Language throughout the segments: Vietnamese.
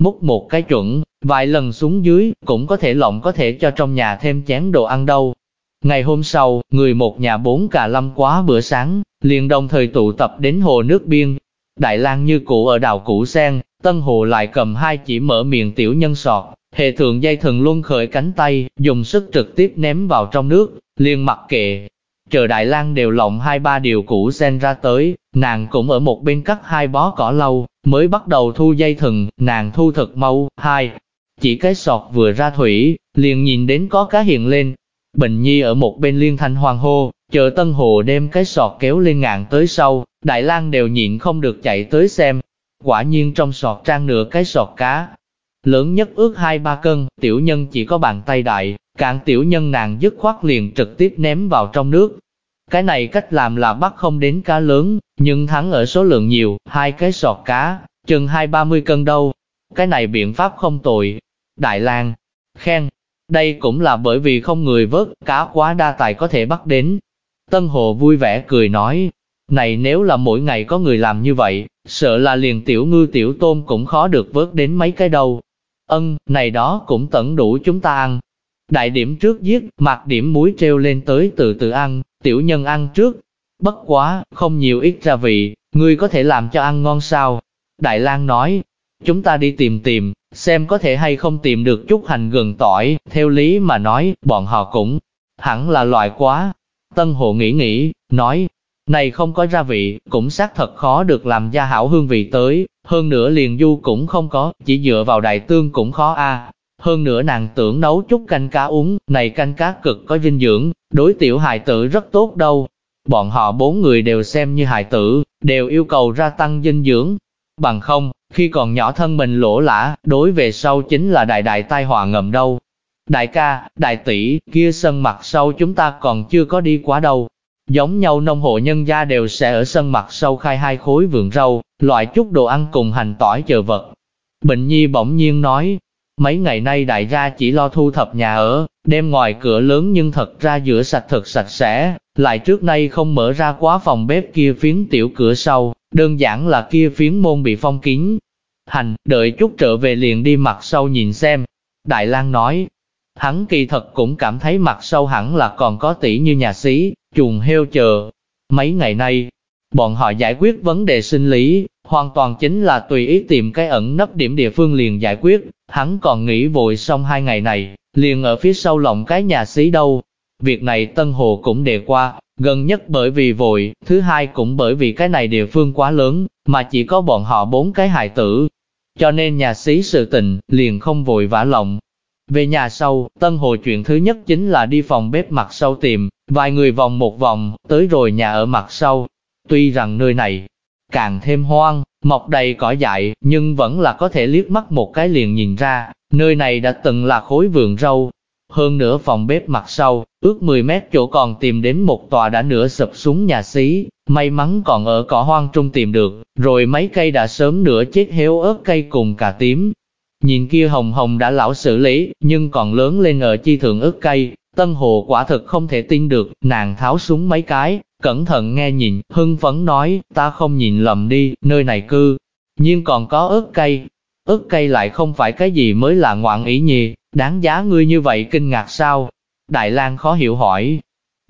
múc một cái chuẩn, vài lần xuống dưới, cũng có thể lộng có thể cho trong nhà thêm chén đồ ăn đâu. Ngày hôm sau, người một nhà bốn cả lâm quá bữa sáng, liền đồng thời tụ tập đến hồ nước biên. Đại lang như cũ ở đào củ sen, Tân Hồ lại cầm hai chỉ mở miệng tiểu nhân sọt, hệ thượng dây thần luôn khởi cánh tay, dùng sức trực tiếp ném vào trong nước, liền mặc kệ. Chờ Đại lang đều lộng hai ba điều củ sen ra tới, nàng cũng ở một bên cắt hai bó cỏ lâu, mới bắt đầu thu dây thừng, nàng thu thật mau, hai. Chỉ cái sọt vừa ra thủy, liền nhìn đến có cá hiện lên. Bình Nhi ở một bên liên thanh hoàng hô, chờ Tân Hồ đem cái sọt kéo lên ngạn tới sau, Đại lang đều nhịn không được chạy tới xem. Quả nhiên trong sọt trang nửa cái sọt cá, lớn nhất ước hai ba cân, tiểu nhân chỉ có bàn tay đại, cạn tiểu nhân nàng dứt khoát liền trực tiếp ném vào trong nước. Cái này cách làm là bắt không đến cá lớn, nhưng thắng ở số lượng nhiều, hai cái sọt cá, chừng hai ba mươi cân đâu. Cái này biện pháp không tồi. Đại lang khen, đây cũng là bởi vì không người vớt, cá quá đa tài có thể bắt đến. Tân Hồ vui vẻ cười nói, này nếu là mỗi ngày có người làm như vậy, sợ là liền tiểu ngư tiểu tôm cũng khó được vớt đến mấy cái đâu. Ân, này đó cũng tận đủ chúng ta ăn. Đại điểm trước giết, mặt điểm muối treo lên tới từ từ ăn, tiểu nhân ăn trước. Bất quá, không nhiều ít gia vị, ngươi có thể làm cho ăn ngon sao? Đại lang nói, chúng ta đi tìm tìm, xem có thể hay không tìm được chút hành gừng tỏi, theo lý mà nói, bọn họ cũng hẳn là loại quá. Tân hộ nghĩ nghĩ, nói, này không có gia vị, cũng xác thật khó được làm gia hảo hương vị tới, hơn nữa liền du cũng không có, chỉ dựa vào đại tương cũng khó a. Hơn nữa nàng tưởng nấu chút canh cá uống, này canh cá cực có dinh dưỡng, đối tiểu hài tử rất tốt đâu. Bọn họ bốn người đều xem như hài tử, đều yêu cầu ra tăng dinh dưỡng. Bằng không, khi còn nhỏ thân mình lỗ lã, đối về sau chính là đại đại tai họa ngầm đâu. Đại ca, đại tỷ, kia sân mặt sau chúng ta còn chưa có đi quá đâu, Giống nhau nông hộ nhân gia đều sẽ ở sân mặt sâu khai hai khối vườn rau, loại chút đồ ăn cùng hành tỏi chờ vật. Bệnh Nhi bỗng nhiên nói, mấy ngày nay đại gia chỉ lo thu thập nhà ở, đem ngoài cửa lớn nhưng thật ra giữa sạch thật sạch sẽ, lại trước nay không mở ra quá phòng bếp kia phiến tiểu cửa sau, đơn giản là kia phiến môn bị phong kín. Hành, đợi chút trở về liền đi mặt sau nhìn xem. Đại lang nói, hắn kỳ thật cũng cảm thấy mặt sâu hẳn là còn có tỷ như nhà xí, chuồng heo chờ. Mấy ngày nay, bọn họ giải quyết vấn đề sinh lý, hoàn toàn chính là tùy ý tìm cái ẩn nấp điểm địa phương liền giải quyết, hắn còn nghĩ vội xong hai ngày này, liền ở phía sau lòng cái nhà xí đâu. Việc này Tân Hồ cũng đề qua, gần nhất bởi vì vội, thứ hai cũng bởi vì cái này địa phương quá lớn, mà chỉ có bọn họ bốn cái hài tử. Cho nên nhà xí sự tình, liền không vội vã lòng, về nhà sau, Tân Hồ chuyện thứ nhất chính là đi phòng bếp mặt sau tìm, vài người vòng một vòng, tới rồi nhà ở mặt sau. Tuy rằng nơi này càng thêm hoang, mọc đầy cỏ dại, nhưng vẫn là có thể liếc mắt một cái liền nhìn ra, nơi này đã từng là khối vườn rau. Hơn nữa phòng bếp mặt sau, ước 10 mét chỗ còn tìm đến một tòa đã nửa sập xuống nhà xí, may mắn còn ở cỏ hoang trung tìm được, rồi mấy cây đã sớm nửa chết héo ớt cây cùng cà tím, Nhìn kia hồng hồng đã lão xử lý, nhưng còn lớn lên ở chi thượng ớt cây, Tân Hồ quả thực không thể tin được, nàng tháo súng mấy cái, cẩn thận nghe nhìn, hưng phấn nói, ta không nhìn lầm đi, nơi này cư, nhưng còn có ớt cây. ớt cây lại không phải cái gì mới là ngoạn ý nhì, đáng giá ngươi như vậy kinh ngạc sao? Đại lang khó hiểu hỏi.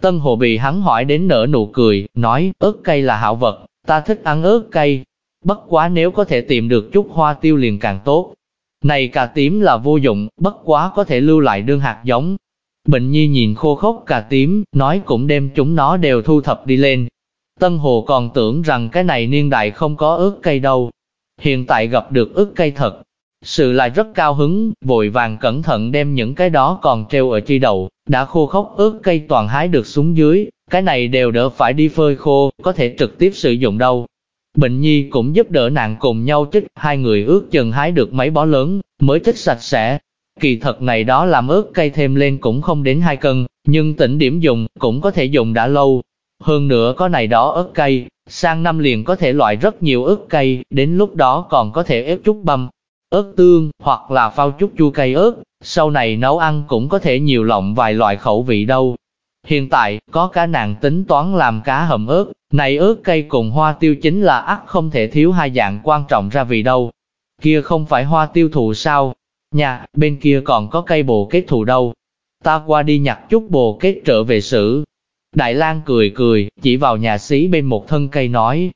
Tân Hồ bị hắn hỏi đến nở nụ cười, nói, ớt cây là hảo vật, ta thích ăn ớt cây. Bất quá nếu có thể tìm được chút hoa tiêu liền càng tốt, này cà tím là vô dụng, bất quá có thể lưu lại đương hạt giống. Bệnh nhi nhìn khô khốc cà tím, nói cũng đem chúng nó đều thu thập đi lên. Tân Hồ còn tưởng rằng cái này niên đại không có ớt cây đâu. Hiện tại gặp được ớt cây thật. Sự lại rất cao hứng, vội vàng cẩn thận đem những cái đó còn treo ở chi đầu, đã khô khốc ớt cây toàn hái được xuống dưới, cái này đều đỡ phải đi phơi khô, có thể trực tiếp sử dụng đâu. Bệnh nhi cũng giúp đỡ nàng cùng nhau trích, hai người ước chừng hái được mấy bó lớn, mới thích sạch sẽ. Kỳ thật này đó làm ớt cay thêm lên cũng không đến hai cân, nhưng tỉnh điểm dùng, cũng có thể dùng đã lâu. Hơn nữa có này đó ớt cay, sang năm liền có thể loại rất nhiều ớt cay, đến lúc đó còn có thể ép chút băm, ớt tương, hoặc là phao chút chua cay ớt, sau này nấu ăn cũng có thể nhiều lộng vài loại khẩu vị đâu. Hiện tại, có cả nàng tính toán làm cá hầm ớt, này ớt cây cùng hoa tiêu chính là ắt không thể thiếu hai dạng quan trọng ra vì đâu. kia không phải hoa tiêu thụ sao? Nhà, bên kia còn có cây bồ kết thù đâu. Ta qua đi nhặt chút bồ kết trở về xử. Đại lang cười cười, chỉ vào nhà xí bên một thân cây nói.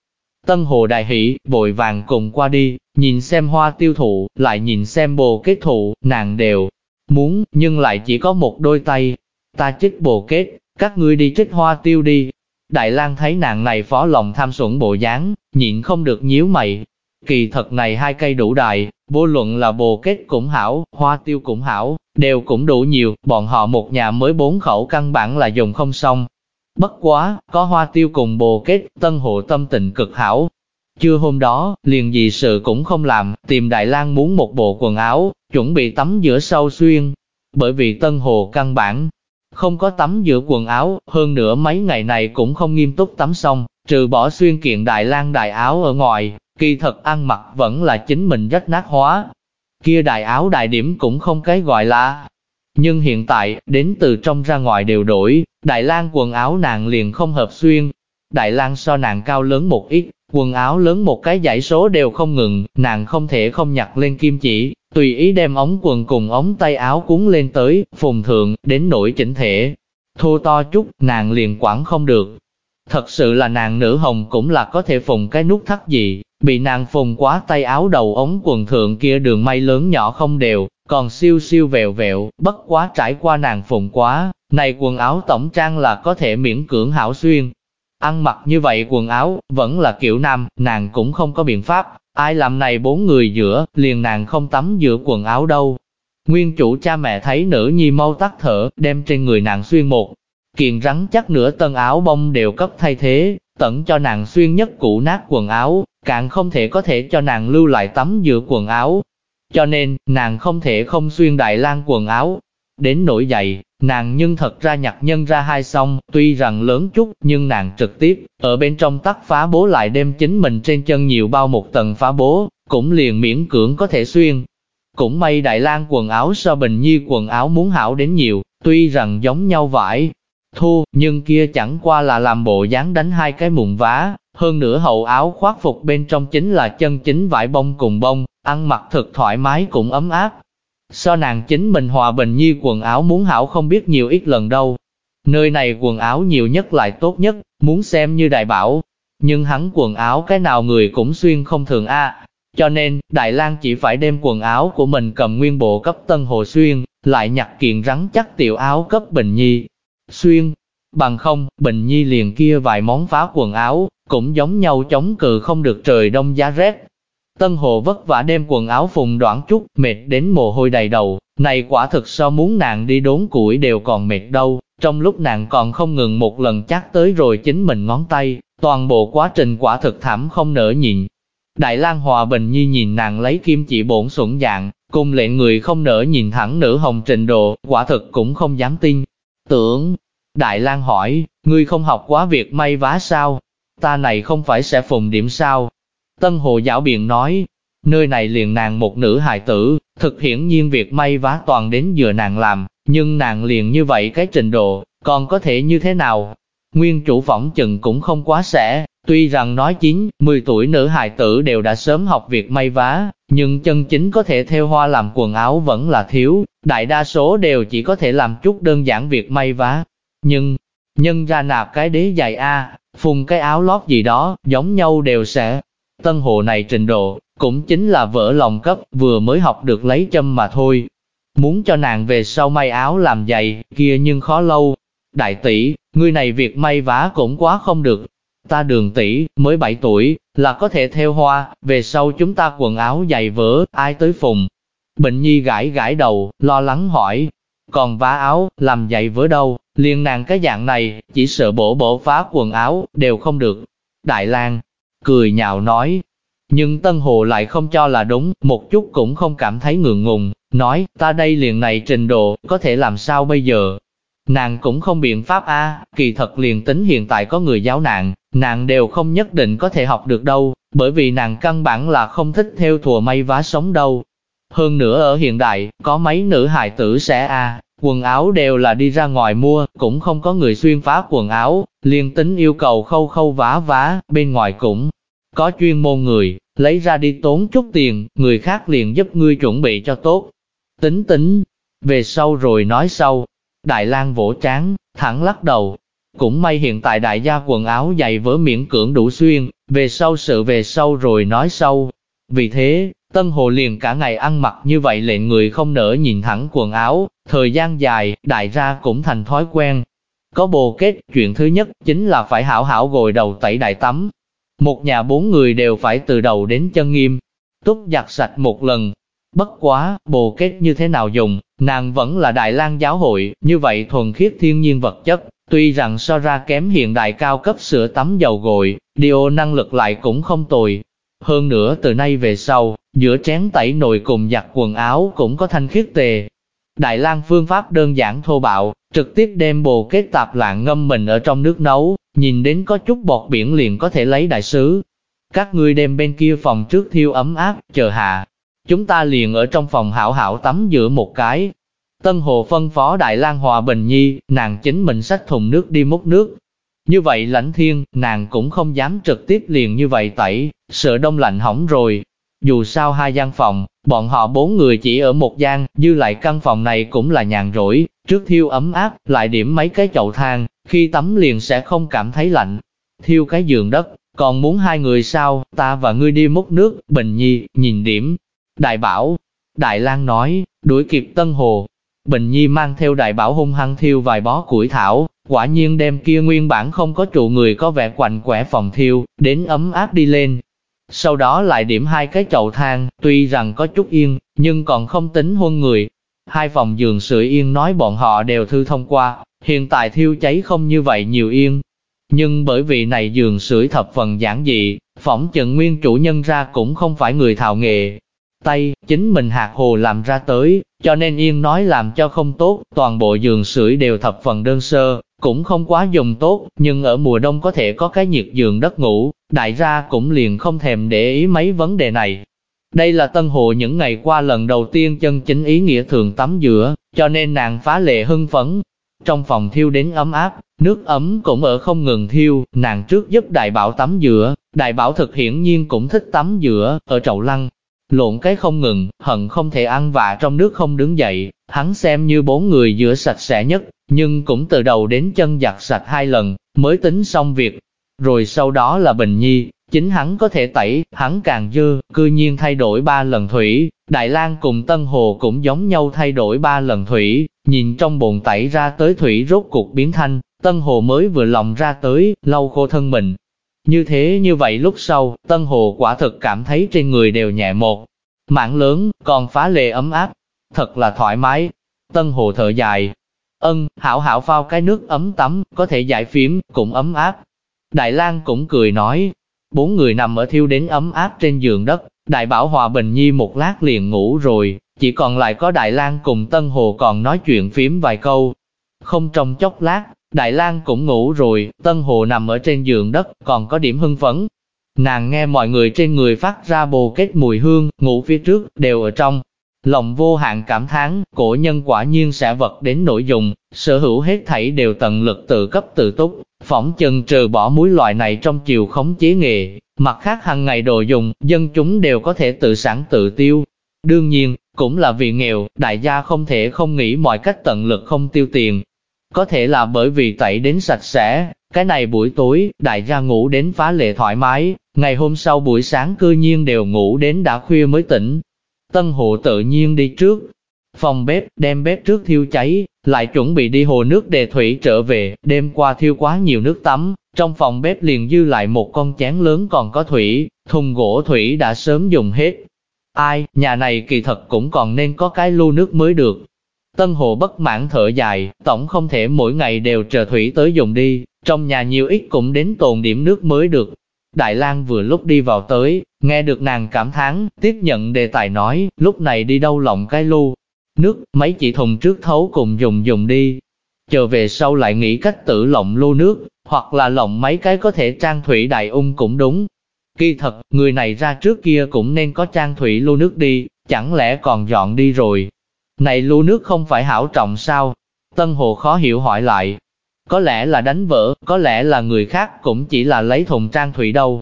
Tân hồ đại hỷ, vội vàng cùng qua đi, nhìn xem hoa tiêu thụ, lại nhìn xem bồ kết thụ, nàng đều muốn, nhưng lại chỉ có một đôi tay. Ta chích bồ kết, các ngươi đi chích hoa tiêu đi. Đại lang thấy nàng này phó lòng tham xuẩn bộ dáng, nhịn không được nhíu mày. Kỳ thật này hai cây đủ đại, vô luận là bồ kết cũng hảo, hoa tiêu cũng hảo, đều cũng đủ nhiều, bọn họ một nhà mới bốn khẩu căn bản là dùng không xong. Bất quá, có hoa tiêu cùng bồ kết, tân hộ tâm tình cực hảo. Chưa hôm đó, liền gì sự cũng không làm, tìm Đại lang muốn một bộ quần áo, chuẩn bị tắm giữa sâu xuyên. Bởi vì tân hồ căn bản, không có tắm giữa quần áo, hơn nữa mấy ngày này cũng không nghiêm túc tắm xong, trừ bỏ xuyên kiện Đại lang đại áo ở ngoài, kỳ thật ăn mặc vẫn là chính mình rách nát hóa. Kia đại áo đại điểm cũng không cái gọi là. Nhưng hiện tại, đến từ trong ra ngoài đều đổi, Đại lang quần áo nàng liền không hợp xuyên. Đại lang so nàng cao lớn một ít, quần áo lớn một cái giải số đều không ngừng, nàng không thể không nhặt lên kim chỉ, tùy ý đem ống quần cùng ống tay áo cuốn lên tới, phùng thượng, đến nổi chỉnh thể. Thô to chút, nàng liền quản không được. Thật sự là nàng nữ hồng cũng là có thể phùng cái nút thắt gì, bị nàng phùng quá tay áo đầu ống quần thượng kia đường may lớn nhỏ không đều, còn siêu siêu vẹo vẹo, bất quá trải qua nàng phùng quá, này quần áo tổng trang là có thể miễn cưỡng hảo xuyên. Ăn mặc như vậy quần áo, vẫn là kiểu nam, nàng cũng không có biện pháp, ai làm này bốn người giữa, liền nàng không tắm giữa quần áo đâu. Nguyên chủ cha mẹ thấy nữ nhi mau tắt thở, đem trên người nàng xuyên một kiện rắn chắc nửa tân áo bông đều cấp thay thế, tận cho nàng xuyên nhất cũ nát quần áo, càng không thể có thể cho nàng lưu lại tắm giữa quần áo. Cho nên, nàng không thể không xuyên đại lang quần áo. Đến nổi dậy, nàng nhưng thật ra nhặt nhân ra hai xong, tuy rằng lớn chút, nhưng nàng trực tiếp, ở bên trong tắt phá bố lại đem chính mình trên chân nhiều bao một tầng phá bố, cũng liền miễn cưỡng có thể xuyên. Cũng may Đại lang quần áo so Bình Nhi quần áo muốn hảo đến nhiều, tuy rằng giống nhau vải, thô, nhưng kia chẳng qua là làm bộ dáng đánh hai cái mụn vá, hơn nữa hậu áo khoác phục bên trong chính là chân chính vải bông cùng bông, ăn mặc thật thoải mái cũng ấm áp. So nàng chính mình hòa bình nhi quần áo muốn hảo không biết nhiều ít lần đâu. Nơi này quần áo nhiều nhất lại tốt nhất, muốn xem như đại bảo. Nhưng hắn quần áo cái nào người cũng xuyên không thường a. Cho nên, Đại lang chỉ phải đem quần áo của mình cầm nguyên bộ cấp Tân Hồ Xuyên, lại nhặt kiện rắn chắc tiểu áo cấp Bình Nhi. Xuyên, bằng không, Bình Nhi liền kia vài món phá quần áo, cũng giống nhau chống cự không được trời đông giá rét. Tân Hồ vất vả đem quần áo phùng đoạn chút, mệt đến mồ hôi đầy đầu, này quả thực so muốn nàng đi đốn củi đều còn mệt đâu, trong lúc nàng còn không ngừng một lần chắc tới rồi chính mình ngón tay, toàn bộ quá trình quả thực thảm không nỡ nhịn. Đại lang Hòa Bình Nhi nhìn nàng lấy kim chỉ bổn xuẩn dạng, cùng lệnh người không nỡ nhìn thẳng nữ hồng trình độ, quả thực cũng không dám tin. Tưởng, Đại lang hỏi, ngươi không học quá việc may vá sao? Ta này không phải sẽ phùng điểm sao? Tân Hồ Giảo Biện nói, nơi này liền nàng một nữ hài tử, thực hiển nhiên việc may vá toàn đến dựa nàng làm, nhưng nàng liền như vậy cái trình độ, còn có thể như thế nào? Nguyên chủ phỏng chừng cũng không quá sẽ, tuy rằng nói chính, 10 tuổi nữ hài tử đều đã sớm học việc may vá, nhưng chân chính có thể theo hoa làm quần áo vẫn là thiếu, đại đa số đều chỉ có thể làm chút đơn giản việc may vá. Nhưng, nhân ra nạp cái đế dài A, phùng cái áo lót gì đó, giống nhau đều sẽ. Tân hộ này trình độ, cũng chính là vỡ lòng cấp, vừa mới học được lấy châm mà thôi. Muốn cho nàng về sau may áo làm giày, kia nhưng khó lâu. Đại tỷ, người này việc may vá cũng quá không được. Ta đường tỷ, mới 7 tuổi, là có thể theo hoa, về sau chúng ta quần áo dày vỡ, ai tới phùng. Bệnh nhi gãi gãi đầu, lo lắng hỏi, còn vá áo, làm dày vỡ đâu, liền nàng cái dạng này, chỉ sợ bổ bổ phá quần áo, đều không được. Đại lang cười nhạo nói, nhưng Tân Hồ lại không cho là đúng, một chút cũng không cảm thấy ngượng ngùng, nói, ta đây liền này trình độ, có thể làm sao bây giờ? Nàng cũng không biện pháp a, kỳ thật liền tính hiện tại có người giáo nàng, nàng đều không nhất định có thể học được đâu, bởi vì nàng căn bản là không thích theo thùa may vá sống đâu. Hơn nữa ở hiện đại, có mấy nữ hài tử sẽ a, quần áo đều là đi ra ngoài mua, cũng không có người xuyên phá quần áo, liền tính yêu cầu khâu khâu vá vá, bên ngoài cũng có chuyên môn người, lấy ra đi tốn chút tiền, người khác liền giúp ngươi chuẩn bị cho tốt. Tính tính, về sau rồi nói sau. Đại lang vỗ trán, thẳng lắc đầu. Cũng may hiện tại đại gia quần áo dày vớ miễn cưỡng đủ xuyên, về sau sự về sau rồi nói sau. Vì thế, Tân Hồ liền cả ngày ăn mặc như vậy lệnh người không nỡ nhìn thẳng quần áo, thời gian dài, đại gia cũng thành thói quen. Có bồ kết, chuyện thứ nhất chính là phải hảo hảo gội đầu tẩy đại tắm. Một nhà bốn người đều phải từ đầu đến chân nghiêm, túc giặt sạch một lần. Bất quá, bồ kết như thế nào dùng, nàng vẫn là Đại lang giáo hội, như vậy thuần khiết thiên nhiên vật chất, tuy rằng so ra kém hiện đại cao cấp sữa tắm dầu gội, điều năng lực lại cũng không tồi. Hơn nữa từ nay về sau, giữa chén tẩy nồi cùng giặt quần áo cũng có thanh khiết tề. Đại lang phương pháp đơn giản thô bạo, trực tiếp đem bồ kết tạp lạng ngâm mình ở trong nước nấu, nhìn đến có chút bọt biển liền có thể lấy đại sứ. Các ngươi đem bên kia phòng trước thiêu ấm áp, chờ hạ. Chúng ta liền ở trong phòng hảo hảo tắm giữa một cái. Tân Hồ phân phó Đại lang Hòa Bình Nhi, nàng chính mình xách thùng nước đi múc nước. Như vậy lãnh thiên, nàng cũng không dám trực tiếp liền như vậy tẩy, sợ đông lạnh hỏng rồi, dù sao hai gian phòng, bọn họ bốn người chỉ ở một gian, dư lại căn phòng này cũng là nhàn rỗi, trước thiêu ấm áp, lại điểm mấy cái chậu than, khi tắm liền sẽ không cảm thấy lạnh. Thiêu cái giường đất, còn muốn hai người sao, ta và ngươi đi múc nước, Bình Nhi, nhìn điểm. Đại bảo, Đại lang nói, đuổi kịp Tân Hồ. Bình Nhi mang theo đại bảo hung hăng thiêu vài bó củi thảo, quả nhiên đêm kia nguyên bản không có trụ người có vẻ quạnh quẻ phòng thiêu, đến ấm áp đi lên, sau đó lại điểm hai cái chậu than, tuy rằng có chút yên, nhưng còn không tính huân người. Hai phòng giường sưởi yên nói bọn họ đều thư thông qua, hiện tại thiêu cháy không như vậy nhiều yên. Nhưng bởi vì này giường sưởi thập phần giản dị, phỏng chừng nguyên chủ nhân ra cũng không phải người thạo nghệ. Tay, chính mình hạt hồ làm ra tới, cho nên yên nói làm cho không tốt, toàn bộ giường sưởi đều thập phần đơn sơ, cũng không quá dùng tốt, nhưng ở mùa đông có thể có cái nhiệt giường đất ngủ, đại gia cũng liền không thèm để ý mấy vấn đề này. Đây là Tân Hồ những ngày qua lần đầu tiên chân chính ý nghĩa thường tắm giữa, cho nên nàng phá lệ hưng phấn. Trong phòng thiêu đến ấm áp, nước ấm cũng ở không ngừng thiêu, nàng trước giúp đại bảo tắm giữa, đại bảo thực hiển nhiên cũng thích tắm giữa, ở chậu lăng. Lộn cái không ngừng, hận không thể ăn vạ trong nước không đứng dậy, hắn xem như bốn người giữa sạch sẽ nhất, nhưng cũng từ đầu đến chân giặt sạch hai lần, mới tính xong việc. Rồi sau đó là Bình Nhi, chính hắn có thể tẩy, hắn càng dư, cư nhiên thay đổi ba lần thủy, Đại lang cùng Tân Hồ cũng giống nhau thay đổi ba lần thủy, nhìn trong bồn tẩy ra tới thủy rốt cuộc biến thanh, Tân Hồ mới vừa lòng ra tới, lau khô thân mình. Như thế như vậy lúc sau, Tân Hồ quả thực cảm thấy trên người đều nhẹ một, mạng lớn, còn phá lệ ấm áp, thật là thoải mái. Tân Hồ thở dài, ân, hảo hảo phao cái nước ấm tắm, có thể giải phím, cũng ấm áp. Đại lang cũng cười nói, bốn người nằm ở thiêu đến ấm áp trên giường đất, đại bảo hòa bình nhi một lát liền ngủ rồi, chỉ còn lại có Đại lang cùng Tân Hồ còn nói chuyện phím vài câu. Không trong chốc lát, Đại lang cũng ngủ rồi, Tân Hồ nằm ở trên giường đất, còn có điểm hưng phấn. Nàng nghe mọi người trên người phát ra bồ kết mùi hương, ngủ phía trước, đều ở trong, Lòng vô hạn cảm thán, cổ nhân quả nhiên sẽ vật đến nội dùng, sở hữu hết thảy đều tận lực tự cấp tự túc, phỏng chân trừ bỏ muối loại này trong chiều khống chế nghề, mặt khác hàng ngày đồ dùng, dân chúng đều có thể tự sản tự tiêu. Đương nhiên, cũng là vì nghèo, đại gia không thể không nghĩ mọi cách tận lực không tiêu tiền. Có thể là bởi vì tẩy đến sạch sẽ, cái này buổi tối, đại gia ngủ đến phá lệ thoải mái, ngày hôm sau buổi sáng cư nhiên đều ngủ đến đã khuya mới tỉnh, Tân hộ tự nhiên đi trước, phòng bếp, đem bếp trước thiêu cháy, lại chuẩn bị đi hồ nước đề thủy trở về, đêm qua thiêu quá nhiều nước tắm, trong phòng bếp liền dư lại một con chén lớn còn có thủy, thùng gỗ thủy đã sớm dùng hết. Ai, nhà này kỳ thật cũng còn nên có cái lưu nước mới được. Tân hồ bất mãn thở dài, tổng không thể mỗi ngày đều chờ thủy tới dùng đi, trong nhà nhiều ít cũng đến tồn điểm nước mới được. Đại lang vừa lúc đi vào tới, nghe được nàng cảm thán, tiếp nhận đề tài nói, lúc này đi đâu lộng cái lu. Nước, mấy chị thùng trước thấu cùng dùng dùng đi. Chờ về sau lại nghĩ cách tự lộng lu nước, hoặc là lộng mấy cái có thể trang thủy đại ung cũng đúng. Kỳ thật, người này ra trước kia cũng nên có trang thủy lu nước đi, chẳng lẽ còn dọn đi rồi. Này lu nước không phải hảo trọng sao? Tân Hồ khó hiểu hỏi lại, có lẽ là đánh vỡ, có lẽ là người khác cũng chỉ là lấy thùng trang thủy đâu.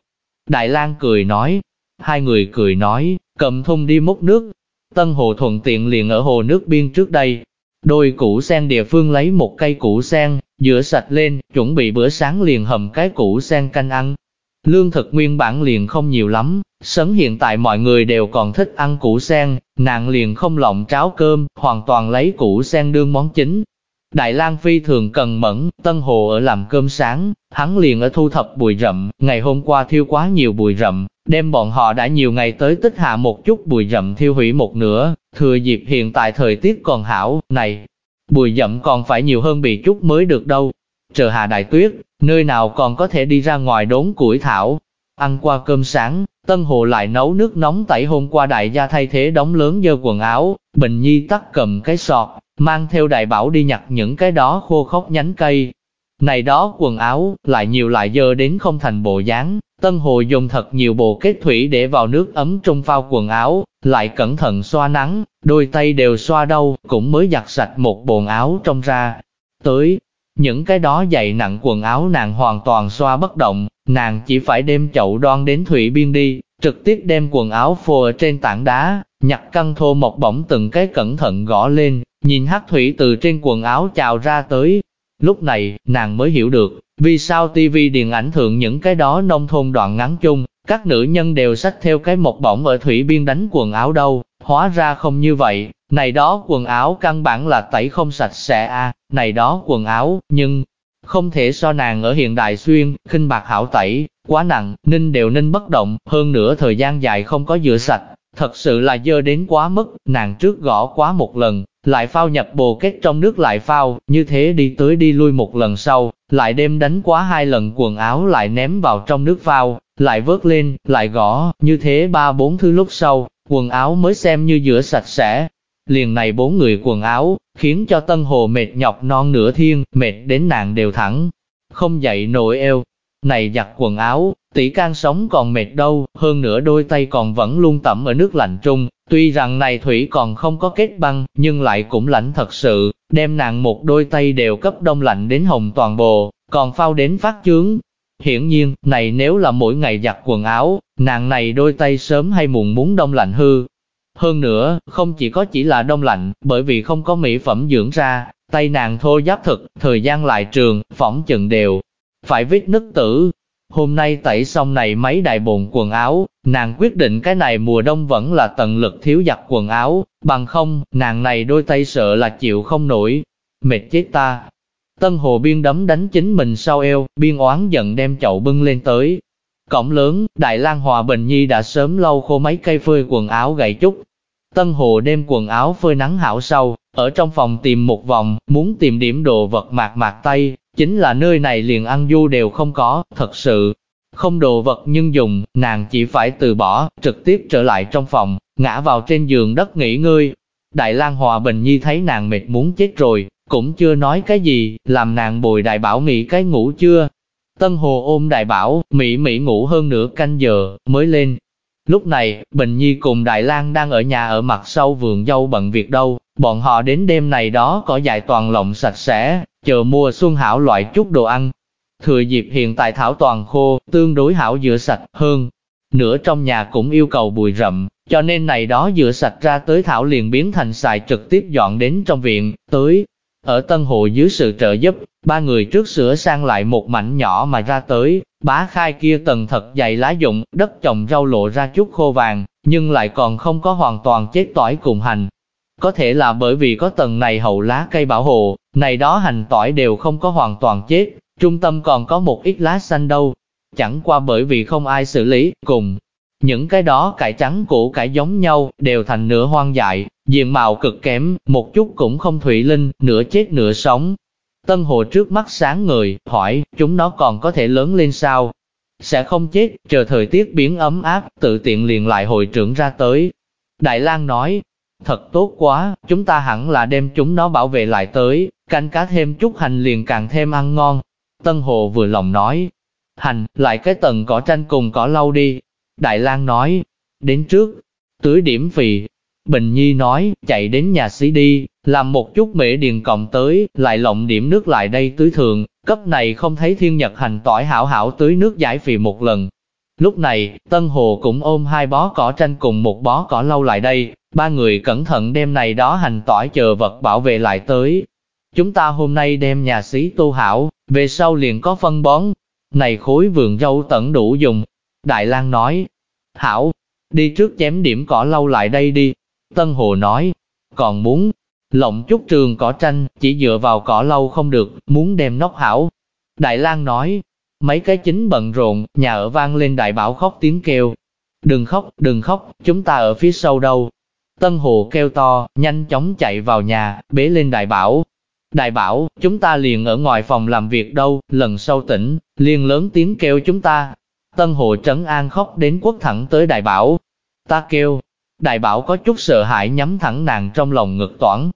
Đại lang cười nói, hai người cười nói, cầm thùng đi múc nước. Tân Hồ thuận tiện liền ở hồ nước biên trước đây. Đôi củ sen địa phương lấy một cây củ sen, rửa sạch lên, chuẩn bị bữa sáng liền hầm cái củ sen canh ăn. Lương thực nguyên bản liền không nhiều lắm, sấn hiện tại mọi người đều còn thích ăn củ sen, nàng liền không lộng cháo cơm, hoàn toàn lấy củ sen đương món chính. Đại lang Phi thường cần mẫn, Tân Hồ ở làm cơm sáng, hắn liền ở thu thập bụi rậm, ngày hôm qua thiêu quá nhiều bụi rậm, đem bọn họ đã nhiều ngày tới tích hạ một chút bụi rậm thiêu hủy một nửa, thừa dịp hiện tại thời tiết còn hảo, này, bụi rậm còn phải nhiều hơn bị chút mới được đâu. Chờ hạ đại tuyết, nơi nào còn có thể đi ra ngoài đốn củi thảo. Ăn qua cơm sáng, Tân Hồ lại nấu nước nóng tẩy hôm qua đại gia thay thế đóng lớn dơ quần áo, Bình Nhi tắt cầm cái sọt, mang theo đại bảo đi nhặt những cái đó khô khốc nhánh cây. Này đó quần áo, lại nhiều lại dơ đến không thành bộ dáng. Tân Hồ dùng thật nhiều bộ kết thủy để vào nước ấm trong phao quần áo, lại cẩn thận xoa nắng, đôi tay đều xoa đâu, cũng mới giặt sạch một bồn áo trong ra. Tới, những cái đó dày nặng quần áo nàng hoàn toàn xoa bất động, nàng chỉ phải đem chậu đoan đến thủy biên đi, trực tiếp đem quần áo phô ở trên tảng đá, nhặt căn thô một bỗng từng cái cẩn thận gõ lên, nhìn hát thủy từ trên quần áo trào ra tới. Lúc này, nàng mới hiểu được, vì sao TV điện ảnh thượng những cái đó nông thôn đoạn ngắn chung, các nữ nhân đều xách theo cái một bổng ở thủy biên đánh quần áo đâu, hóa ra không như vậy, này đó quần áo căn bản là tẩy không sạch sẽ a. À, này đó quần áo, nhưng không thể so nàng ở hiện đại xuyên, khinh bạc hảo tẩy, quá nặng, ninh đều ninh bất động, hơn nữa thời gian dài không có rửa sạch, thật sự là dơ đến quá mức, nàng trước gõ quá một lần, lại phao nhập bồ kết trong nước lại phao, như thế đi tới đi lui một lần sau, lại đem đánh quá hai lần quần áo lại ném vào trong nước phao, lại vớt lên, lại gõ, như thế ba bốn thứ lúc sau, quần áo mới xem như rửa sạch sẽ. Liền này bốn người quần áo, khiến cho Tân Hồ mệt nhọc non nửa thiên, mệt đến nàng đều thẳng, không dậy nổi eo. Này giặt quần áo, tỷ can sống còn mệt đâu, hơn nữa đôi tay còn vẫn luôn tẩm ở nước lạnh trung, tuy rằng này thủy còn không có kết băng, nhưng lại cũng lạnh thật sự, đem nàng một đôi tay đều cấp đông lạnh đến hồng toàn bộ, còn phao đến phát chướng. Hiển nhiên, này nếu là mỗi ngày giặt quần áo, nàng này đôi tay sớm hay muộn muốn đông lạnh hư, hơn nữa, không chỉ có chỉ là đông lạnh, bởi vì không có mỹ phẩm dưỡng ra, tay nàng thô giáp thực, thời gian lại trường, phỏng chừng đều. Phải viết nứt tử. Hôm nay tẩy xong này mấy đại bồn quần áo, nàng quyết định cái này mùa đông vẫn là tận lực thiếu giặt quần áo, bằng không, nàng này đôi tay sợ là chịu không nổi. Mệt chết ta. Tân hồ biên đấm đánh chính mình sau eo, biên oán giận đem chậu bưng lên tới, Cổng lớn, Đại lang Hòa Bình Nhi đã sớm lau khô mấy cây phơi quần áo gậy chút. Tân Hồ đem quần áo phơi nắng hảo sau, ở trong phòng tìm một vòng, muốn tìm điểm đồ vật mạc mạc tay, chính là nơi này liền ăn du đều không có, thật sự. Không đồ vật nhưng dùng, nàng chỉ phải từ bỏ, trực tiếp trở lại trong phòng, ngã vào trên giường đất nghỉ ngơi. Đại lang Hòa Bình Nhi thấy nàng mệt muốn chết rồi, cũng chưa nói cái gì, làm nàng bồi đại bảo nghỉ cái ngủ chưa, Tân Hồ ôm đại bảo, Mỹ Mỹ ngủ hơn nửa canh giờ, mới lên. Lúc này, Bình Nhi cùng Đại lang đang ở nhà ở mặt sau vườn dâu bận việc đâu, bọn họ đến đêm này đó có dài toàn lộng sạch sẽ, chờ mua xuân hảo loại chút đồ ăn. Thừa dịp hiện tại thảo toàn khô, tương đối hảo rửa sạch hơn. Nửa trong nhà cũng yêu cầu bùi rậm, cho nên này đó rửa sạch ra tới thảo liền biến thành xài trực tiếp dọn đến trong viện, tới, ở Tân Hồ dưới sự trợ giúp, ba người trước sửa sang lại một mảnh nhỏ mà ra tới, bá khai kia tầng thật dày lá dụng, đất trồng rau lộ ra chút khô vàng, nhưng lại còn không có hoàn toàn chết tỏi cùng hành. Có thể là bởi vì có tầng này hậu lá cây bảo hộ, này đó hành tỏi đều không có hoàn toàn chết, trung tâm còn có một ít lá xanh đâu. Chẳng qua bởi vì không ai xử lý, cùng những cái đó cải trắng củ cải giống nhau, đều thành nửa hoang dại, diện mạo cực kém, một chút cũng không thủy linh, nửa chết nửa sống. Tân hồ trước mắt sáng người, hỏi, chúng nó còn có thể lớn lên sao? Sẽ không chết, chờ thời tiết biến ấm áp, tự tiện liền lại hồi trưởng ra tới. Đại lang nói, thật tốt quá, chúng ta hẳn là đem chúng nó bảo vệ lại tới, canh cá thêm chút hành liền càng thêm ăn ngon. Tân hồ vừa lòng nói, hành, lại cái tầng cỏ tranh cùng cỏ lau đi, Đại lang nói, đến trước, tưới điểm phì. Bình Nhi nói, chạy đến nhà xí đi, làm một chút mễ điền cộng tới, lại lộng điểm nước lại đây tưới thường, cấp này không thấy thiên nhật hành tỏi hảo hảo tưới nước giải phì một lần. Lúc này, Tân Hồ cũng ôm hai bó cỏ tranh cùng một bó cỏ lâu lại đây, ba người cẩn thận đem này đó hành tỏi chờ vật bảo vệ lại tới. Chúng ta hôm nay đem nhà xí tu hảo, về sau liền có phân bón. Này khối vườn dâu tận đủ dùng. Đại lang nói, hảo, đi trước chém điểm cỏ lâu lại đây đi. Tân Hồ nói, còn muốn lộng chút trường cỏ tranh, chỉ dựa vào cỏ lâu không được, muốn đem nóc hảo. Đại lang nói, mấy cái chính bận rộn, nhà ở vang lên đại bảo khóc tiếng kêu. Đừng khóc, đừng khóc, chúng ta ở phía sau đâu. Tân Hồ kêu to, nhanh chóng chạy vào nhà, bế lên đại bảo. Đại bảo, chúng ta liền ở ngoài phòng làm việc đâu, lần sau tỉnh, liền lớn tiếng kêu chúng ta. Tân Hồ trấn an khóc đến quất thẳng tới đại bảo. Ta kêu, đại bảo có chút sợ hãi nhắm thẳng nàng trong lòng ngực toảng.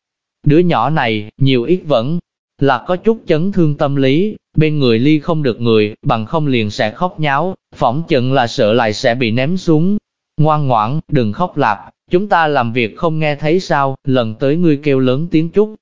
Đứa nhỏ này, nhiều ít vẫn là có chút chấn thương tâm lý, bên người ly không được người, bằng không liền sẽ khóc nháo, phỏng chừng là sợ lại sẽ bị ném xuống. Ngoan ngoãn, đừng khóc lạp, chúng ta làm việc không nghe thấy sao, lần tới ngươi kêu lớn tiếng chút.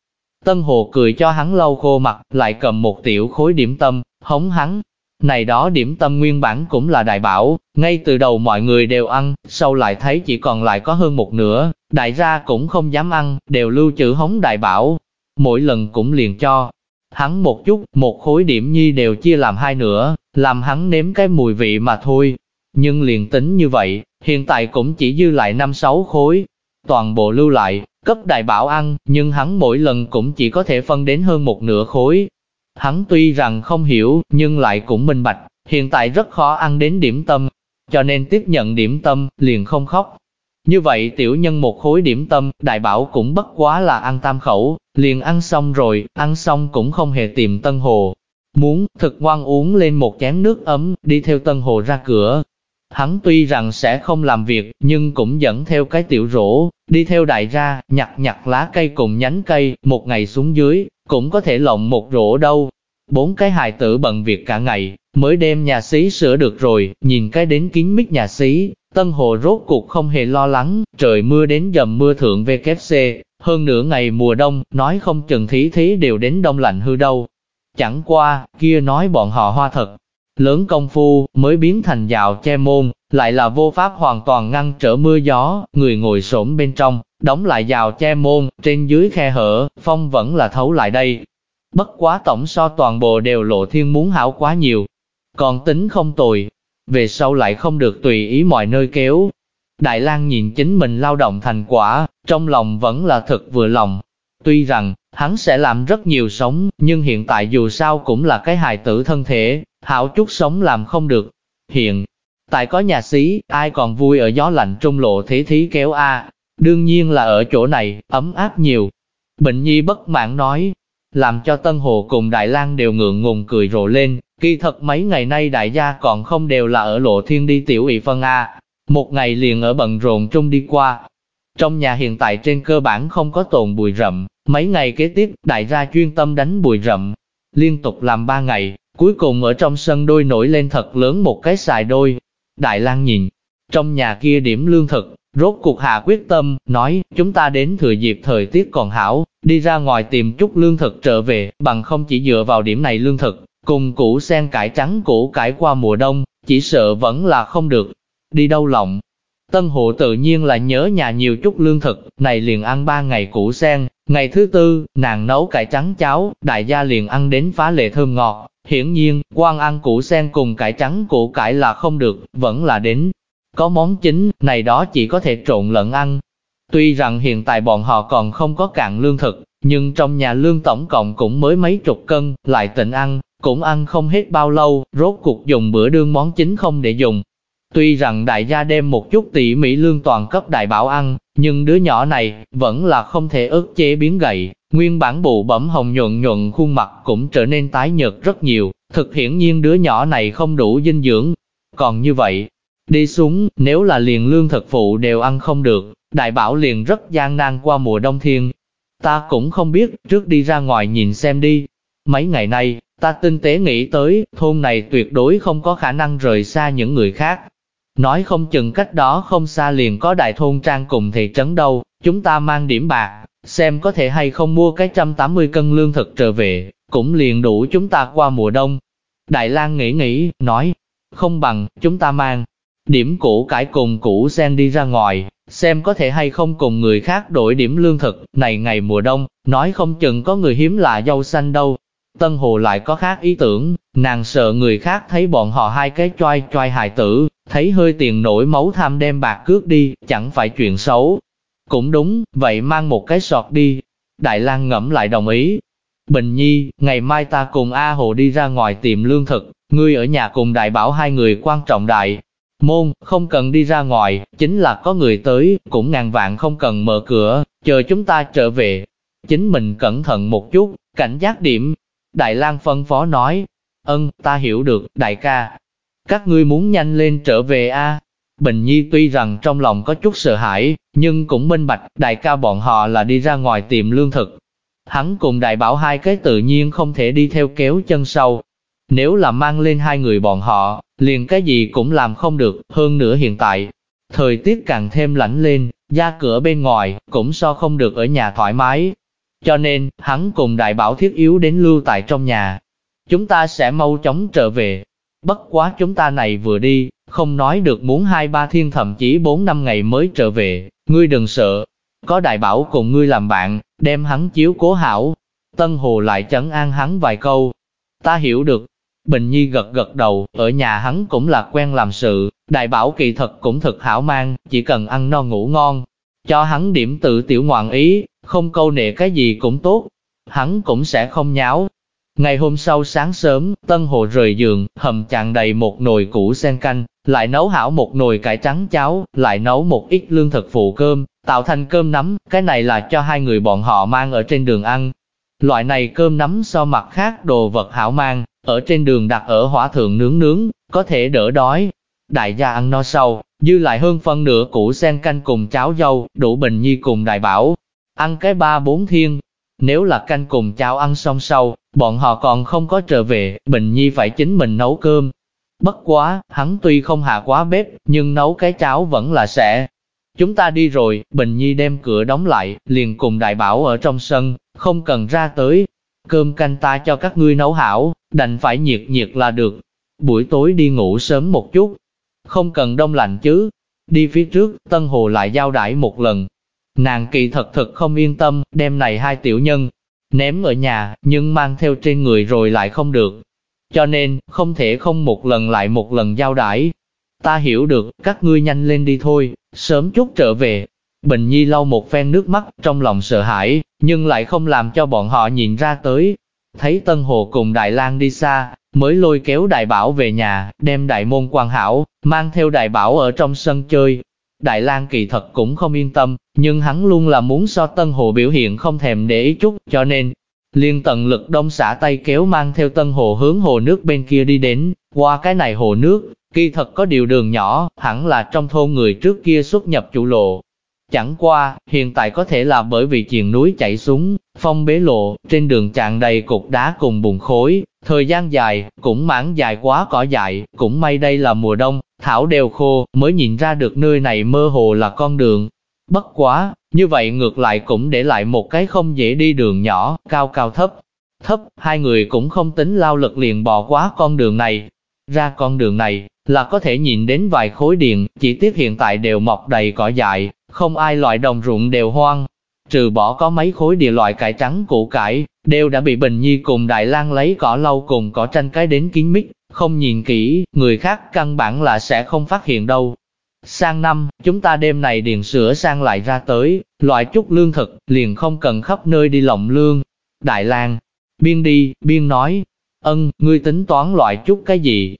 Tân Hồ cười cho hắn lau khô mặt, lại cầm một tiểu khối điểm tâm, hống hắn. Này đó điểm tâm nguyên bản cũng là đại bảo, ngay từ đầu mọi người đều ăn, sau lại thấy chỉ còn lại có hơn một nửa, đại gia cũng không dám ăn, đều lưu trữ hống đại bảo. Mỗi lần cũng liền cho, hắn một chút, một khối điểm nhi đều chia làm hai nửa, làm hắn nếm cái mùi vị mà thôi. Nhưng liền tính như vậy, hiện tại cũng chỉ dư lại năm sáu khối, toàn bộ lưu lại, cấp đại bảo ăn, nhưng hắn mỗi lần cũng chỉ có thể phân đến hơn một nửa khối. Hắn tuy rằng không hiểu, nhưng lại cũng minh bạch, hiện tại rất khó ăn đến điểm tâm, cho nên tiếp nhận điểm tâm, liền không khóc. Như vậy tiểu nhân một khối điểm tâm, đại bảo cũng bất quá là ăn tam khẩu, liền ăn xong rồi, ăn xong cũng không hề tìm Tân Hồ. Muốn, thực ngoan uống lên một chén nước ấm, đi theo Tân Hồ ra cửa. Hắn tuy rằng sẽ không làm việc, nhưng cũng dẫn theo cái tiểu rổ, đi theo đại ra, nhặt nhặt lá cây cùng nhánh cây, một ngày xuống dưới, cũng có thể lộng một rổ đâu. Bốn cái hài tử bận việc cả ngày, mới đem nhà xí sửa được rồi, nhìn cái đến kín mít nhà xí, Tân Hồ rốt cuộc không hề lo lắng, trời mưa đến dầm mưa thượng VKC, hơn nửa ngày mùa đông, nói không chừng thí thí đều đến đông lạnh hư đâu. Chẳng qua, kia nói bọn họ hoa thật, lớn công phu, mới biến thành rào che môn, lại là vô pháp hoàn toàn ngăn trở mưa gió, người ngồi xổm bên trong, đóng lại rào che môn, trên dưới khe hở, phong vẫn là thấu lại đây. Bất quá tổng so toàn bộ đều lộ thiên muốn hảo quá nhiều, còn tính không tồi, về sau lại không được tùy ý mọi nơi kéo. Đại lang nhìn chính mình lao động thành quả, trong lòng vẫn là thật vừa lòng. Tuy rằng, hắn sẽ làm rất nhiều sống, nhưng hiện tại dù sao cũng là cái hài tử thân thể, hảo chút sống làm không được. Hiện, tại có nhà xí, ai còn vui ở gió lạnh trung lộ thế thí kéo a Đương nhiên là ở chỗ này, ấm áp nhiều. Bệnh nhi bất mãn nói, làm cho Tân Hồ cùng Đại lang đều ngượng ngùng cười rộ lên, Kỳ thật mấy ngày nay đại gia còn không đều là ở lộ thiên đi tiểu ị phân A, một ngày liền ở bận rộn trung đi qua. Trong nhà hiện tại trên cơ bản không có tồn bụi rậm, mấy ngày kế tiếp đại gia chuyên tâm đánh bụi rậm, liên tục làm ba ngày, cuối cùng ở trong sân đôi nổi lên thật lớn một cái xài đôi. Đại lang nhìn, trong nhà kia điểm lương thực, rốt cuộc hạ quyết tâm, nói, chúng ta đến thừa dịp thời tiết còn hảo, đi ra ngoài tìm chút lương thực trở về, bằng không chỉ dựa vào điểm này lương thực, Cùng củ sen cải trắng củ cải qua mùa đông, chỉ sợ vẫn là không được. Đi đâu lộng? Tân hộ tự nhiên là nhớ nhà nhiều chút lương thực, này liền ăn ba ngày củ sen. Ngày thứ tư, nàng nấu cải trắng cháo, đại gia liền ăn đến phá lệ thơm ngọt. Hiển nhiên, quan ăn củ sen cùng cải trắng củ cải là không được, vẫn là đến. Có món chính, này đó chỉ có thể trộn lẫn ăn. Tuy rằng hiện tại bọn họ còn không có cạn lương thực, nhưng trong nhà lương tổng cộng cũng mới mấy chục cân, lại tịnh ăn, cũng ăn không hết bao lâu, rốt cuộc dùng bữa đương món chính không để dùng. Tuy rằng đại gia đem một chút tỉ mỹ lương toàn cấp đại bảo ăn, nhưng đứa nhỏ này vẫn là không thể ức chế biến gậy, nguyên bản bụ bẩm hồng nhuận nhuận khuôn mặt cũng trở nên tái nhợt rất nhiều, thực hiển nhiên đứa nhỏ này không đủ dinh dưỡng. Còn như vậy, đi xuống, nếu là liền lương thực phụ đều ăn không được, đại bảo liền rất gian nan qua mùa đông thiên. Ta cũng không biết, trước đi ra ngoài nhìn xem đi. Mấy ngày nay, Ta tinh tế nghĩ tới, thôn này tuyệt đối không có khả năng rời xa những người khác. Nói không chừng cách đó không xa liền có đại thôn trang cùng thị trấn đâu, chúng ta mang điểm bạc, xem có thể hay không mua cái trăm tám mươi cân lương thực trở về, cũng liền đủ chúng ta qua mùa đông. Đại lang nghĩ nghĩ, nói, không bằng, chúng ta mang, điểm củ cải cùng củ sen đi ra ngoài, xem có thể hay không cùng người khác đổi điểm lương thực, này ngày mùa đông, nói không chừng có người hiếm lạ dâu xanh đâu. Tân Hồ lại có khác ý tưởng, nàng sợ người khác thấy bọn họ hai cái choai choai hài tử, thấy hơi tiền nổi máu tham đem bạc cướp đi, chẳng phải chuyện xấu. Cũng đúng, vậy mang một cái sọt đi. Đại lang ngẫm lại đồng ý. Bình Nhi, ngày mai ta cùng A Hồ đi ra ngoài tìm lương thực, ngươi ở nhà cùng đại bảo hai người quan trọng đại, Môn, không cần đi ra ngoài, chính là có người tới, cũng ngàn vạn không cần mở cửa, chờ chúng ta trở về. Chính mình cẩn thận một chút, cảnh giác điểm. Đại lang phân phó nói, ân, ta hiểu được, đại ca. Các ngươi muốn nhanh lên trở về a Bình Nhi tuy rằng trong lòng có chút sợ hãi, nhưng cũng minh bạch, đại ca bọn họ là đi ra ngoài tìm lương thực. Hắn cùng đại bảo hai cái tự nhiên không thể đi theo kéo chân sau, nếu là mang lên hai người bọn họ, liền cái gì cũng làm không được, hơn nữa hiện tại, thời tiết càng thêm lạnh lên, ra cửa bên ngoài, cũng so không được ở nhà thoải mái. Cho nên, hắn cùng đại bảo thiết yếu đến lưu tại trong nhà. Chúng ta sẽ mau chóng trở về. Bất quá chúng ta này vừa đi, không nói được muốn hai ba thiên thậm chí bốn năm ngày mới trở về, ngươi đừng sợ. Có đại bảo cùng ngươi làm bạn, đem hắn chiếu cố hảo. Tân Hồ lại chấn an hắn vài câu. Ta hiểu được, Bình Nhi gật gật đầu, ở nhà hắn cũng là quen làm sự, đại bảo kỳ thật cũng thật hảo mang, chỉ cần ăn no ngủ ngon. Cho hắn điểm tự tiểu ngoạn ý, không câu nệ cái gì cũng tốt, hắn cũng sẽ không nháo. Ngày hôm sau sáng sớm, Tân Hồ rời giường, hầm chàng đầy một nồi củ sen canh, lại nấu hảo một nồi cải trắng cháo, lại nấu một ít lương thực phụ cơm, tạo thành cơm nắm, cái này là cho hai người bọn họ mang ở trên đường ăn. Loại này cơm nắm so mặt khác đồ vật hảo mang, ở trên đường đặt ở hỏa thượng nướng nướng, có thể đỡ đói. Đại gia ăn no sau, dư lại hơn phân nửa củ sen canh cùng cháo dâu, đủ bình nhi cùng đại bảo. Ăn cái ba bốn thiên, nếu là canh cùng cháo ăn xong sau, bọn họ còn không có trở về, Bình Nhi phải chính mình nấu cơm. Bất quá, hắn tuy không hạ quá bếp, nhưng nấu cái cháo vẫn là sẽ. Chúng ta đi rồi, Bình Nhi đem cửa đóng lại, liền cùng đại bảo ở trong sân, không cần ra tới, Cơm canh ta cho các ngươi nấu hảo, đành phải nhiệt nhiệt là được. Buổi tối đi ngủ sớm một chút, không cần đông lạnh chứ. Đi phía trước, Tân Hồ lại giao đãi một lần. Nàng kỳ thật thật không yên tâm, đem này hai tiểu nhân, ném ở nhà, nhưng mang theo trên người rồi lại không được. Cho nên, không thể không một lần lại một lần giao đãi. Ta hiểu được, các ngươi nhanh lên đi thôi, sớm chút trở về, Bình Nhi lau một phen nước mắt, trong lòng sợ hãi, nhưng lại không làm cho bọn họ nhìn ra tới. Thấy Tân Hồ cùng Đại lang đi xa, mới lôi kéo Đại Bảo về nhà, đem Đại Môn quan hảo, mang theo Đại Bảo ở trong sân chơi. Đại lang kỳ thật cũng không yên tâm, nhưng hắn luôn là muốn so Tân Hồ biểu hiện không thèm để ý chút, cho nên, liên tận lực đông xả tay kéo mang theo Tân Hồ hướng hồ nước bên kia đi đến, qua cái này hồ nước, kỳ thật có điều đường nhỏ, hẳn là trong thôn người trước kia xuất nhập chủ lộ, Chẳng qua, hiện tại có thể là bởi vì chiền núi chảy xuống, phong bế lộ, trên đường tràn đầy cục đá cùng bùn khối, thời gian dài, cũng mãn dài quá cỏ dại, cũng may đây là mùa đông, thảo đều khô, mới nhìn ra được nơi này mơ hồ là con đường. Bất quá, như vậy ngược lại cũng để lại một cái không dễ đi đường nhỏ, cao cao thấp. Thấp, hai người cũng không tính lao lực liền bò quá con đường này. Ra con đường này, là có thể nhìn đến vài khối điện, chỉ tiếc hiện tại đều mọc đầy cỏ dại, không ai loại đồng ruộng đều hoang. Trừ bỏ có mấy khối địa loại cải trắng củ cải, đều đã bị Bình Nhi cùng Đại lang lấy cỏ lau cùng cỏ tranh cái đến kín mít, không nhìn kỹ, người khác căn bản là sẽ không phát hiện đâu. Sang năm, chúng ta đêm này điền sửa sang lại ra tới, loại chút lương thực, liền không cần khắp nơi đi lộng lương. Đại lang biên đi, biên nói, ân, ngươi tính toán loại chút cái gì?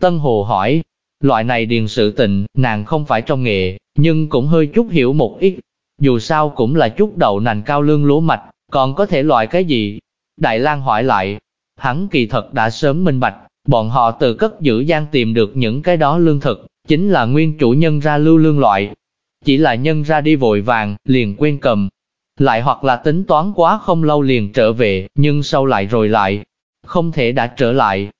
Tân Hồ hỏi, loại này điền sự tình, nàng không phải trong nghề, nhưng cũng hơi chút hiểu một ít. Dù sao cũng là chút đậu nành cao lương lúa mạch, còn có thể loại cái gì? Đại lang hỏi lại, hắn kỳ thật đã sớm minh bạch, bọn họ từ cất giữ gian tìm được những cái đó lương thực, chính là nguyên chủ nhân ra lưu lương loại. Chỉ là nhân ra đi vội vàng, liền quên cầm. Lại hoặc là tính toán quá không lâu liền trở về, nhưng sau lại rồi lại, không thể đã trở lại.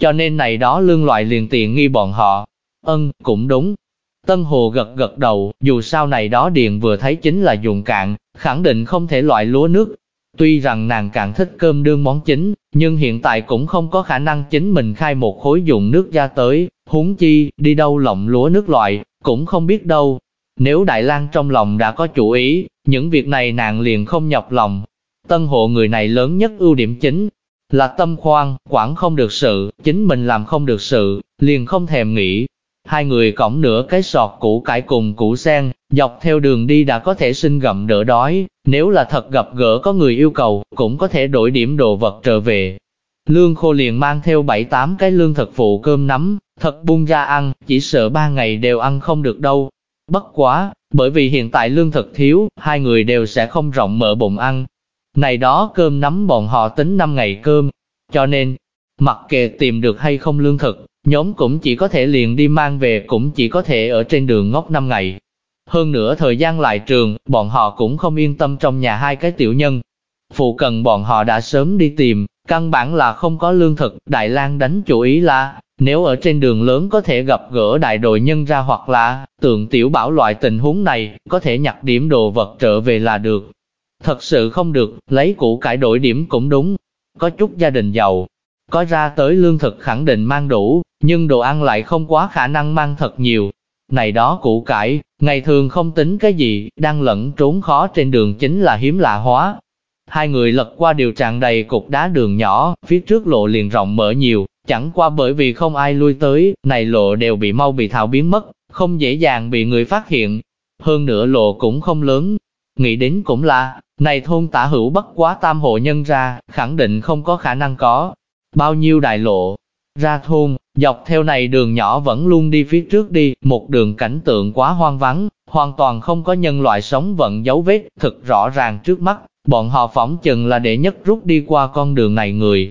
Cho nên này đó lương loại liền tiện nghi bọn họ. Ân, cũng đúng, Tân Hồ gật gật đầu, dù sao này đó điện vừa thấy chính là dùng cạn, khẳng định không thể loại lúa nước. Tuy rằng nàng càng thích cơm đương món chính, nhưng hiện tại cũng không có khả năng chính mình khai một khối dùng nước ra tới, huống chi, đi đâu lộng lúa nước loại, cũng không biết đâu. Nếu Đại lang trong lòng đã có chủ ý, những việc này nàng liền không nhọc lòng. Tân hộ người này lớn nhất ưu điểm chính là tâm khoan, quản không được sự, chính mình làm không được sự, liền không thèm nghĩ. Hai người cõng nửa cái sọt củ cải cùng củ sen, dọc theo đường đi đã có thể xin gặm đỡ đói, nếu là thật gặp gỡ có người yêu cầu, cũng có thể đổi điểm đồ vật trở về. Lương khô liền mang theo bảy tám cái lương thực phụ cơm nắm, thật bung ra ăn, chỉ sợ ba ngày đều ăn không được đâu. Bất quá, bởi vì hiện tại lương thực thiếu, hai người đều sẽ không rộng mở bụng ăn. Này đó cơm nắm bọn họ tính 5 ngày cơm, cho nên, mặc kệ tìm được hay không lương thực, nhóm cũng chỉ có thể liền đi mang về cũng chỉ có thể ở trên đường ngốc 5 ngày. Hơn nữa thời gian lại trường, bọn họ cũng không yên tâm trong nhà hai cái tiểu nhân. Phụ cần bọn họ đã sớm đi tìm, căn bản là không có lương thực, Đại lang đánh chủ ý là, nếu ở trên đường lớn có thể gặp gỡ đại đội nhân ra hoặc là tượng tiểu bảo loại tình huống này, có thể nhặt điểm đồ vật trở về là được. Thật sự không được, lấy củ cải đổi điểm cũng đúng. Có chút gia đình giàu, có ra tới lương thực khẳng định mang đủ, nhưng đồ ăn lại không quá khả năng mang thật nhiều. Này đó củ cải, ngày thường không tính cái gì, đang lẫn trốn khó trên đường chính là hiếm lạ hóa. Hai người lật qua điều tràn đầy cục đá đường nhỏ, phía trước lộ liền rộng mở nhiều, chẳng qua bởi vì không ai lui tới, này lộ đều bị mau bị thảo biến mất, không dễ dàng bị người phát hiện. Hơn nữa lộ cũng không lớn. Nghĩ đến cũng là, này thôn tả hữu bất quá tam hộ nhân ra, khẳng định không có khả năng có. Bao nhiêu đại lộ, ra thôn, dọc theo này đường nhỏ vẫn luôn đi phía trước đi, một đường cảnh tượng quá hoang vắng, hoàn toàn không có nhân loại sống vận dấu vết, thực rõ ràng trước mắt, bọn họ phỏng chừng là để nhất rút đi qua con đường này người.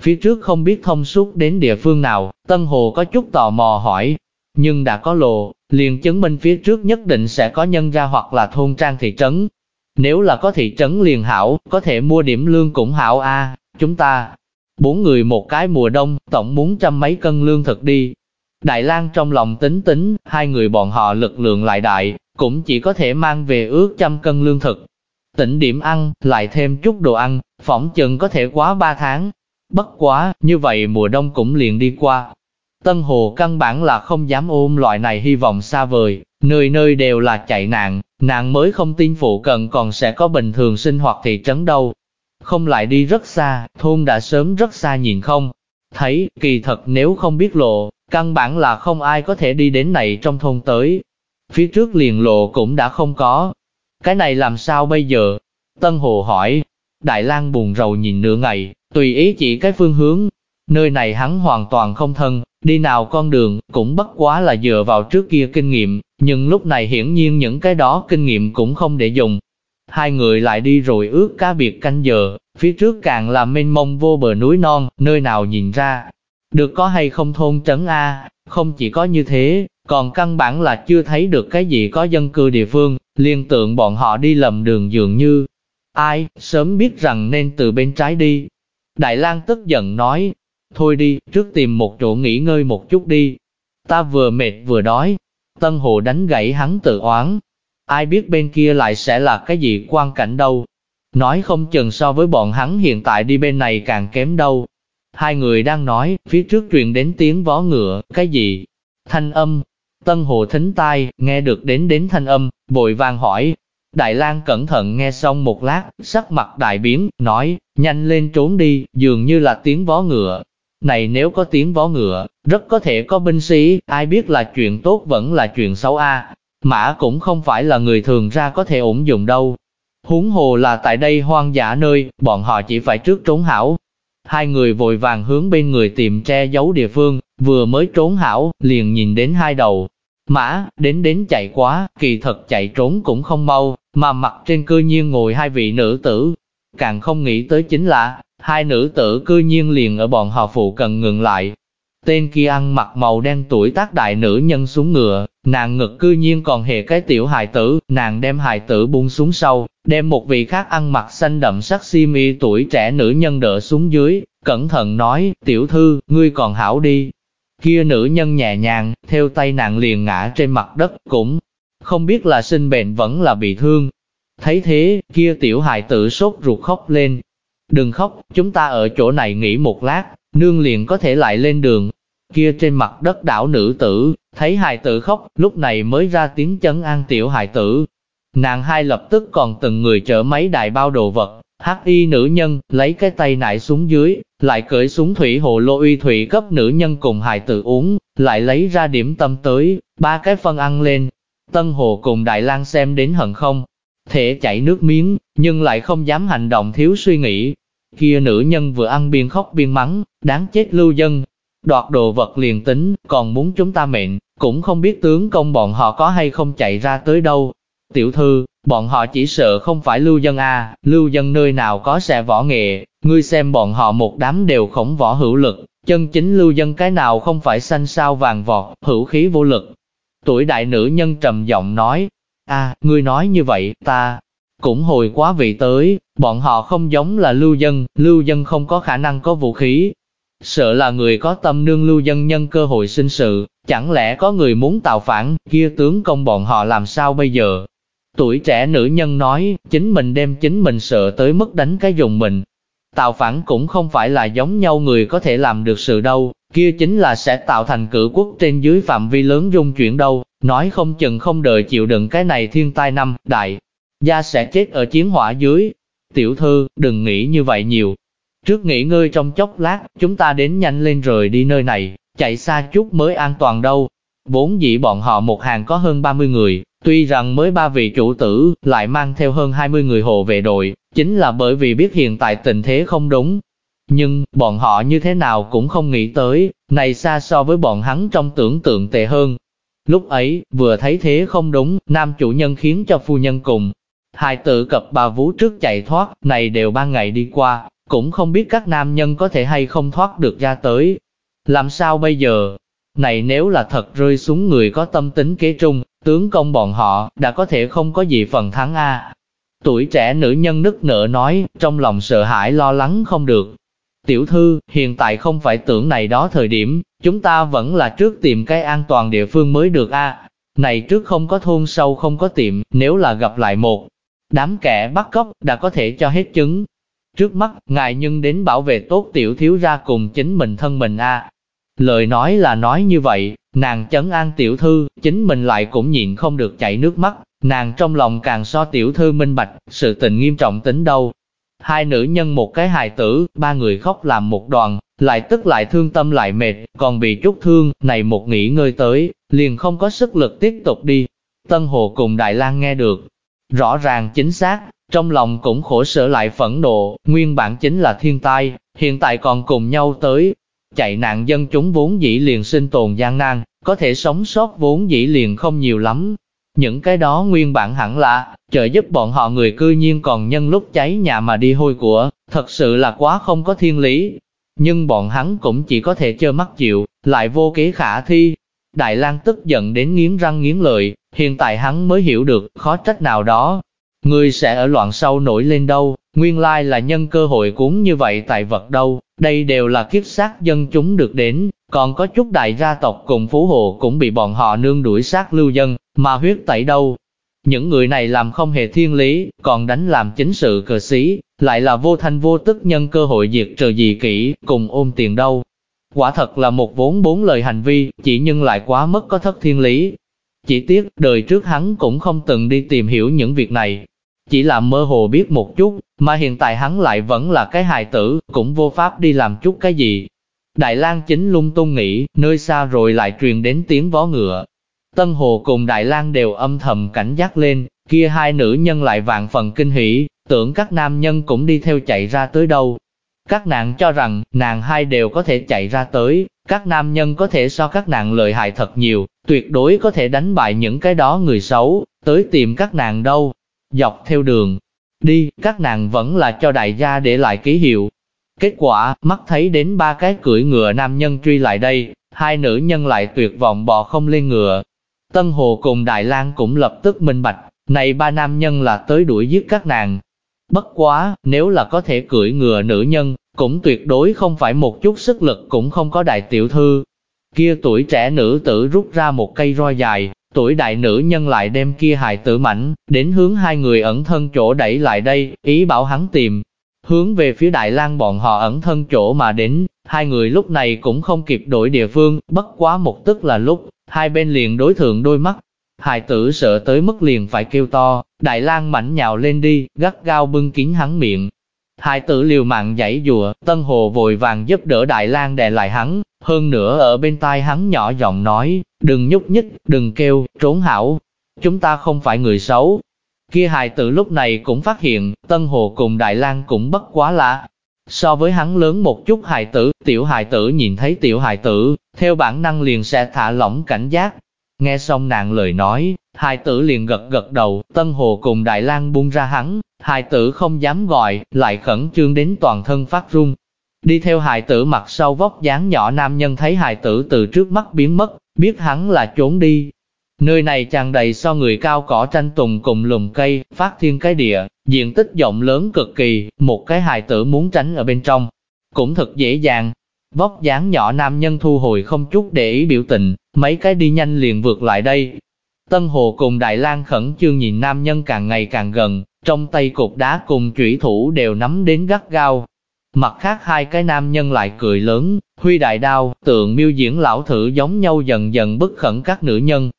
Phía trước không biết thông suốt đến địa phương nào, Tân Hồ có chút tò mò hỏi, nhưng đã có lộ, liền chứng minh phía trước nhất định sẽ có nhân ra hoặc là thôn trang thị trấn. Nếu là có thị trấn liền hảo, có thể mua điểm lương cũng hảo a chúng ta, Bốn người một cái mùa đông, tổng muốn trăm mấy cân lương thực đi. Đại lang trong lòng tính tính, hai người bọn họ lực lượng lại đại, cũng chỉ có thể mang về ước trăm cân lương thực. Tỉnh điểm ăn, lại thêm chút đồ ăn, phỏng chừng có thể quá ba tháng. Bất quá, như vậy mùa đông cũng liền đi qua. Tân Hồ căn bản là không dám ôm loại này hy vọng xa vời, nơi nơi đều là chạy nạn, nạn mới không tin phụ cận còn sẽ có bình thường sinh hoạt thị trấn đâu, không lại đi rất xa, thôn đã sớm rất xa nhìn không. Thấy, kỳ thật nếu không biết lộ, căn bản là không ai có thể đi đến này trong thôn tới. Phía trước liền lộ cũng đã không có. Cái này làm sao bây giờ? Tân Hồ hỏi. Đại lang buồn rầu nhìn nửa ngày, tùy ý chỉ cái phương hướng. Nơi này hắn hoàn toàn không thân, đi nào con đường, cũng bất quá là dựa vào trước kia kinh nghiệm, nhưng lúc này hiển nhiên những cái đó kinh nghiệm cũng không để dùng, Hai người lại đi rồi ước cá biệt canh giờ, phía trước càng là mênh mông vô bờ núi non, nơi nào nhìn ra. Được có hay không thôn trấn A, không chỉ có như thế, còn căn bản là chưa thấy được cái gì có dân cư địa phương, liên tượng bọn họ đi lầm đường dường như. Ai, sớm biết rằng nên từ bên trái đi. Đại lang tức giận nói, thôi đi, trước tìm một chỗ nghỉ ngơi một chút đi. Ta vừa mệt vừa đói. Tân Hồ đánh gãy hắn tự oán, ai biết bên kia lại sẽ là cái gì quan cảnh đâu. Nói không chừng so với bọn hắn hiện tại đi bên này càng kém đâu. Hai người đang nói, phía trước truyền đến tiếng vó ngựa, cái gì? Thanh âm. Tân Hồ thính tai, nghe được đến đến thanh âm, vội vàng hỏi. Đại lang cẩn thận nghe xong một lát, sắc mặt đại biến, nói, nhanh lên trốn đi, dường như là tiếng vó ngựa. Này nếu có tiếng vó ngựa, rất có thể có binh sĩ, ai biết là chuyện tốt vẫn là chuyện xấu a Mã cũng không phải là người thường ra có thể ổn dụng đâu. Huống hồ là tại đây hoang dã nơi, bọn họ chỉ phải trước trốn hảo. Hai người vội vàng hướng bên người tìm che giấu địa phương, vừa mới trốn hảo, liền nhìn đến hai đầu. Mã, đến đến chạy quá, kỳ thật chạy trốn cũng không mau, mà mặt trên cư nhiên ngồi hai vị nữ tử. Càng không nghĩ tới chính là, hai nữ tử cư nhiên liền ở bọn họ phụ cần ngừng lại, Tên kia ăn mặc màu đen tuổi tác đại nữ nhân xuống ngựa, nàng ngực cư nhiên còn hề cái tiểu hài tử, nàng đem hài tử buông xuống sau, đem một vị khác ăn mặc xanh đậm sắc si mi tuổi trẻ nữ nhân đỡ xuống dưới, cẩn thận nói, tiểu thư, ngươi còn hảo đi. Kia nữ nhân nhẹ nhàng, theo tay nàng liền ngã trên mặt đất, cũng không biết là sinh bệnh vẫn là bị thương. Thấy thế, kia tiểu hài tử sốt ruột khóc lên. Đừng khóc, chúng ta ở chỗ này nghỉ một lát, nương liền có thể lại lên đường. Kia trên mặt đất đảo nữ tử, thấy hài tử khóc, lúc này mới ra tiếng chấn an tiểu hài tử. Nàng hai lập tức còn từng người chở mấy đại bao đồ vật, hắc y nữ nhân, lấy cái tay nải xuống dưới, lại cởi súng thủy hồ lô uy thủy cấp nữ nhân cùng hài tử uống, lại lấy ra điểm tâm tới, ba cái phân ăn lên. Tân Hồ cùng Đại lang xem đến hận không, thể chảy nước miếng, nhưng lại không dám hành động thiếu suy nghĩ. Kia nữ nhân vừa ăn biên khóc biên mắng, đáng chết lưu dân. Đoạt đồ vật liền tính, còn muốn chúng ta mệnh, cũng không biết tướng công bọn họ có hay không chạy ra tới đâu. Tiểu thư, bọn họ chỉ sợ không phải lưu dân a, lưu dân nơi nào có xe võ nghệ, ngươi xem bọn họ một đám đều khổng võ hữu lực, chân chính lưu dân cái nào không phải xanh sao vàng vọt, hữu khí vô lực. Tuổi đại nữ nhân trầm giọng nói, a, ngươi nói như vậy, ta cũng hồi quá vị tới, bọn họ không giống là lưu dân, lưu dân không có khả năng có vũ khí. Sợ là người có tâm nương lưu dân nhân cơ hội sinh sự, chẳng lẽ có người muốn tạo phản, kia tướng công bọn họ làm sao bây giờ? Tuổi trẻ nữ nhân nói, chính mình đem chính mình sợ tới mức đánh cái dùng mình. Tạo phản cũng không phải là giống nhau người có thể làm được sự đâu, kia chính là sẽ tạo thành cử quốc trên dưới phạm vi lớn dung chuyển đâu, nói không chừng không đợi chịu đựng cái này thiên tai năm, đại, gia sẽ chết ở chiến hỏa dưới. Tiểu thư, đừng nghĩ như vậy nhiều. Trước nghỉ ngơi trong chốc lát, chúng ta đến nhanh lên rồi đi nơi này, chạy xa chút mới an toàn đâu. Vốn dĩ bọn họ một hàng có hơn 30 người, tuy rằng mới ba vị chủ tử, lại mang theo hơn 20 người hộ vệ đội, chính là bởi vì biết hiện tại tình thế không đúng. Nhưng, bọn họ như thế nào cũng không nghĩ tới, này xa so với bọn hắn trong tưởng tượng tệ hơn. Lúc ấy, vừa thấy thế không đúng, nam chủ nhân khiến cho phu nhân cùng. Hai tự cập bà vú trước chạy thoát, này đều ba ngày đi qua, cũng không biết các nam nhân có thể hay không thoát được ra tới. Làm sao bây giờ? Này nếu là thật rơi xuống người có tâm tính kế trung, tướng công bọn họ, đã có thể không có gì phần thắng a. Tuổi trẻ nữ nhân nức nở nói, trong lòng sợ hãi lo lắng không được. Tiểu thư, hiện tại không phải tưởng này đó thời điểm, chúng ta vẫn là trước tìm cái an toàn địa phương mới được a. Này trước không có thôn sâu không có tiệm, nếu là gặp lại một đám kẻ bắt cóc, đã có thể cho hết chứng. Trước mắt, ngài nhưng đến bảo vệ tốt tiểu thiếu ra cùng chính mình thân mình a. Lời nói là nói như vậy, nàng chấn an tiểu thư, chính mình lại cũng nhịn không được chảy nước mắt, nàng trong lòng càng so tiểu thư minh bạch, sự tình nghiêm trọng tính đâu. Hai nữ nhân một cái hài tử, ba người khóc làm một đoàn, lại tức lại thương tâm lại mệt, còn bị chút thương, này một nghỉ ngơi tới, liền không có sức lực tiếp tục đi. Tân Hồ cùng Đại lang nghe được, rõ ràng chính xác, trong lòng cũng khổ sở lại phẫn nộ, nguyên bản chính là thiên tai, hiện tại còn cùng nhau tới, chạy nạn dân chúng vốn dĩ liền sinh tồn gian nan, có thể sống sót vốn dĩ liền không nhiều lắm. Những cái đó nguyên bản hẳn là, trợ giúp bọn họ người cư nhiên còn nhân lúc cháy nhà mà đi hôi của, thật sự là quá không có thiên lý. Nhưng bọn hắn cũng chỉ có thể chơi mắt chịu, lại vô kế khả thi. Đại lang tức giận đến nghiến răng nghiến lợi, hiện tại hắn mới hiểu được, khó trách nào đó. Người sẽ ở loạn sâu nổi lên đâu, nguyên lai là nhân cơ hội cuốn như vậy tại vật đâu. Đây đều là kiếp sát dân chúng được đến, còn có chút đại gia tộc cùng phú hộ cũng bị bọn họ nương đuổi sát lưu dân, mà huyết tẩy đâu. Những người này làm không hề thiên lý, còn đánh làm chính sự cờ xí, lại là vô thanh vô tức nhân cơ hội diệt trừ dị kỹ, cùng ôm tiền đâu. Quả thật là một vốn bốn lời hành vi, chỉ nhưng lại quá mất có thất thiên lý. Chỉ tiếc, đời trước hắn cũng không từng đi tìm hiểu những việc này, chỉ là mơ hồ biết một chút, mà hiện tại hắn lại vẫn là cái hài tử, cũng vô pháp đi làm chút cái gì. Đại lang chính lung tung nghĩ, nơi xa rồi lại truyền đến tiếng vó ngựa. Tân Hồ cùng Đại lang đều âm thầm cảnh giác lên, kia hai nữ nhân lại vạn phần kinh hỉ, tưởng các nam nhân cũng đi theo chạy ra tới đâu. Các nàng cho rằng, nàng hai đều có thể chạy ra tới, các nam nhân có thể so các nàng lợi hại thật nhiều, tuyệt đối có thể đánh bại những cái đó người xấu, tới tìm các nàng đâu, Dọc theo đường đi, các nàng vẫn là cho đại gia để lại ký hiệu. Kết quả, mắt thấy đến ba cái cưỡi ngựa nam nhân truy lại đây, hai nữ nhân lại tuyệt vọng bò không lên ngựa. Tân Hồ cùng Đại lang cũng lập tức minh bạch, này ba nam nhân là tới đuổi giết các nàng. Bất quá, nếu là có thể cưỡi ngựa nữ nhân, cũng tuyệt đối không phải một chút sức lực cũng không có đại tiểu thư. Kia tuổi trẻ nữ tử rút ra một cây roi dài, tuổi đại nữ nhân lại đem kia hài tử mảnh, đến hướng hai người ẩn thân chỗ đẩy lại đây, ý bảo hắn tìm. Hướng về phía Đại lang bọn họ ẩn thân chỗ mà đến, hai người lúc này cũng không kịp đổi địa phương, bất quá một tức là lúc, hai bên liền đối thượng đôi mắt. Hài tử sợ tới mức liền phải kêu to, Đại lang mảnh nhào lên đi, gắt gao bưng kín hắn miệng. Hai tử liều mạng giãy dùa, Tân Hồ vội vàng giúp đỡ Đại lang đè lại hắn, hơn nữa ở bên tai hắn nhỏ giọng nói, đừng nhúc nhích, đừng kêu, trốn hảo. Chúng ta không phải người xấu. Kia hài tử lúc này cũng phát hiện, Tân Hồ cùng Đại lang cũng bất quá lạ. So với hắn lớn một chút hài tử, tiểu hài tử nhìn thấy tiểu hài tử, theo bản năng liền sẽ thả lỏng cảnh giác. Nghe xong nàng lời nói, Hai tử liền gật gật đầu, Tân Hồ cùng Đại lang buông ra hắn, hai tử không dám gọi, lại khẩn trương đến toàn thân phát run, Đi theo hài tử mặt sau vóc dáng nhỏ nam nhân thấy hài tử từ trước mắt biến mất, biết hắn là trốn đi. Nơi này tràn đầy so người cao cỏ tranh tùng cùng lùm cây, phát thiên cái địa, diện tích rộng lớn cực kỳ, một cái hài tử muốn tránh ở bên trong. Cũng thật dễ dàng, vóc dáng nhỏ nam nhân thu hồi không chút để ý biểu tình, mấy cái đi nhanh liền vượt lại đây. Tân Hồ cùng Đại lang khẩn trương nhìn nam nhân càng ngày càng gần, trong tay cục đá cùng chủy thủ đều nắm đến gắt gao, Mặt khác hai cái nam nhân lại cười lớn, huy đại đao, tượng miêu diễn lão thử giống nhau dần dần bức khẩn các nữ nhân.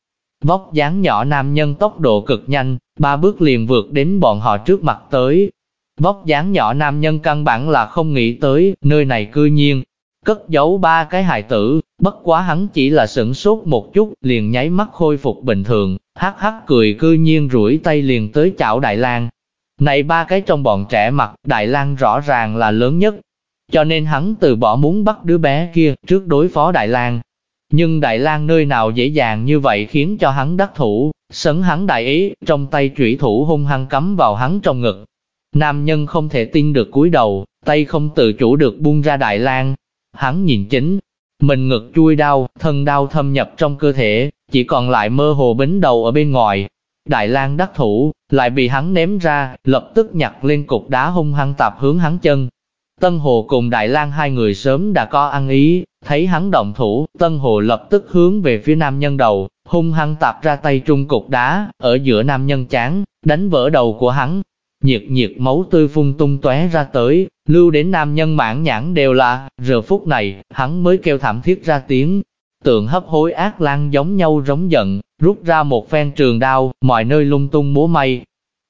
Vóc dáng nhỏ nam nhân tốc độ cực nhanh, ba bước liền vượt đến bọn họ trước mặt tới. Vóc dáng nhỏ nam nhân căn bản là không nghĩ tới, nơi này cư nhiên, cất giấu ba cái hài tử, bất quá hắn chỉ là sửng sốt một chút, liền nháy mắt khôi phục bình thường, hắc hắc cười cư nhiên rủi tay liền tới chảo Đại lang này ba cái trong bọn trẻ mặt, Đại lang rõ ràng là lớn nhất. Cho nên hắn từ bỏ muốn bắt đứa bé kia trước đối phó Đại lang. Nhưng Đại lang nơi nào dễ dàng như vậy khiến cho hắn đắc thủ, sấn hắn đại ý, trong tay trụy thủ hung hăng cắm vào hắn trong ngực. Nam nhân không thể tin được cúi đầu, tay không tự chủ được buông ra Đại lang. Hắn nhìn chính, mình ngực chui đau, thân đau thâm nhập trong cơ thể, chỉ còn lại mơ hồ bính đầu ở bên ngoài, Đại lang đắc thủ, lại bị hắn ném ra, lập tức nhặt lên cục đá hung hăng tạp hướng hắn chân. Tân Hồ cùng Đại lang hai người sớm đã có ăn ý, thấy hắn động thủ, Tân Hồ lập tức hướng về phía nam nhân đầu, hung hăng tạp ra tay trung cục đá, ở giữa nam nhân chán, đánh vỡ đầu của hắn. Nhiệt nhiệt máu tươi phun tung tóe ra tới, lưu đến nam nhân mãn nhãn đều là, giờ phút này, hắn mới kêu thảm thiết ra tiếng, tượng hấp hối ác lan giống nhau rống giận, rút ra một phen trường đao, mọi nơi lung tung múa may.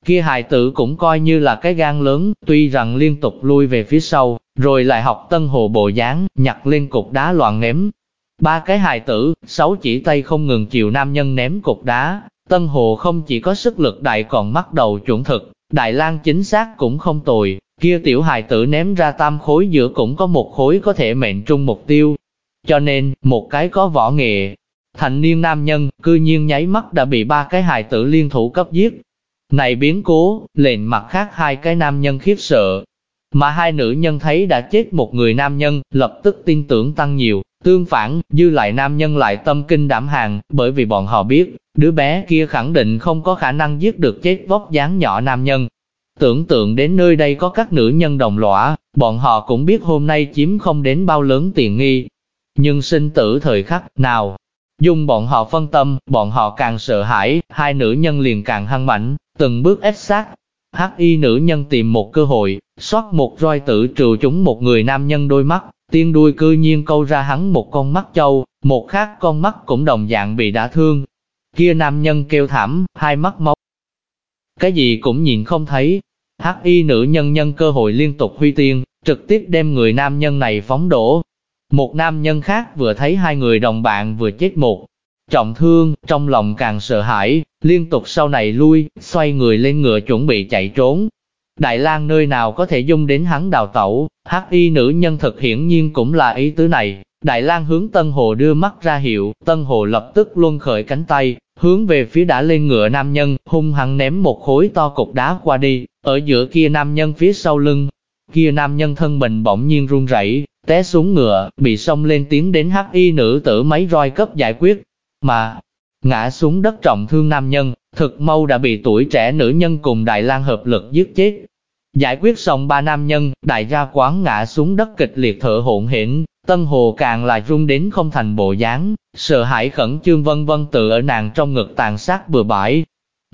Kia hài tử cũng coi như là cái gan lớn, tuy rằng liên tục lui về phía sau, rồi lại học tân hồ bộ dáng, nhặt lên cục đá loạn ném. Ba cái hài tử, sáu chỉ tay không ngừng chiều nam nhân ném cục đá, tân hồ không chỉ có sức lực đại còn mắc đầu chuẩn thực, đại lang chính xác cũng không tồi, kia tiểu hài tử ném ra tam khối giữa cũng có một khối có thể mệnh trung mục tiêu, cho nên, một cái có võ nghệ, thành niên nam nhân, cư nhiên nháy mắt đã bị ba cái hài tử liên thủ cấp giết. Này biến cố, lệnh mặt khác hai cái nam nhân khiếp sợ. Mà hai nữ nhân thấy đã chết một người nam nhân, lập tức tin tưởng tăng nhiều. Tương phản, dư lại nam nhân lại tâm kinh đảm hàng, bởi vì bọn họ biết, đứa bé kia khẳng định không có khả năng giết được chết vóc dáng nhỏ nam nhân. Tưởng tượng đến nơi đây có các nữ nhân đồng lõa, bọn họ cũng biết hôm nay chiếm không đến bao lớn tiền nghi, nhưng sinh tử thời khắc nào, dùng bọn họ phân tâm, bọn họ càng sợ hãi, hai nữ nhân liền càng hăng mạnh, từng bước ép sát. Hắc y nữ nhân tìm một cơ hội, xoát một roi tử trừ chúng một người nam nhân đôi mắt, tiên đuôi cư nhiên câu ra hắn một con mắt châu, một khác con mắt cũng đồng dạng bị đả thương. Kia nam nhân kêu thảm, hai mắt máu. Cái gì cũng nhìn không thấy. Hắc y nữ nhân nhân cơ hội liên tục huy tiên, trực tiếp đem người nam nhân này phóng đổ, một nam nhân khác vừa thấy hai người đồng bạn vừa chết một, trọng thương, trong lòng càng sợ hãi, liên tục sau này lui, xoay người lên ngựa chuẩn bị chạy trốn. Đại lang nơi nào có thể dung đến hắn đào tẩu, hắc y nữ nhân thực hiển nhiên cũng là ý tứ này. Đại lang hướng Tân Hồ đưa mắt ra hiệu, Tân Hồ lập tức luôn khởi cánh tay, hướng về phía đã lên ngựa nam nhân, hung hăng ném một khối to cục đá qua đi, ở giữa kia nam nhân phía sau lưng. Kia nam nhân thân mình bỗng nhiên run rẩy, té xuống ngựa, bị xông lên tiến đến hắc y nữ tử mấy roi cấp giải quyết, mà ngã xuống đất trọng thương nam nhân, thực mau đã bị tuổi trẻ nữ nhân cùng Đại lang hợp lực giết chết. Giải quyết xong ba nam nhân, đại gia quán ngã xuống đất kịch liệt thở hỗn hển, Tân Hồ càng là run đến không thành bộ dáng, sợ hãi khẩn trương vân vân tự ở nàng trong ngực tàn sát bừa bãi.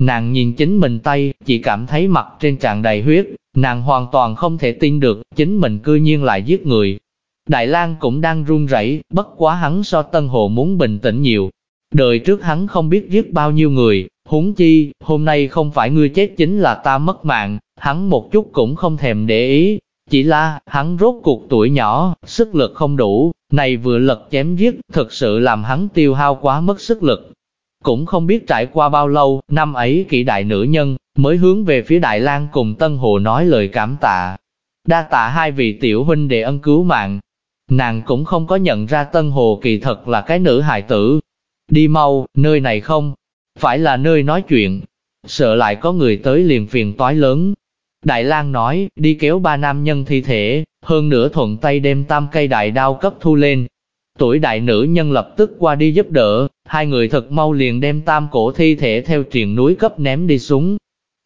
Nàng nhìn chính mình tay, chỉ cảm thấy mặt trên tràn đầy huyết, nàng hoàn toàn không thể tin được, chính mình cư nhiên lại giết người. Đại lang cũng đang run rẩy, bất quá hắn so Tân Hồ muốn bình tĩnh nhiều. Đời trước hắn không biết giết bao nhiêu người, huống chi, hôm nay không phải ngươi chết chính là ta mất mạng, hắn một chút cũng không thèm để ý, chỉ là, hắn rốt cuộc tuổi nhỏ, sức lực không đủ, này vừa lật chém giết, thực sự làm hắn tiêu hao quá mất sức lực. Cũng không biết trải qua bao lâu, năm ấy kỷ đại nữ nhân, mới hướng về phía Đại lang cùng Tân Hồ nói lời cảm tạ. Đa tạ hai vị tiểu huynh để ân cứu mạng. Nàng cũng không có nhận ra Tân Hồ kỳ thật là cái nữ hài tử. Đi mau, nơi này không, phải là nơi nói chuyện. Sợ lại có người tới liền phiền toái lớn, Đại lang nói, đi kéo ba nam nhân thi thể, hơn nữa thuận tay đem tam cây đại đao cấp thu lên. Tuổi đại nữ nhân lập tức qua đi giúp đỡ, hai người thật mau liền đem tam cổ thi thể theo triền núi cấp ném đi xuống.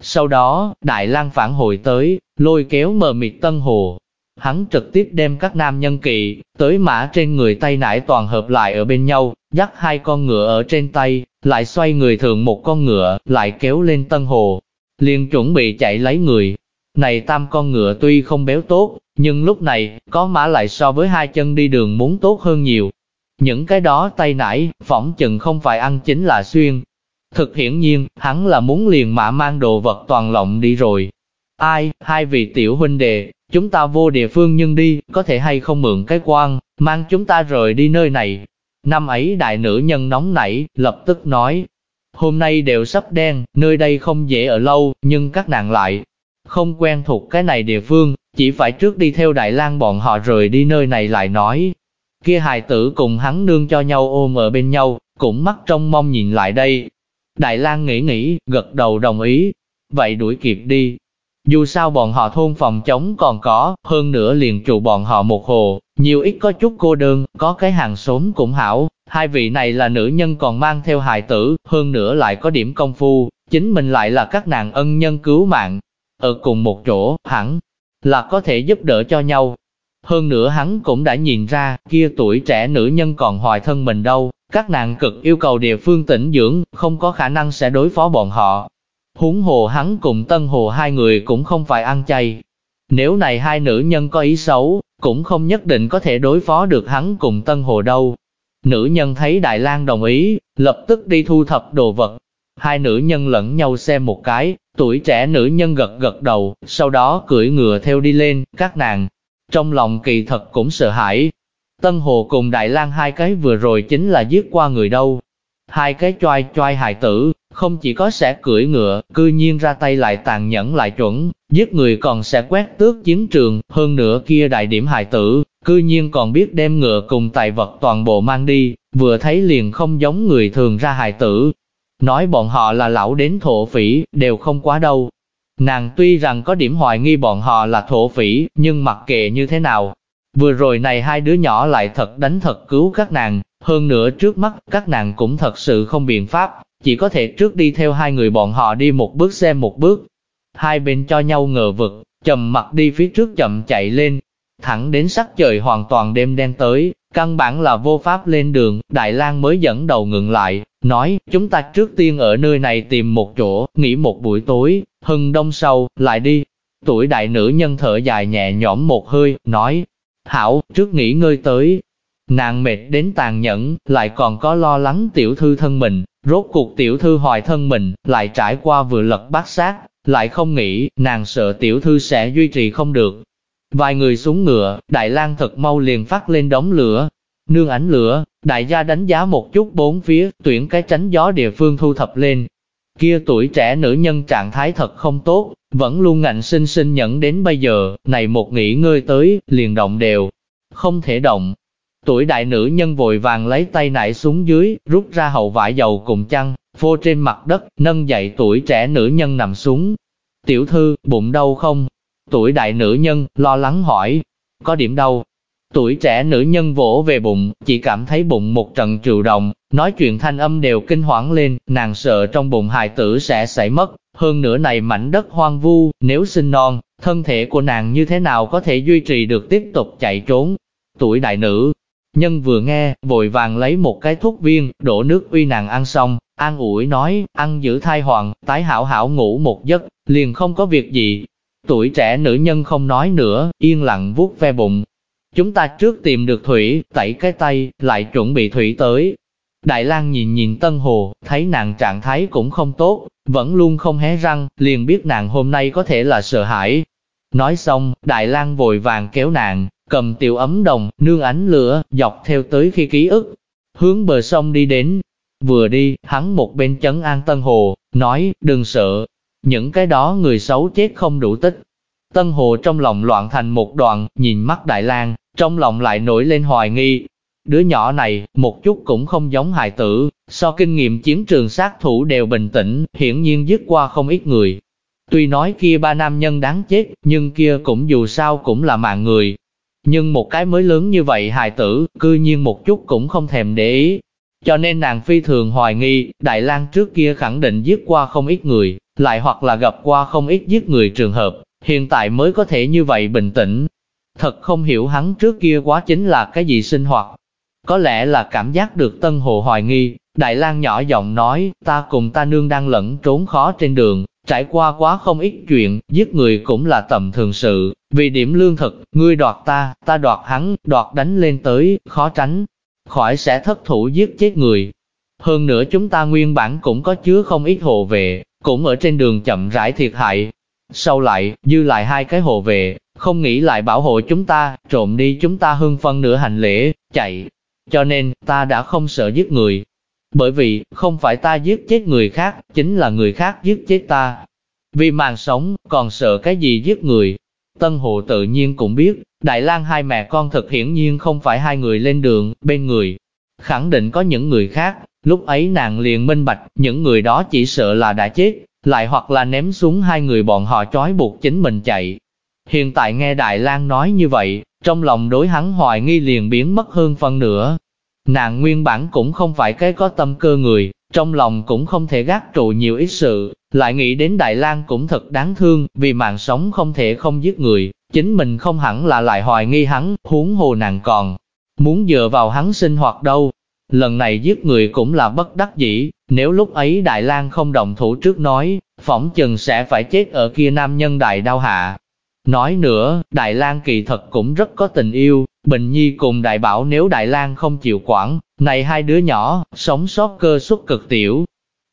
Sau đó, Đại lang phản hồi tới, lôi kéo mờ mịt tân hồ. Hắn trực tiếp đem các nam nhân kỵ, tới mã trên người tay nải toàn hợp lại ở bên nhau, dắt hai con ngựa ở trên tay, lại xoay người thường một con ngựa, lại kéo lên tân hồ. liền chuẩn bị chạy lấy người, này tam con ngựa tuy không béo tốt, nhưng lúc này, có mã lại so với hai chân đi đường muốn tốt hơn nhiều. Những cái đó tay nải, phỏng chừng không phải ăn chính là xuyên. Thực hiển nhiên, hắn là muốn liền mã mang đồ vật toàn lộng đi rồi. Ai, hai vị tiểu huynh đệ, chúng ta vô địa phương nhưng đi, có thể hay không mượn cái quan, mang chúng ta rời đi nơi này. Năm ấy đại nữ nhân nóng nảy, lập tức nói, hôm nay đều sắp đen, nơi đây không dễ ở lâu, nhưng các nàng lại, không quen thuộc cái này địa phương, chỉ phải trước đi theo Đại lang bọn họ rời đi nơi này lại nói. Kia hài tử cùng hắn nương cho nhau ôm ở bên nhau, cũng mắt trong mong nhìn lại đây. Đại lang nghĩ nghĩ, gật đầu đồng ý. Vậy đuổi kịp đi. Dù sao bọn họ thôn phòng chống còn có, hơn nữa liền trụ bọn họ một hồ, nhiều ít có chút cô đơn, có cái hàng xóm cũng hảo. Hai vị này là nữ nhân còn mang theo hài tử, hơn nữa lại có điểm công phu, chính mình lại là các nàng ân nhân cứu mạng, ở cùng một chỗ, hẳn là có thể giúp đỡ cho nhau. Hơn nữa hắn cũng đã nhìn ra, kia tuổi trẻ nữ nhân còn hoài thân mình đâu, các nàng cực yêu cầu địa phương tỉnh dưỡng, không có khả năng sẽ đối phó bọn họ. Huống hồ hắn cùng Tân Hồ hai người cũng không phải ăn chay. Nếu này hai nữ nhân có ý xấu, cũng không nhất định có thể đối phó được hắn cùng Tân Hồ đâu. Nữ nhân thấy Đại lang đồng ý, lập tức đi thu thập đồ vật. Hai nữ nhân lẫn nhau xem một cái, Tuổi trẻ nữ nhân gật gật đầu, sau đó cưỡi ngựa theo đi lên, các nàng. Trong lòng kỳ thật cũng sợ hãi. Tân Hồ cùng Đại lang hai cái vừa rồi chính là giết qua người đâu. Hai cái choai choai hài tử, không chỉ có sẽ cưỡi ngựa, cư nhiên ra tay lại tàn nhẫn lại chuẩn, giết người còn sẽ quét tước chiến trường, hơn nữa kia đại điểm hài tử, cư nhiên còn biết đem ngựa cùng tài vật toàn bộ mang đi, vừa thấy liền không giống người thường ra hài tử, Nói bọn họ là lão đến thổ phỉ, đều không quá đâu. Nàng tuy rằng có điểm hoài nghi bọn họ là thổ phỉ, nhưng mặc kệ như thế nào. Vừa rồi này hai đứa nhỏ lại thật đánh thật cứu các nàng, hơn nữa trước mắt các nàng cũng thật sự không biện pháp, chỉ có thể trước đi theo hai người bọn họ đi một bước xem một bước. Hai bên cho nhau ngờ vực, chầm mặt đi phía trước chậm chạy lên, thẳng đến sắc trời hoàn toàn đêm đen tới, căn bản là vô pháp lên đường, Đại lang mới dẫn đầu ngừng lại, nói, chúng ta trước tiên ở nơi này tìm một chỗ, nghỉ một buổi tối, hừng đông sau, lại đi. Tuổi đại nữ nhân thở dài nhẹ nhõm một hơi, nói, hảo, trước nghỉ ngơi tới. Nàng mệt đến tàn nhẫn, lại còn có lo lắng tiểu thư thân mình, rốt cuộc tiểu thư hoài thân mình, lại trải qua vừa lật bát sát, lại không nghĩ, nàng sợ tiểu thư sẽ duy trì không được, Vài người xuống ngựa, Đại lang thật mau liền phát lên đống lửa. Nương ánh lửa, đại gia đánh giá một chút bốn phía, tuyển cái tránh gió địa phương thu thập lên. Kia tuổi trẻ nữ nhân trạng thái thật không tốt, vẫn luôn ngạnh sinh sinh nhẫn đến bây giờ, này một nghỉ ngơi tới, liền động đều. Không thể động. Tuổi đại nữ nhân vội vàng lấy tay nải xuống dưới, rút ra hậu vải dầu cùng chăn, phô trên mặt đất, nâng dậy tuổi trẻ nữ nhân nằm xuống. Tiểu thư, bụng đau không? Tuổi đại nữ nhân, lo lắng hỏi, có điểm đau. Tuổi trẻ nữ nhân vỗ về bụng, chỉ cảm thấy bụng một trận trừ động, nói chuyện thanh âm đều kinh hoảng lên, nàng sợ trong bụng hài tử sẽ xảy mất, hơn nữa này mảnh đất hoang vu, nếu sinh non, thân thể của nàng như thế nào có thể duy trì được tiếp tục chạy trốn. Tuổi đại nữ, Nhân vừa nghe, vội vàng lấy một cái thuốc viên, đổ nước uy nàng ăn xong, an ủi nói, ăn giữ thai hoàng, tái hảo hảo ngủ một giấc, liền không có việc gì. Tuổi trẻ nữ nhân không nói nữa, yên lặng vuốt ve bụng. Chúng ta trước tìm được thủy, tẩy cái tay, lại chuẩn bị thủy tới. Đại lang nhìn nhìn Tân Hồ, thấy nàng trạng thái cũng không tốt, vẫn luôn không hé răng, liền biết nàng hôm nay có thể là sợ hãi. Nói xong, Đại lang vội vàng kéo nàng, cầm tiểu ấm đồng, nương ánh lửa, dọc theo tới khi ký ức, hướng bờ sông đi đến. Vừa đi, hắn một bên chấn an Tân Hồ, nói, đừng sợ, những cái đó người xấu chết không đủ tích. Tân Hồ trong lòng loạn thành một đoạn, nhìn mắt Đại lang trong lòng lại nổi lên hoài nghi. Đứa nhỏ này, một chút cũng không giống hài tử, so kinh nghiệm chiến trường sát thủ đều bình tĩnh, hiển nhiên dứt qua không ít người. Tuy nói kia ba nam nhân đáng chết, nhưng kia cũng dù sao cũng là mạng người, nhưng một cái mới lớn như vậy hài tử, cư nhiên một chút cũng không thèm để ý. Cho nên nàng phi thường hoài nghi, Đại lang trước kia khẳng định giết qua không ít người, lại hoặc là gặp qua không ít giết người trường hợp, hiện tại mới có thể như vậy bình tĩnh. Thật không hiểu hắn trước kia quá chính là cái gì sinh hoạt. Có lẽ là cảm giác được Tân Hồ hoài nghi, Đại lang nhỏ giọng nói, ta cùng ta nương đang lẫn trốn khó trên đường, Trải qua quá không ít chuyện, giết người cũng là tầm thường sự, vì điểm lương thực, ngươi đoạt ta, ta đoạt hắn, đoạt đánh lên tới, khó tránh, khỏi sẽ thất thủ giết chết người. Hơn nữa chúng ta nguyên bản cũng có chứa không ít hộ vệ, cũng ở trên đường chậm rãi thiệt hại. Sau lại, dư lại hai cái hộ vệ, không nghĩ lại bảo hộ chúng ta, trộm đi chúng ta hương phân nửa hành lễ, chạy. Cho nên, ta đã không sợ giết người, bởi vì, không phải ta giết chết người khác, chính là người khác giết chết ta. Vì màn sống, còn sợ cái gì giết người. Tân Hồ tự nhiên cũng biết, Đại lang hai mẹ con thật hiển nhiên không phải hai người lên đường, bên người. Khẳng định có những người khác, lúc ấy nàng liền minh bạch, những người đó chỉ sợ là đã chết, lại hoặc là ném xuống hai người bọn họ trói buộc chính mình chạy. Hiện tại nghe Đại lang nói như vậy, trong lòng đối hắn hoài nghi liền biến mất hơn phần nửa, Nàng nguyên bản cũng không phải cái có tâm cơ người, trong lòng cũng không thể gác trụ nhiều ít sự, lại nghĩ đến Đại lang cũng thật đáng thương, vì mạng sống không thể không giết người, chính mình không hẳn là lại hoài nghi hắn, huống hồ nàng còn, muốn dựa vào hắn sinh hoạt đâu. Lần này giết người cũng là bất đắc dĩ, nếu lúc ấy Đại lang không động thủ trước nói, phỏng chừng sẽ phải chết ở kia nam nhân đại đau hạ. Nói nữa, Đại lang kỳ thật cũng rất có tình yêu, Bình Nhi cùng Đại Bảo nếu Đại lang không chịu quản, này hai đứa nhỏ, sống sót cơ suất cực tiểu.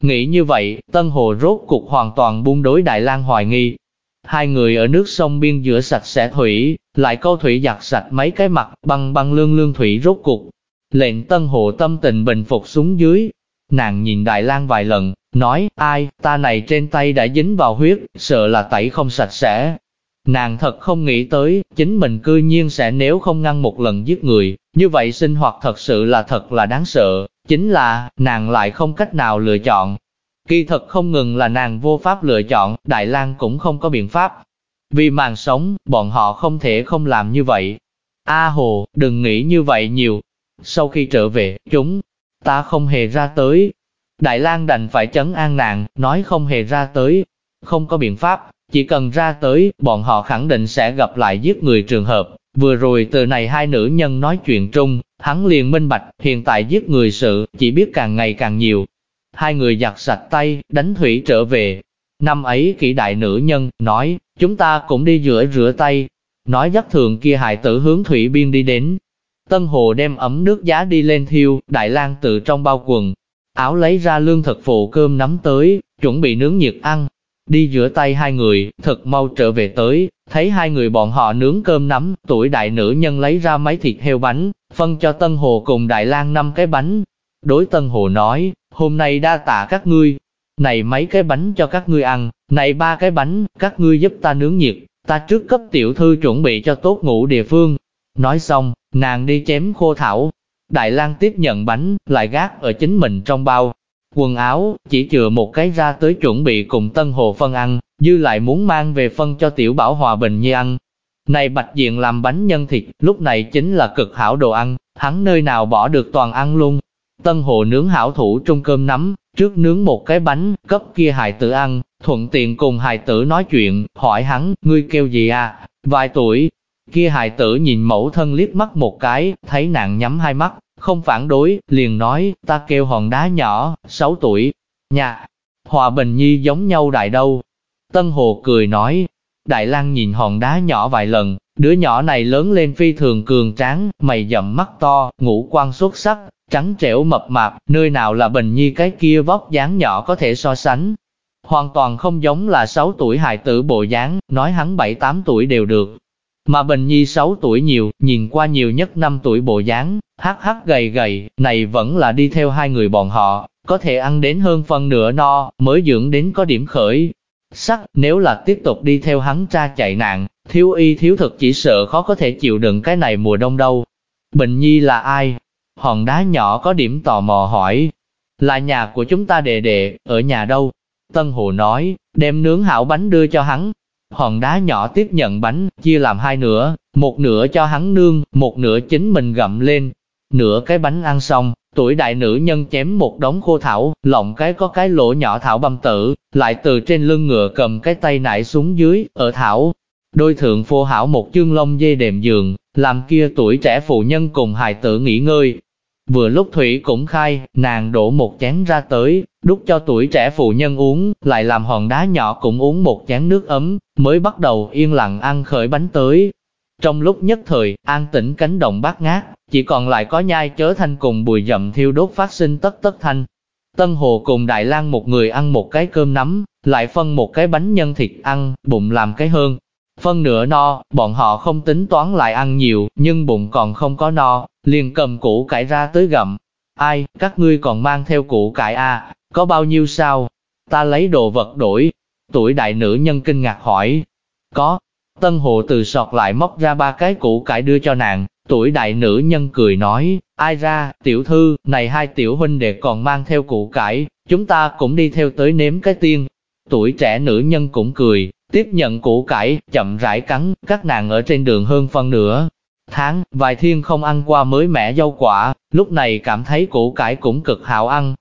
Nghĩ như vậy, Tân Hồ rốt cục hoàn toàn buông đối Đại lang hoài nghi. Hai người ở nước sông biên giữa sạch sẽ thủy, lại câu thủy giặt sạch mấy cái mặt, băng băng lương lương thủy rốt cục. Lệnh Tân Hồ tâm tình bình phục xuống dưới. Nàng nhìn Đại lang vài lần, nói, ai, ta này trên tay đã dính vào huyết, sợ là tẩy không sạch sẽ, Nàng thật không nghĩ tới, chính mình cư nhiên sẽ nếu không ngăn một lần giết người, như vậy sinh hoạt thật sự là thật là đáng sợ, chính là, nàng lại không cách nào lựa chọn. Kỳ thật không ngừng là nàng vô pháp lựa chọn, Đại lang cũng không có biện pháp. Vì màn sống, bọn họ không thể không làm như vậy. A Hồ, đừng nghĩ như vậy nhiều. Sau khi trở về, chúng, ta không hề ra tới. Đại lang đành phải chấn an nàng, nói không hề ra tới. Không có biện pháp, chỉ cần ra tới, bọn họ khẳng định sẽ gặp lại giết người trường hợp. Vừa rồi từ này hai nữ nhân nói chuyện trung, hắn liền minh bạch, hiện tại giết người sự, chỉ biết càng ngày càng nhiều. Hai người giặt sạch tay, đánh thủy trở về. Năm ấy kỹ đại nữ nhân, nói, chúng ta cũng đi rửa rửa tay. Nói dắt thường kia hại tử hướng thủy biên đi đến. Tân Hồ đem ấm nước giá đi lên thiêu, Đại lang từ trong bao quần, áo lấy ra lương thực phụ cơm nắm tới, chuẩn bị nướng nhiệt ăn. Đi rửa tay hai người, thật mau trở về tới, thấy hai người bọn họ nướng cơm nắm, tuổi đại nữ nhân lấy ra mấy thịt heo bánh, phân cho Tân Hồ cùng Đại lang năm cái bánh. Đối Tân Hồ nói, hôm nay đa tạ các ngươi, này mấy cái bánh cho các ngươi ăn, này ba cái bánh, các ngươi giúp ta nướng nhiệt, ta trước cấp tiểu thư chuẩn bị cho tốt ngủ địa phương. Nói xong, nàng đi chém khô thảo. Đại lang tiếp nhận bánh, lại gác ở chính mình trong bao, quần áo, chỉ chừa một cái ra tới chuẩn bị cùng Tân Hồ phân ăn, dư lại muốn mang về phân cho tiểu bảo hòa bình như ăn. Này bạch diện làm bánh nhân thịt, lúc này chính là cực hảo đồ ăn, hắn nơi nào bỏ được toàn ăn luôn. Tân Hồ nướng hảo thủ trong cơm nắm, trước nướng một cái bánh, cấp kia hài tử ăn, thuận tiện cùng hài tử nói chuyện, hỏi hắn, ngươi kêu gì à, vài tuổi. Kia hài tử nhìn mẫu thân liếc mắt một cái, thấy nàng nhắm hai mắt, không phản đối, liền nói, ta kêu hòn đá nhỏ, 6 tuổi. Nhà, Hòa Bình Nhi giống nhau đại đâu. Tân Hồ cười nói, Đại Lang nhìn hòn đá nhỏ vài lần, đứa nhỏ này lớn lên phi thường cường tráng, mày dậm mắt to, ngũ quan xuất sắc, trắng trẻo mập mạp, nơi nào là Bình Nhi cái kia vóc dáng nhỏ có thể so sánh. Hoàn toàn không giống là 6 tuổi hài tử bộ dáng, nói hắn 7-8 tuổi đều được. Mà Bình Nhi 6 tuổi nhiều, nhìn qua nhiều nhất 5 tuổi bộ dáng, hắc hắc gầy gầy, này vẫn là đi theo hai người bọn họ, có thể ăn đến hơn phân nửa no, mới dưỡng đến có điểm khởi. Sắc, nếu là tiếp tục đi theo hắn cha chạy nạn, thiếu y thiếu thực chỉ sợ khó có thể chịu đựng cái này mùa đông đâu. Bình Nhi là ai? Hòn đá nhỏ có điểm tò mò hỏi. Là nhà của chúng ta đệ đệ, ở nhà đâu? Tân Hồ nói, đem nướng hảo bánh đưa cho hắn. Hòn đá nhỏ tiếp nhận bánh, chia làm hai nửa, một nửa cho hắn nương, một nửa chính mình gặm lên. Nửa cái bánh ăn xong, tuổi đại nữ nhân chém một đống khô thảo, lọng cái có cái lỗ nhỏ thảo băm tử, lại từ trên lưng ngựa cầm cái tay nải xuống dưới, ở thảo. Đôi thượng phô hảo một chương lông dây đệm giường, làm kia tuổi trẻ phụ nhân cùng hài tử nghỉ ngơi, Vừa lúc Thủy cũng khai, nàng đổ một chén ra tới, đút cho tuổi trẻ phụ nhân uống, lại làm hòn đá nhỏ cũng uống một chén nước ấm, mới bắt đầu yên lặng ăn khởi bánh tới. Trong lúc nhất thời, an tĩnh cánh đồng bát ngát, chỉ còn lại có nhai chớ thanh cùng bùi dậm thiêu đốt phát sinh tất tất thanh. Tân Hồ cùng Đại lang một người ăn một cái cơm nắm, lại phân một cái bánh nhân thịt ăn, bụng làm cái hơn. Phân nửa no, bọn họ không tính toán lại ăn nhiều, nhưng bụng còn không có no, liền cầm củ cải ra tới gặm. Ai, các ngươi còn mang theo củ cải à, có bao nhiêu sao? Ta lấy đồ vật đổi. Tuổi đại nữ nhân kinh ngạc hỏi. Có. Tân hồ từ sọt lại móc ra ba cái củ cải đưa cho nàng. Tuổi đại nữ nhân cười nói, ai ra, tiểu thư, này hai tiểu huynh đệ còn mang theo củ cải, chúng ta cũng đi theo tới nếm cái tiên. Tuổi trẻ nữ nhân cũng cười, tiếp nhận củ cải, chậm rãi cắn, các nàng ở trên đường hơn phân nửa, tháng, vài thiên không ăn qua mới mẻ rau quả, lúc này cảm thấy củ cải cũng cực hảo ăn.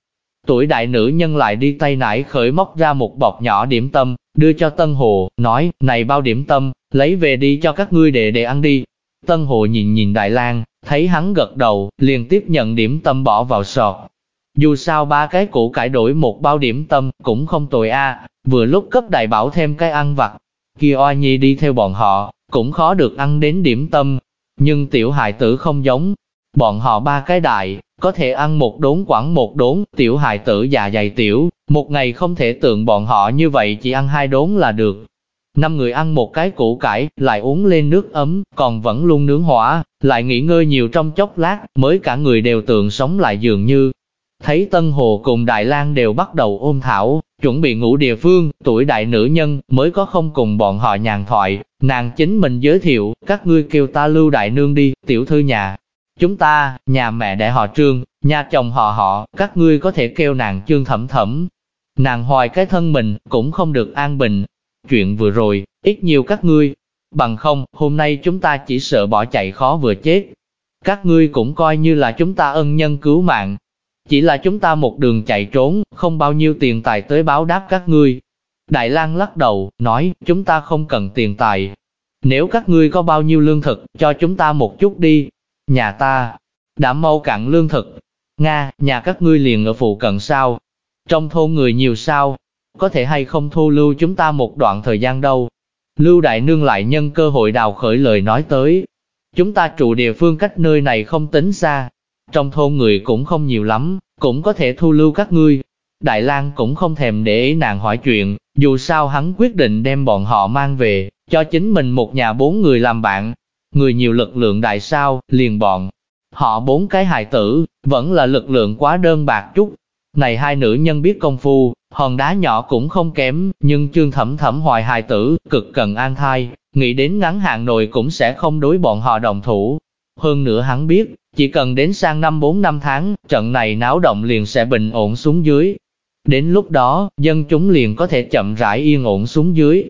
Tuổi đại nữ nhân lại đi tay nải khởi móc ra một bọc nhỏ điểm tâm, đưa cho Tân Hồ, nói, này bao điểm tâm, lấy về đi cho các ngươi để để ăn đi. Tân Hồ nhìn nhìn Đại lang thấy hắn gật đầu, liền tiếp nhận điểm tâm bỏ vào sọt. Dù sao ba cái củ cải đổi một bao điểm tâm, cũng không tồi a vừa lúc cấp đại bảo thêm cái ăn vặt. Kia oa nhi đi theo bọn họ, cũng khó được ăn đến điểm tâm, nhưng tiểu hài tử không giống, bọn họ ba cái đại, có thể ăn một đốn quẳng một đốn, tiểu hài tử già dày tiểu, một ngày không thể tượng bọn họ như vậy chỉ ăn hai đốn là được. Năm người ăn một cái củ cải, lại uống lên nước ấm, còn vẫn luôn nướng hỏa, lại nghỉ ngơi nhiều trong chốc lát, mới cả người đều tượng sống lại dường như. Thấy Tân Hồ cùng Đại lang đều bắt đầu ôm thảo, chuẩn bị ngủ địa phương, tuổi đại nữ nhân, mới có không cùng bọn họ nhàn thoại, nàng chính mình giới thiệu, các ngươi kêu ta lưu đại nương đi, tiểu thư nhà. Chúng ta, nhà mẹ đẻ họ trương, nhà chồng họ họ, các ngươi có thể kêu nàng trương thẩm thẩm. Nàng hoài cái thân mình, cũng không được an bình. Chuyện vừa rồi, ít nhiều các ngươi. Bằng không, hôm nay chúng ta chỉ sợ bỏ chạy khó vừa chết. Các ngươi cũng coi như là chúng ta ân nhân cứu mạng, chỉ là chúng ta một đường chạy trốn, không bao nhiêu tiền tài tới báo đáp các ngươi. Đại lang lắc đầu, nói, chúng ta không cần tiền tài. Nếu các ngươi có bao nhiêu lương thực, cho chúng ta một chút đi. Nhà ta, đã mau cạn lương thực. Nga, nhà các ngươi liền ở phụ cận sao? Trong thôn người nhiều sao? Có thể hay không thu lưu chúng ta một đoạn thời gian đâu? Lưu Đại Nương lại nhân cơ hội đào khởi lời nói tới. Chúng ta trụ địa phương cách nơi này không tính xa, trong thôn người cũng không nhiều lắm, cũng có thể thu lưu các ngươi. Đại lang cũng không thèm để ý nàng hỏi chuyện, dù sao hắn quyết định đem bọn họ mang về, cho chính mình một nhà bốn người làm bạn. Người nhiều lực lượng đại sao, liền bọn. Họ bốn cái hài tử, vẫn là lực lượng quá đơn bạc chút. Này hai nữ nhân biết công phu, hòn đá nhỏ cũng không kém, nhưng chương thẩm thẩm hoài hài tử, cực cần an thai, nghĩ đến ngắn hạn nội cũng sẽ không đối bọn họ đồng thủ. Hơn nữa hắn biết, chỉ cần đến sang năm 4 năm tháng, trận này náo động liền sẽ bình ổn xuống dưới. Đến lúc đó, dân chúng liền có thể chậm rãi yên ổn xuống dưới.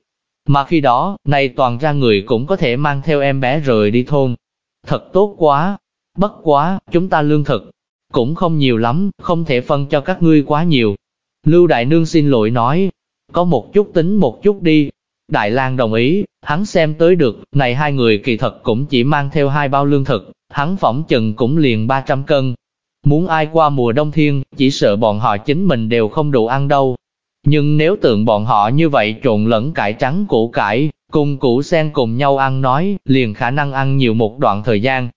Mà khi đó, này toàn ra người cũng có thể mang theo em bé rời đi thôn. Thật tốt quá, bất quá, chúng ta lương thực, cũng không nhiều lắm, không thể phân cho các ngươi quá nhiều. Lưu Đại Nương xin lỗi nói, có một chút tính một chút đi. Đại lang đồng ý, hắn xem tới được, này hai người kỳ thật cũng chỉ mang theo hai bao lương thực, hắn phỏng chừng cũng liền 300 cân. Muốn ai qua mùa đông thiên, chỉ sợ bọn họ chính mình đều không đủ ăn đâu. Nhưng nếu tượng bọn họ như vậy trộn lẫn cải trắng củ cải, cùng củ sen cùng nhau ăn nói, liền khả năng ăn nhiều một đoạn thời gian.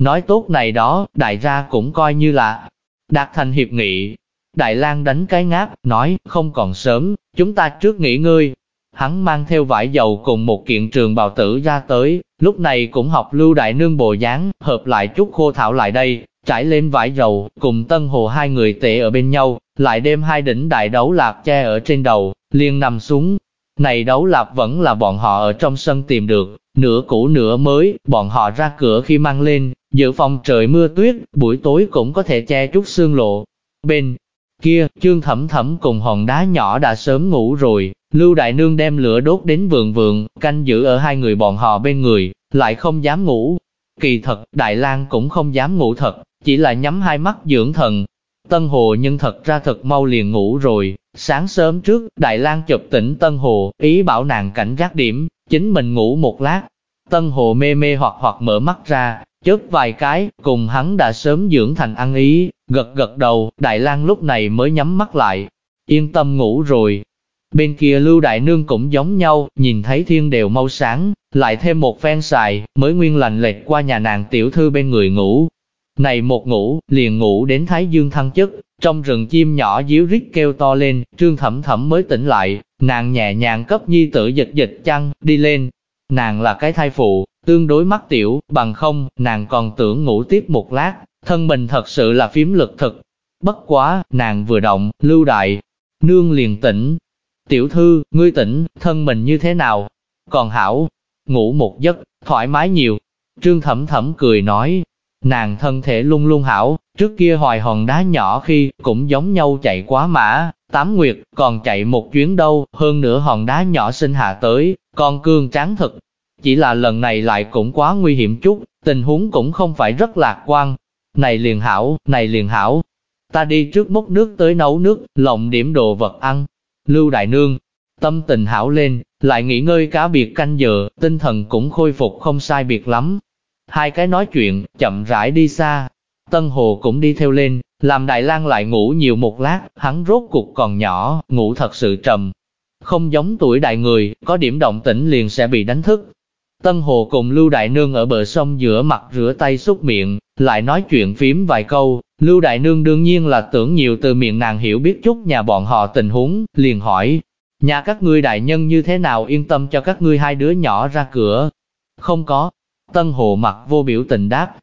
Nói tốt này đó, đại gia cũng coi như là đạt thành hiệp nghị. Đại lang đánh cái ngáp, nói, không còn sớm, chúng ta trước nghỉ ngơi. Hắn mang theo vải dầu cùng một kiện trường bào tử ra tới, lúc này cũng học lưu đại nương bồ dáng, hợp lại chút khô thảo lại đây, trải lên vải dầu, cùng tân hồ hai người tệ ở bên nhau, lại đem hai đỉnh đại đấu lạc che ở trên đầu, liền nằm xuống. Này đấu lạc vẫn là bọn họ ở trong sân tìm được, nửa cũ nửa mới, bọn họ ra cửa khi mang lên, dự phòng trời mưa tuyết, buổi tối cũng có thể che chút xương lộ. Bên kia, chương thẩm thẩm cùng hòn đá nhỏ đã sớm ngủ rồi, Lưu Đại Nương đem lửa đốt đến vườn vườn canh giữ ở hai người bọn họ bên người, lại không dám ngủ. Kỳ thật, Đại lang cũng không dám ngủ thật, chỉ là nhắm hai mắt dưỡng thần. Tân Hồ nhưng thật ra thật mau liền ngủ rồi, sáng sớm trước, Đại lang chụp tỉnh Tân Hồ, ý bảo nàng cảnh giác điểm, chính mình ngủ một lát. Tân Hồ mê mê hoặc hoặc mở mắt ra, chớp vài cái, cùng hắn đã sớm dưỡng thành ăn ý, gật gật đầu, Đại lang lúc này mới nhắm mắt lại, yên tâm ngủ rồi. Bên kia Lưu Đại Nương cũng giống nhau, nhìn thấy thiên đều mau sáng, lại thêm một phen xài, mới nguyên lành lệch qua nhà nàng tiểu thư bên người ngủ. Này một ngủ, liền ngủ đến Thái Dương thăng chất, trong rừng chim nhỏ díu rít kêu to lên, trương thẩm thẩm mới tỉnh lại, nàng nhẹ nhàng cấp nhi tử dịch dịch chăng, đi lên. Nàng là cái thai phụ, tương đối mắc tiểu, bằng không, nàng còn tưởng ngủ tiếp một lát, thân mình thật sự là phím lực thực. Bất quá, nàng vừa động, lưu đại, nương liền tỉnh. Tiểu thư, ngươi tỉnh, thân mình như thế nào? Còn hảo, ngủ một giấc, thoải mái nhiều. Trương thẩm thẩm cười nói, nàng thân thể lung lung hảo, trước kia hoài hòn đá nhỏ khi, cũng giống nhau chạy quá mã, tám nguyệt, còn chạy một chuyến đâu, hơn nữa hòn đá nhỏ sinh hạ tới, còn cương tráng thực. Chỉ là lần này lại cũng quá nguy hiểm chút, tình huống cũng không phải rất lạc quan. Này liền hảo, này liền hảo, ta đi trước múc nước tới nấu nước, lộng điểm đồ vật ăn. Lưu Đại Nương, tâm tình hảo lên, lại nghỉ ngơi cá biệt canh giờ, tinh thần cũng khôi phục không sai biệt lắm. Hai cái nói chuyện, chậm rãi đi xa. Tân Hồ cũng đi theo lên, làm Đại lang lại ngủ nhiều một lát, hắn rốt cuộc còn nhỏ, ngủ thật sự trầm. Không giống tuổi đại người, có điểm động tĩnh liền sẽ bị đánh thức. Tân Hồ cùng Lưu Đại Nương ở bờ sông giữa mặt rửa tay xúc miệng, lại nói chuyện phím vài câu, Lưu Đại Nương đương nhiên là tưởng nhiều từ miệng nàng hiểu biết chút nhà bọn họ tình huống, liền hỏi, nhà các ngươi đại nhân như thế nào yên tâm cho các ngươi hai đứa nhỏ ra cửa? Không có. Tân Hồ mặt vô biểu tình đáp.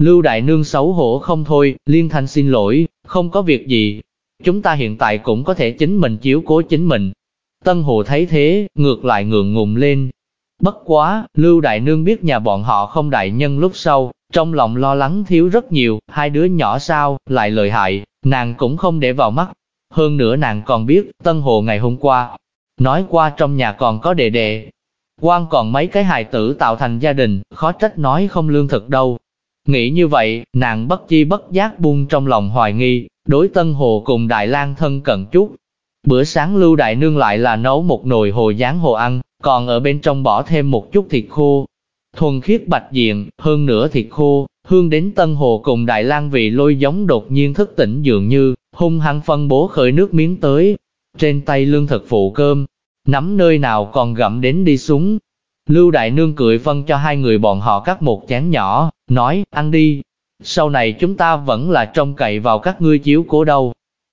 Lưu Đại Nương xấu hổ không thôi, liên thanh xin lỗi, không có việc gì. Chúng ta hiện tại cũng có thể chính mình chiếu cố chính mình. Tân Hồ thấy thế, ngược lại ngượng ngùng lên, Bất quá, Lưu Đại Nương biết nhà bọn họ không đại nhân lúc sau, trong lòng lo lắng thiếu rất nhiều, hai đứa nhỏ sao, lại lợi hại, nàng cũng không để vào mắt. Hơn nữa nàng còn biết, Tân Hồ ngày hôm qua, nói qua trong nhà còn có đệ đệ. quan còn mấy cái hài tử tạo thành gia đình, khó trách nói không lương thực đâu. Nghĩ như vậy, nàng bất chi bất giác buông trong lòng hoài nghi, đối Tân Hồ cùng Đại lang thân cận chút. Bữa sáng Lưu Đại Nương lại là nấu một nồi hồ gián hồ ăn, còn ở bên trong bỏ thêm một chút thịt khô. Thuần khiết bạch diện, hơn nữa thịt khô, hương đến Tân Hồ cùng Đại lang vị lôi giống đột nhiên thức tỉnh dường như, hung hăng phân bố khởi nước miếng tới. Trên tay lương thực phụ cơm, nắm nơi nào còn gặm đến đi xuống. Lưu Đại Nương cười phân cho hai người bọn họ cắt một chén nhỏ, nói, ăn đi. Sau này chúng ta vẫn là trông cậy vào các ngươi chiếu cố đâu.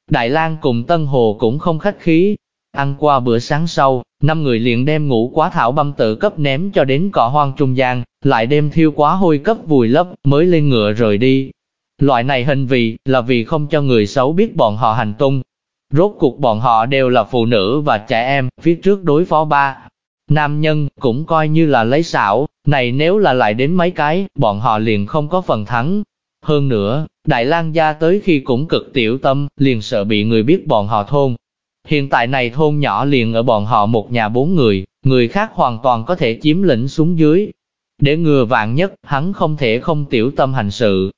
Đại lang cùng Tân Hồ cũng không khách khí, Ăn qua bữa sáng sau, năm người liền đem ngủ quá thảo băm tự cấp ném cho đến cỏ hoang trung gian, lại đem thiêu quá hôi cấp vùi lấp, mới lên ngựa rời đi. Loại này hình vì, là vì không cho người xấu biết bọn họ hành tung. Rốt cuộc bọn họ đều là phụ nữ và trẻ em, phía trước đối phó ba. Nam nhân, cũng coi như là lấy xảo, này nếu là lại đến mấy cái, bọn họ liền không có phần thắng. Hơn nữa, Đại lang gia tới khi cũng cực tiểu tâm, liền sợ bị người biết bọn họ thôn, Hiện tại này thôn nhỏ liền ở bọn họ một nhà bốn người, người khác hoàn toàn có thể chiếm lĩnh xuống dưới. Để ngừa vạn nhất, hắn không thể không tiểu tâm hành sự.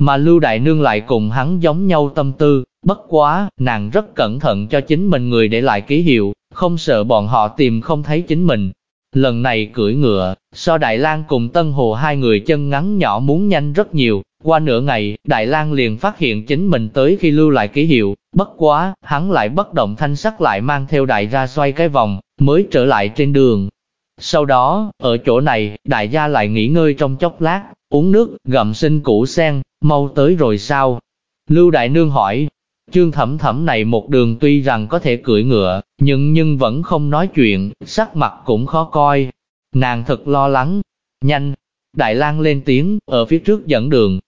Mà Lưu Đại Nương lại cùng hắn giống nhau tâm tư, bất quá, nàng rất cẩn thận cho chính mình người để lại ký hiệu, không sợ bọn họ tìm không thấy chính mình. Lần này cưỡi ngựa, so Đại lang cùng Tân Hồ hai người chân ngắn nhỏ muốn nhanh rất nhiều, qua nửa ngày, Đại lang liền phát hiện chính mình tới khi lưu lại ký hiệu, bất quá, hắn lại bất động thanh sắc lại mang theo đại ra xoay cái vòng, mới trở lại trên đường. Sau đó, ở chỗ này, đại gia lại nghỉ ngơi trong chốc lát, uống nước, gặm sinh củ sen, mau tới rồi sao? Lưu Đại Nương hỏi, Trương Thẩm Thẩm này một đường tuy rằng có thể cưỡi ngựa, nhưng nhưng vẫn không nói chuyện, sắc mặt cũng khó coi. Nàng thật lo lắng. Nhanh! Đại lang lên tiếng, ở phía trước dẫn đường.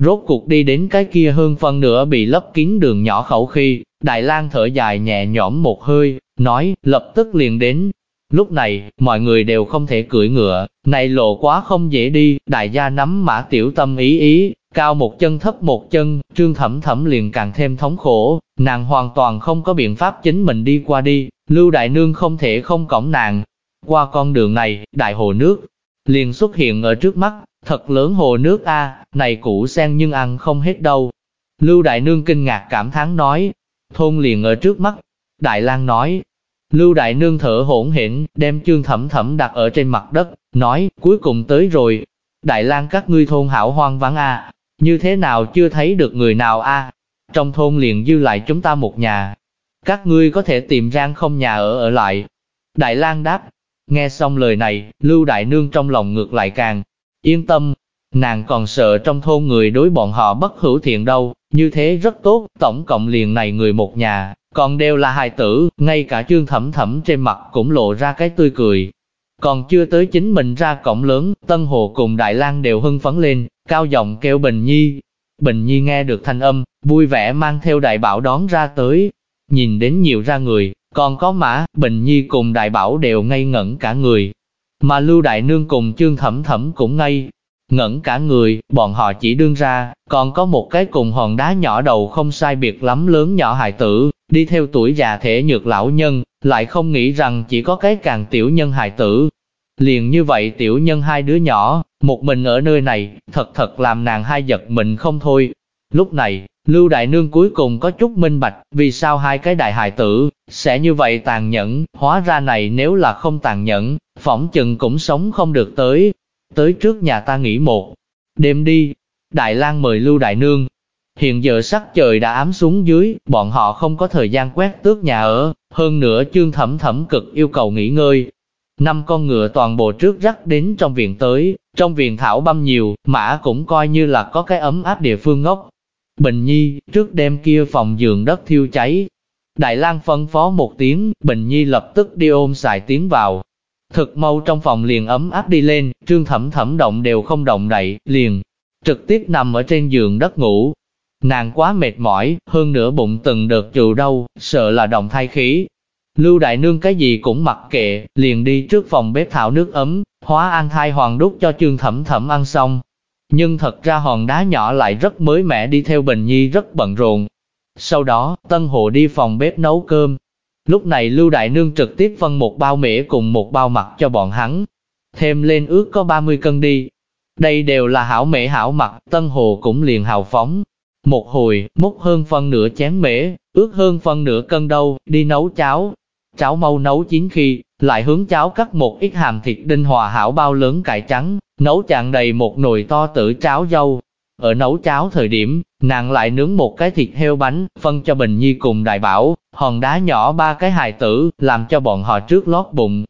Rốt cuộc đi đến cái kia hơn phân nửa bị lấp kín đường nhỏ khẩu khi, Đại lang thở dài nhẹ nhõm một hơi, nói, lập tức liền đến. Lúc này, mọi người đều không thể cưỡi ngựa, này lộ quá không dễ đi, đại gia nắm mã tiểu tâm ý ý, Cao một chân thấp một chân, trương thẩm thẩm liền càng thêm thống khổ, nàng hoàn toàn không có biện pháp chính mình đi qua đi, lưu đại nương không thể không cổng nàng. Qua con đường này, đại hồ nước, liền xuất hiện ở trước mắt, thật lớn hồ nước a, này củ sen nhưng ăn không hết đâu. Lưu đại nương kinh ngạc cảm thán nói, thôn liền ở trước mắt. Đại lang nói, Lưu đại nương thở hỗn hển, đem chương thẩm thẩm đặt ở trên mặt đất, nói, cuối cùng tới rồi. Đại lang các ngươi thôn hảo hoang vắng a, như thế nào chưa thấy được người nào a? Trong thôn liền dư lại chúng ta một nhà. Các ngươi có thể tìm rang không nhà ở ở lại. Đại lang đáp. Nghe xong lời này, Lưu Đại Nương trong lòng ngược lại càng yên tâm. Nàng còn sợ trong thôn người đối bọn họ bất hữu thiện đâu, như thế rất tốt, tổng cộng liền này người một nhà, còn đều là hài tử, ngay cả trương thẩm thẩm trên mặt cũng lộ ra cái tươi cười. Còn chưa tới chính mình ra cổng lớn, Tân Hồ cùng Đại lang đều hưng phấn lên, cao giọng kêu Bình Nhi. Bình Nhi nghe được thanh âm, vui vẻ mang theo đại bảo đón ra tới. Nhìn đến nhiều ra người, còn có mã, Bình Nhi cùng đại bảo đều ngây ngẩn cả người. Mà Lưu Đại Nương cùng Trương Thẩm Thẩm cũng ngây, ngẩn cả người, bọn họ chỉ đương ra, còn có một cái cùng hòn đá nhỏ đầu không sai biệt lắm lớn nhỏ hài tử, đi theo tuổi già thể nhược lão nhân, lại không nghĩ rằng chỉ có cái càng tiểu nhân hài tử, Liền như vậy tiểu nhân hai đứa nhỏ, một mình ở nơi này, thật thật làm nàng hai giật mình không thôi. Lúc này, Lưu Đại Nương cuối cùng có chút minh bạch, vì sao hai cái đại hài tử, sẽ như vậy tàn nhẫn, hóa ra này nếu là không tàn nhẫn, phỏng chừng cũng sống không được tới. Tới trước nhà ta nghỉ một đêm đi. Đại lang mời Lưu Đại Nương. Hiện giờ sắc trời đã ám xuống dưới, bọn họ không có thời gian quét tước nhà ở, hơn nữa chương thẩm thẩm cực yêu cầu nghỉ ngơi, Năm con ngựa toàn bộ trước rắc đến trong viện tới, trong viện thảo băm nhiều, mã cũng coi như là có cái ấm áp địa phương ngốc. Bình Nhi, trước đêm kia phòng giường đất thiêu cháy. Đại lang phân phó một tiếng, Bình Nhi lập tức đi ôm xài tiến vào. Thực mau trong phòng liền ấm áp đi lên, trương thẩm thẩm động đều không động đậy, liền, trực tiếp nằm ở trên giường đất ngủ. Nàng quá mệt mỏi, hơn nữa bụng từng đợt chịu đau, sợ là động thai khí, Lưu Đại Nương cái gì cũng mặc kệ, liền đi trước phòng bếp thảo nước ấm, hóa ăn thai hoàng đúc cho trương thẩm thẩm ăn xong. Nhưng thật ra hòn đá nhỏ lại rất mới mẻ đi theo Bình Nhi rất bận rộn. Sau đó, Tân Hồ đi phòng bếp nấu cơm. Lúc này Lưu Đại Nương trực tiếp phân một bao mễ cùng một bao mặt cho bọn hắn. Thêm lên ước có 30 cân đi. Đây đều là hảo mễ hảo mặt, Tân Hồ cũng liền hào phóng. Một hồi, múc hơn phân nửa chén mễ, ước hơn phân nửa cân đâu, đi nấu cháo, Cháo mau nấu chín khi, lại hướng cháo cắt một ít hàm thịt đinh hòa hảo bao lớn cải trắng, nấu chạng đầy một nồi to tử cháo dâu. Ở nấu cháo thời điểm, nàng lại nướng một cái thịt heo bánh, phân cho Bình Nhi cùng đại bảo, hòn đá nhỏ ba cái hài tử, làm cho bọn họ trước lót bụng.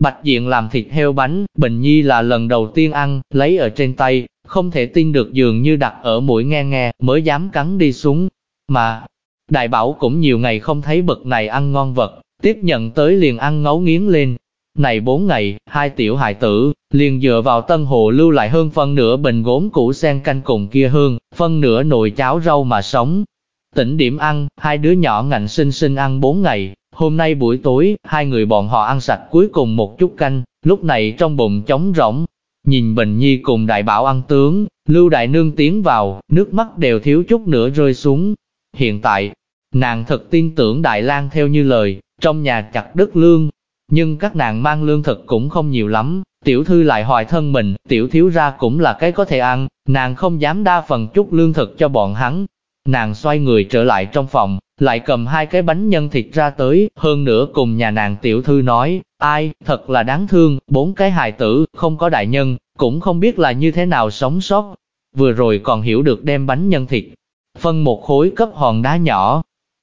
Bạch diện làm thịt heo bánh, Bình Nhi là lần đầu tiên ăn, lấy ở trên tay, không thể tin được dường như đặt ở mũi nghe nghe, mới dám cắn đi xuống. Mà, đại bảo cũng nhiều ngày không thấy bậc này ăn ngon vật, tiếp nhận tới liền ăn ngấu nghiến lên. Này bốn ngày, hai tiểu hài tử, liền dựa vào tân hồ lưu lại hơn phân nửa bình gốm củ sen canh cùng kia hương, phân nửa nồi cháo rau mà sống. Tỉnh điểm ăn, hai đứa nhỏ ngạnh sinh sinh ăn bốn ngày, hôm nay buổi tối, hai người bọn họ ăn sạch cuối cùng một chút canh, lúc này trong bụng trống rỗng. Nhìn Bình Nhi cùng đại bảo ăn tướng, Lưu Đại Nương tiến vào, nước mắt đều thiếu chút nữa rơi xuống. Hiện tại, nàng thật tin tưởng Đại lang theo như lời, trong nhà chặt đất lương, nhưng các nàng mang lương thực cũng không nhiều lắm, tiểu thư lại hoài thân mình, tiểu thiếu ra cũng là cái có thể ăn, nàng không dám đa phần chút lương thực cho bọn hắn. Nàng xoay người trở lại trong phòng, lại cầm hai cái bánh nhân thịt ra tới, hơn nữa cùng nhà nàng tiểu thư nói, ai, thật là đáng thương, bốn cái hài tử, không có đại nhân, cũng không biết là như thế nào sống sót. Vừa rồi còn hiểu được đem bánh nhân thịt, phân một khối cấp hòn đá nhỏ.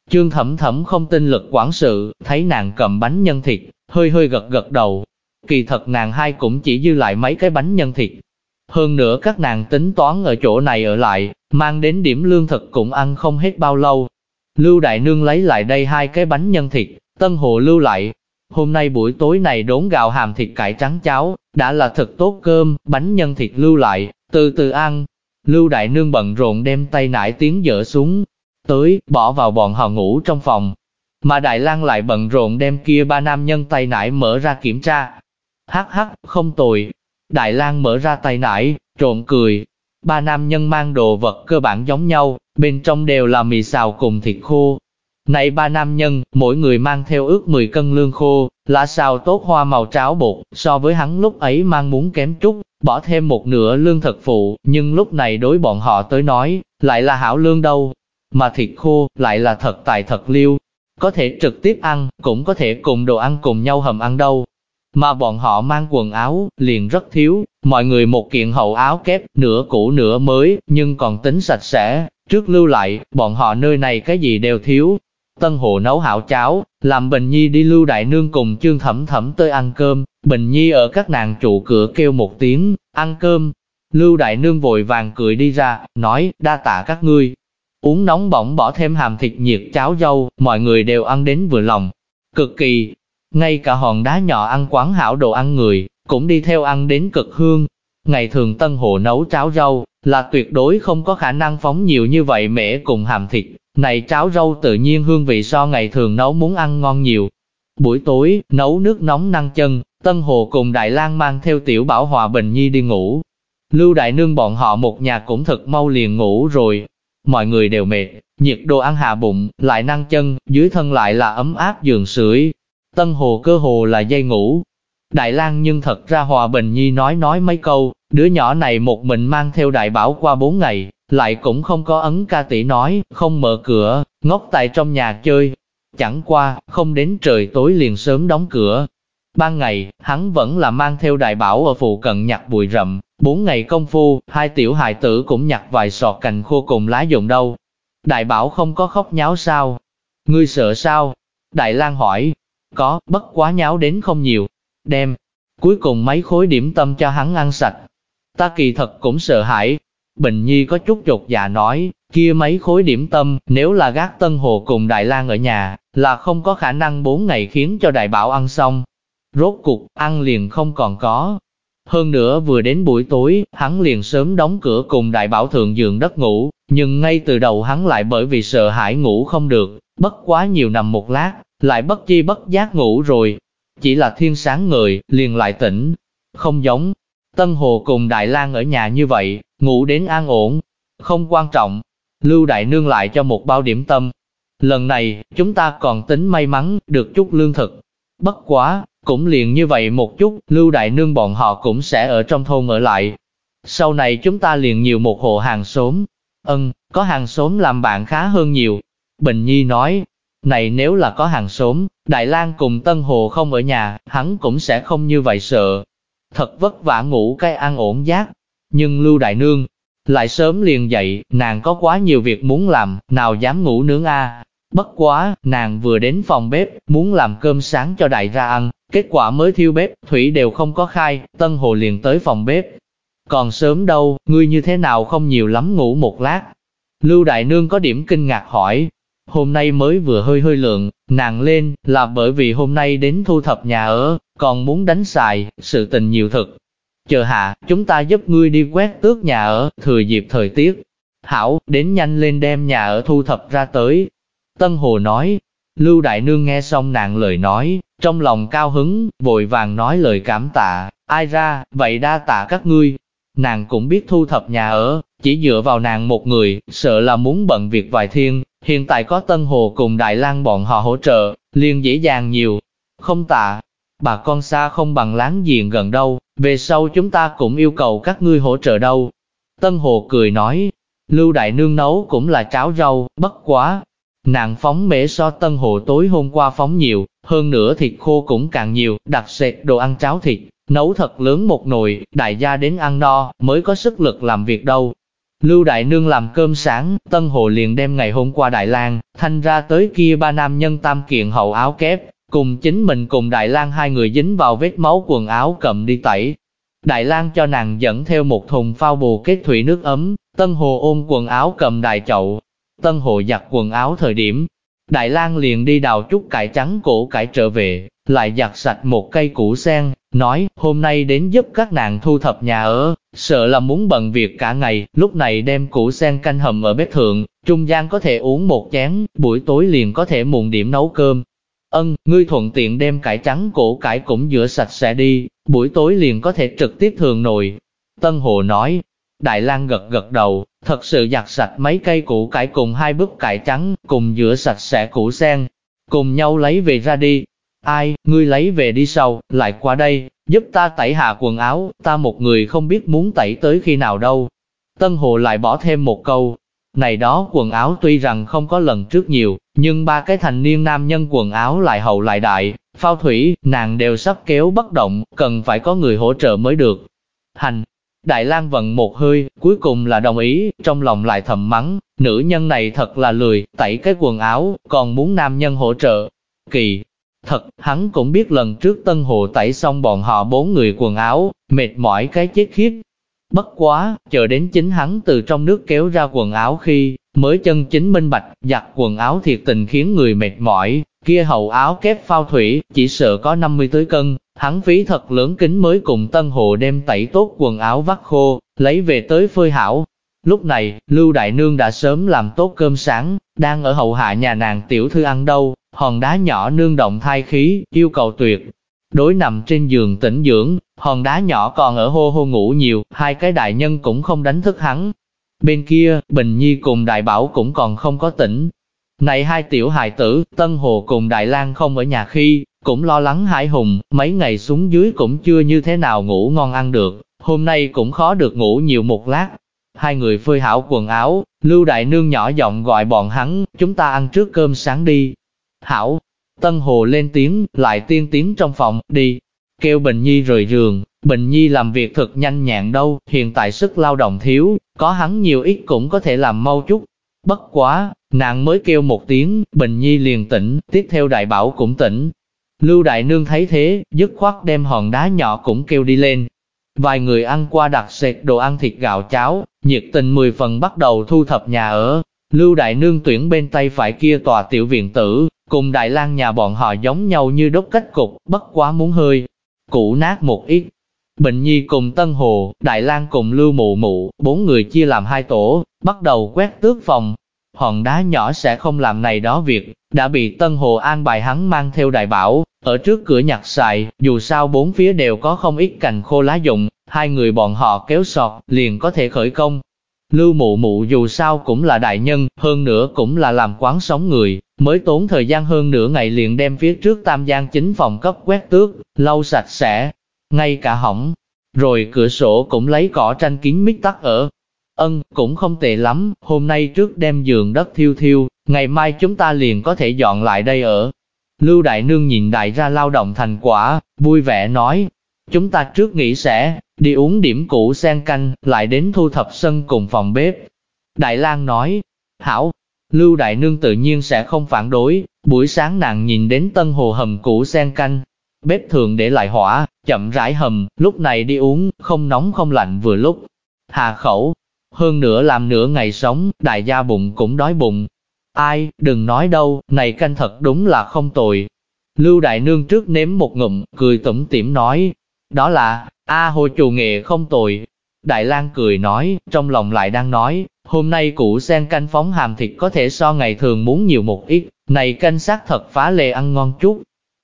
Trương thẩm thẩm không tin lực quản sự, thấy nàng cầm bánh nhân thịt, hơi hơi gật gật đầu. Kỳ thật nàng hai cũng chỉ dư lại mấy cái bánh nhân thịt. Hơn nữa các nàng tính toán ở chỗ này ở lại, mang đến điểm lương thực cũng ăn không hết bao lâu. Lưu Đại Nương lấy lại đây hai cái bánh nhân thịt, Tân Hồ lưu lại. Hôm nay buổi tối này đốn gạo hàm thịt cải trắng cháo, đã là thật tốt cơm, bánh nhân thịt lưu lại, từ từ ăn. Lưu Đại Nương bận rộn đem tay nải tiếng dở xuống, tới, bỏ vào bọn họ ngủ trong phòng. Mà Đại lang lại bận rộn đem kia ba nam nhân tay nải mở ra kiểm tra. Hắc hắc, không tồi. Đại lang mở ra tay nải, trộn cười. Ba nam nhân mang đồ vật cơ bản giống nhau, bên trong đều là mì xào cùng thịt khô. Này ba nam nhân, mỗi người mang theo ước 10 cân lương khô, là xào tốt hoa màu cháo bột, so với hắn lúc ấy mang muốn kém chút, bỏ thêm một nửa lương thực phụ, nhưng lúc này đối bọn họ tới nói, lại là hảo lương đâu. Mà thịt khô, lại là thật tài thật liêu, có thể trực tiếp ăn, cũng có thể cùng đồ ăn cùng nhau hầm ăn đâu. Mà bọn họ mang quần áo, liền rất thiếu, mọi người một kiện hậu áo kép, nửa cũ nửa mới, nhưng còn tính sạch sẽ, trước lưu lại, bọn họ nơi này cái gì đều thiếu. Tân Hồ nấu hảo cháo, làm Bình Nhi đi lưu đại nương cùng chương thẩm thẩm tới ăn cơm, Bình Nhi ở các nàng trụ cửa kêu một tiếng, ăn cơm. Lưu đại nương vội vàng cười đi ra, nói, đa tạ các ngươi, Uống nóng bỏng bỏ thêm hàm thịt nhiệt cháo dâu, mọi người đều ăn đến vừa lòng. Cực kỳ, ngay cả hòn đá nhỏ ăn quán hảo đồ ăn người, cũng đi theo ăn đến cực hương. Ngày thường Tân Hồ nấu cháo rau, là tuyệt đối không có khả năng phóng nhiều như vậy mẻ cùng hàm thịt. Này cháo rau tự nhiên hương vị so ngày thường nấu muốn ăn ngon nhiều. Buổi tối, nấu nước nóng năng chân, Tân Hồ cùng Đại lang mang theo tiểu bảo hòa Bình Nhi đi ngủ. Lưu Đại Nương bọn họ một nhà cũng thật mau liền ngủ rồi, mọi người đều mệt, nhiệt độ ăn hạ bụng, lại năng chân, dưới thân lại là ấm áp giường sưởi. Tân hồ cơ hồ là dây ngủ. Đại lang nhưng thật ra Hòa Bình Nhi nói nói mấy câu, đứa nhỏ này một mình mang theo đại bảo qua bốn ngày, lại cũng không có ấn ca tỷ nói, không mở cửa, ngốc tại trong nhà chơi. Chẳng qua, không đến trời tối liền sớm đóng cửa. Ban ngày, hắn vẫn là mang theo đại bảo ở phụ cận nhặt bụi rậm, Bốn ngày công phu, hai tiểu hài tử cũng nhặt vài sọt cành khô cùng lá dụng đâu. Đại bảo không có khóc nháo sao? Ngươi sợ sao? Đại lang hỏi. Có, bất quá nháo đến không nhiều. Đem, cuối cùng mấy khối điểm tâm cho hắn ăn sạch. Ta kỳ thật cũng sợ hãi. Bình Nhi có chút chột dạ nói, kia mấy khối điểm tâm, nếu là gác Tân Hồ cùng Đại lang ở nhà, là không có khả năng bốn ngày khiến cho Đại Bảo ăn xong. Rốt cục, ăn liền không còn có, hơn nữa vừa đến buổi tối, hắn liền sớm đóng cửa cùng đại bảo thượng giường đất ngủ, nhưng ngay từ đầu hắn lại bởi vì sợ hãi ngủ không được, bất quá nhiều nằm một lát, lại bất chi bất giác ngủ rồi. Chỉ là thiên sáng người, liền lại tỉnh. Không giống, Tân Hồ cùng Đại lang ở nhà như vậy, ngủ đến an ổn. Không quan trọng, Lưu Đại Nương lại cho một bao điểm tâm. Lần này, chúng ta còn tính may mắn, được chút lương thực. Bất quá, cũng liền như vậy một chút, Lưu Đại Nương bọn họ cũng sẽ ở trong thôn ở lại. Sau này chúng ta liền nhiều một hộ hàng xóm. Ân, có hàng xóm làm bạn khá hơn nhiều. Bình Nhi nói, này nếu là có hàng xóm, Đại lang cùng Tân Hồ không ở nhà, hắn cũng sẽ không như vậy sợ. Thật vất vả ngủ cái ăn ổn giác. Nhưng Lưu Đại Nương, lại sớm liền dậy, nàng có quá nhiều việc muốn làm, nào dám ngủ nướng a Bất quá, nàng vừa đến phòng bếp, muốn làm cơm sáng cho đại ra ăn, kết quả mới thiêu bếp, thủy đều không có khai, Tân Hồ liền tới phòng bếp. Còn sớm đâu, ngươi như thế nào không nhiều lắm ngủ một lát. Lưu Đại Nương có điểm kinh ngạc hỏi, hôm nay mới vừa hơi hơi lượng, nàng lên, là bởi vì hôm nay đến thu thập nhà ở, còn muốn đánh xài, sự tình nhiều thực. Chờ hạ, chúng ta giúp ngươi đi quét tước nhà ở, thừa dịp thời tiết. Hảo, đến nhanh lên đem nhà ở thu thập ra tới, Tân Hồ nói, Lưu Đại Nương nghe xong nàng lời nói, trong lòng cao hứng, vội vàng nói lời cảm tạ, ai ra, vậy đa tạ các ngươi. Nàng cũng biết thu thập nhà ở, chỉ dựa vào nàng một người, sợ là muốn bận việc vài thiên, hiện tại có Tân Hồ cùng Đại lang bọn họ hỗ trợ, liền dễ dàng nhiều. Không tạ, bà con xa không bằng láng giềng gần đâu, về sau chúng ta cũng yêu cầu các ngươi hỗ trợ đâu. Tân Hồ cười nói, Lưu Đại Nương nấu cũng là cháo rau, bất quá, Nàng phóng mễ so tân hồ tối hôm qua phóng nhiều, hơn nữa thịt khô cũng càng nhiều, đặc sệt đồ ăn cháo thịt, nấu thật lớn một nồi, đại gia đến ăn no, mới có sức lực làm việc đâu. Lưu Đại Nương làm cơm sáng, Tân Hồ liền đem ngày hôm qua Đại lang thanh ra tới kia ba nam nhân tam kiện hậu áo kép, cùng chính mình cùng Đại lang hai người dính vào vết máu quần áo cầm đi tẩy. Đại lang cho nàng dẫn theo một thùng phao bù kết thủy nước ấm, Tân Hồ ôm quần áo cầm đại chậu. Tân hộ giặt quần áo thời điểm, Đại lang liền đi đào chút cải trắng cổ cải trở về, lại giặt sạch một cây củ sen, nói, hôm nay đến giúp các nàng thu thập nhà ở, sợ là muốn bận việc cả ngày, lúc này đem củ sen canh hầm ở bếp thượng, trung gian có thể uống một chén, buổi tối liền có thể muộn điểm nấu cơm. Ân, ngươi thuận tiện đem cải trắng cổ cải cũng rửa sạch sẽ đi, buổi tối liền có thể trực tiếp thường nồi. Tân Hồ nói, Đại lang gật gật đầu, thật sự giặt sạch mấy cây củ cải cùng hai bức cải trắng, cùng rửa sạch sẽ củ sen, cùng nhau lấy về ra đi. Ai, ngươi lấy về đi sau, lại qua đây, giúp ta tẩy hạ quần áo, ta một người không biết muốn tẩy tới khi nào đâu. Tân Hồ lại bỏ thêm một câu, này đó quần áo tuy rằng không có lần trước nhiều, nhưng ba cái thành niên nam nhân quần áo lại hậu lại đại, phao thủy, nàng đều sắp kéo bất động, cần phải có người hỗ trợ mới được. Hành, Đại lang vận một hơi, cuối cùng là đồng ý, trong lòng lại thầm mắng, nữ nhân này thật là lười, tẩy cái quần áo, còn muốn nam nhân hỗ trợ. Kỳ, thật, hắn cũng biết lần trước Tân Hồ tẩy xong bọn họ bốn người quần áo, mệt mỏi cái chết khiếp. Bất quá, chờ đến chính hắn từ trong nước kéo ra quần áo khi, mới chân chính minh bạch, giặt quần áo thiệt tình khiến người mệt mỏi, kia hậu áo kép phao thủy, chỉ sợ có 50 tới cân, Hắn phí thật lớn kính mới cùng Tân Hồ đem tẩy tốt quần áo vắt khô, lấy về tới phơi hảo. Lúc này, Lưu Đại Nương đã sớm làm tốt cơm sáng, đang ở hậu hạ nhà nàng tiểu thư ăn đâu, hòn đá nhỏ nương động thai khí, yêu cầu tuyệt. Đối nằm trên giường tĩnh dưỡng, hòn đá nhỏ còn ở hô hô ngủ nhiều, hai cái đại nhân cũng không đánh thức hắn. Bên kia, Bình Nhi cùng Đại Bảo cũng còn không có tỉnh. Này hai tiểu hài tử, Tân Hồ cùng Đại lang không ở nhà khi, cũng lo lắng Hải Hùng, mấy ngày xuống dưới cũng chưa như thế nào ngủ ngon ăn được, hôm nay cũng khó được ngủ nhiều một lát. Hai người phơi hảo quần áo, Lưu Đại Nương nhỏ giọng gọi bọn hắn, chúng ta ăn trước cơm sáng đi. Hảo, Tân Hồ lên tiếng, lại tiên tiếng trong phòng, đi, kêu Bình Nhi rời giường, Bình Nhi làm việc thật nhanh nhẹn đâu, hiện tại sức lao động thiếu, có hắn nhiều ít cũng có thể làm mau chút. Bất quá, nàng mới kêu một tiếng, Bình Nhi liền tỉnh, tiếp theo Đại Bảo cũng tỉnh, Lưu Đại Nương thấy thế, dứt khoát đem hòn đá nhỏ cũng kêu đi lên. Vài người ăn qua đặc sệt đồ ăn thịt gạo cháo, nhiệt tình mười phần bắt đầu thu thập nhà ở. Lưu Đại Nương tuyển bên tay phải kia tòa tiểu viện tử, cùng Đại lang nhà bọn họ giống nhau như đốt cách cục, bất quá muốn hơi, cũ nát một ít. Bình Nhi cùng Tân Hồ, Đại lang cùng Lưu Mụ Mụ, bốn người chia làm hai tổ, bắt đầu quét tước phòng, hòn đá nhỏ sẽ không làm này đó việc, đã bị Tân Hồ an bài hắn mang theo đại bảo, ở trước cửa nhặt xài, dù sao bốn phía đều có không ít cành khô lá dụng, hai người bọn họ kéo sọt, liền có thể khởi công. Lưu mụ mụ dù sao cũng là đại nhân, hơn nữa cũng là làm quán sống người, mới tốn thời gian hơn nửa ngày liền đem phía trước tam gian chính phòng cấp quét tước, lau sạch sẽ, ngay cả hỏng. Rồi cửa sổ cũng lấy cỏ tranh kín mít tắt ở, Ân, cũng không tệ lắm, hôm nay trước đem giường đất thiêu thiêu, ngày mai chúng ta liền có thể dọn lại đây ở. Lưu Đại Nương nhìn đại ra lao động thành quả, vui vẻ nói, chúng ta trước nghĩ sẽ, đi uống điểm củ sen canh, lại đến thu thập sân cùng phòng bếp. Đại lang nói, hảo, Lưu Đại Nương tự nhiên sẽ không phản đối, buổi sáng nàng nhìn đến tân hồ hầm củ sen canh, bếp thường để lại hỏa, chậm rãi hầm, lúc này đi uống, không nóng không lạnh vừa lúc. Hà khẩu, hơn nữa làm nửa ngày sống, đại gia bụng cũng đói bụng. Ai, đừng nói đâu, này canh thật đúng là không tồi. Lưu Đại Nương trước nếm một ngụm, cười tủm tỉm nói, đó là, a hồ chủ nghệ không tồi. Đại lang cười nói, trong lòng lại đang nói, hôm nay củ sen canh phóng hàm thịt có thể so ngày thường muốn nhiều một ít, này canh xác thật phá lệ ăn ngon chút.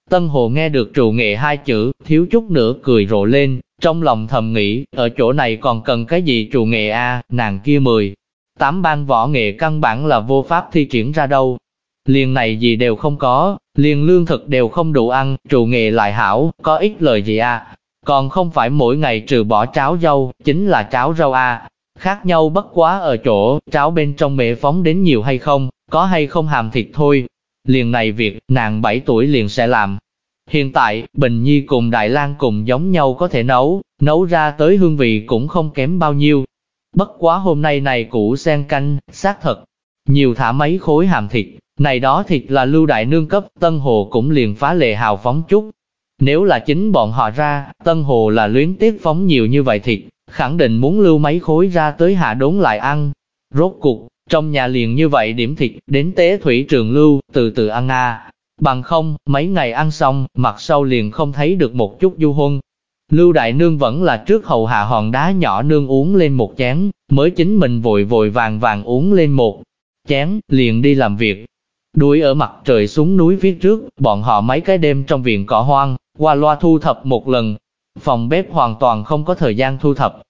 Tân Hồ nghe được trụ nghệ hai chữ, thiếu chút nữa cười rộ lên, trong lòng thầm nghĩ, ở chỗ này còn cần cái gì trụ nghệ a nàng kia mười. Tám ban võ nghệ căn bản là vô pháp thi triển ra đâu. Liền này gì đều không có, liền lương thực đều không đủ ăn, trụ nghệ lại hảo, có ít lời gì a Còn không phải mỗi ngày trừ bỏ cháo dâu, chính là cháo rau a Khác nhau bất quá ở chỗ, cháo bên trong mẹ phóng đến nhiều hay không, có hay không hàm thịt thôi. Liền này việc, nàng 7 tuổi liền sẽ làm. Hiện tại, Bình Nhi cùng Đại lang cùng giống nhau có thể nấu, nấu ra tới hương vị cũng không kém bao nhiêu. Bất quá hôm nay này củ sen canh, xác thật, nhiều thả mấy khối hàm thịt, này đó thịt là lưu đại nương cấp, Tân Hồ cũng liền phá lệ hào phóng chút. Nếu là chính bọn họ ra, Tân Hồ là luyến tiếc phóng nhiều như vậy thịt, khẳng định muốn lưu mấy khối ra tới hạ đốn lại ăn. Rốt cuộc, trong nhà liền như vậy điểm thịt, đến tế thủy trường lưu, từ từ ăn a. Bằng không, mấy ngày ăn xong, mặt sau liền không thấy được một chút du huân. Lưu Đại Nương vẫn là trước hầu hạ hòn đá nhỏ nương uống lên một chén, mới chính mình vội vội vàng vàng uống lên một chén, liền đi làm việc. Đuổi ở mặt trời xuống núi phía trước, bọn họ mấy cái đêm trong viện cỏ hoang, qua loa thu thập một lần. Phòng bếp hoàn toàn không có thời gian thu thập.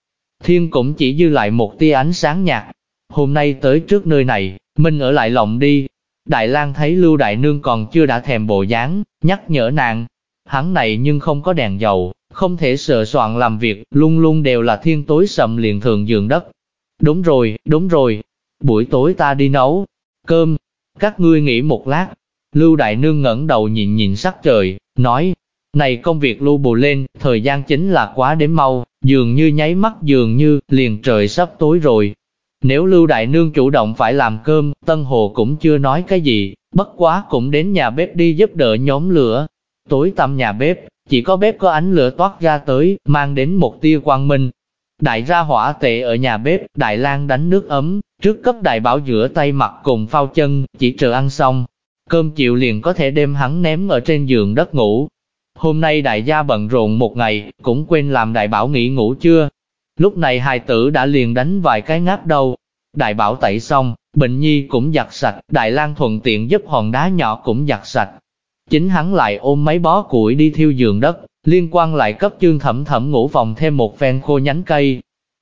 Thiên cũng chỉ dư lại một tia ánh sáng nhạt. Hôm nay tới trước nơi này, mình ở lại lòng đi. Đại lang thấy Lưu Đại Nương còn chưa đã thèm bộ dáng, nhắc nhở nàng. Hắn này nhưng không có đèn dầu, không thể sợ soạn làm việc, luôn luôn đều là thiên tối sầm liền thường giường đất. Đúng rồi, đúng rồi, buổi tối ta đi nấu cơm, các ngươi nghỉ một lát. Lưu Đại Nương ngẩng đầu nhìn nhìn sắc trời, nói, này công việc lưu bù lên, thời gian chính là quá đến mau, dường như nháy mắt dường như, liền trời sắp tối rồi. Nếu Lưu Đại Nương chủ động phải làm cơm, Tân Hồ cũng chưa nói cái gì, bất quá cũng đến nhà bếp đi giúp đỡ nhóm lửa. Tối tăm nhà bếp, chỉ có bếp có ánh lửa toát ra tới, mang đến một tia quang minh. Đại ra hỏa tệ ở nhà bếp, Đại lang đánh nước ấm, trước cấp đại bảo rửa tay mặt cùng phao chân, chỉ chờ ăn xong. Cơm chiều liền có thể đem hắn ném ở trên giường đất ngủ. Hôm nay đại gia bận rộn một ngày, cũng quên làm đại bảo nghỉ ngủ chưa. Lúc này hài tử đã liền đánh vài cái ngáp đầu. Đại bảo tẩy xong, bệnh nhi cũng giặt sạch, đại lang thuận tiện giúp hòn đá nhỏ cũng giặt sạch. Chính hắn lại ôm mấy bó củi đi thiêu giường đất, liên quan lại cấp chương thẩm thẩm ngủ phòng thêm một phen khô nhánh cây.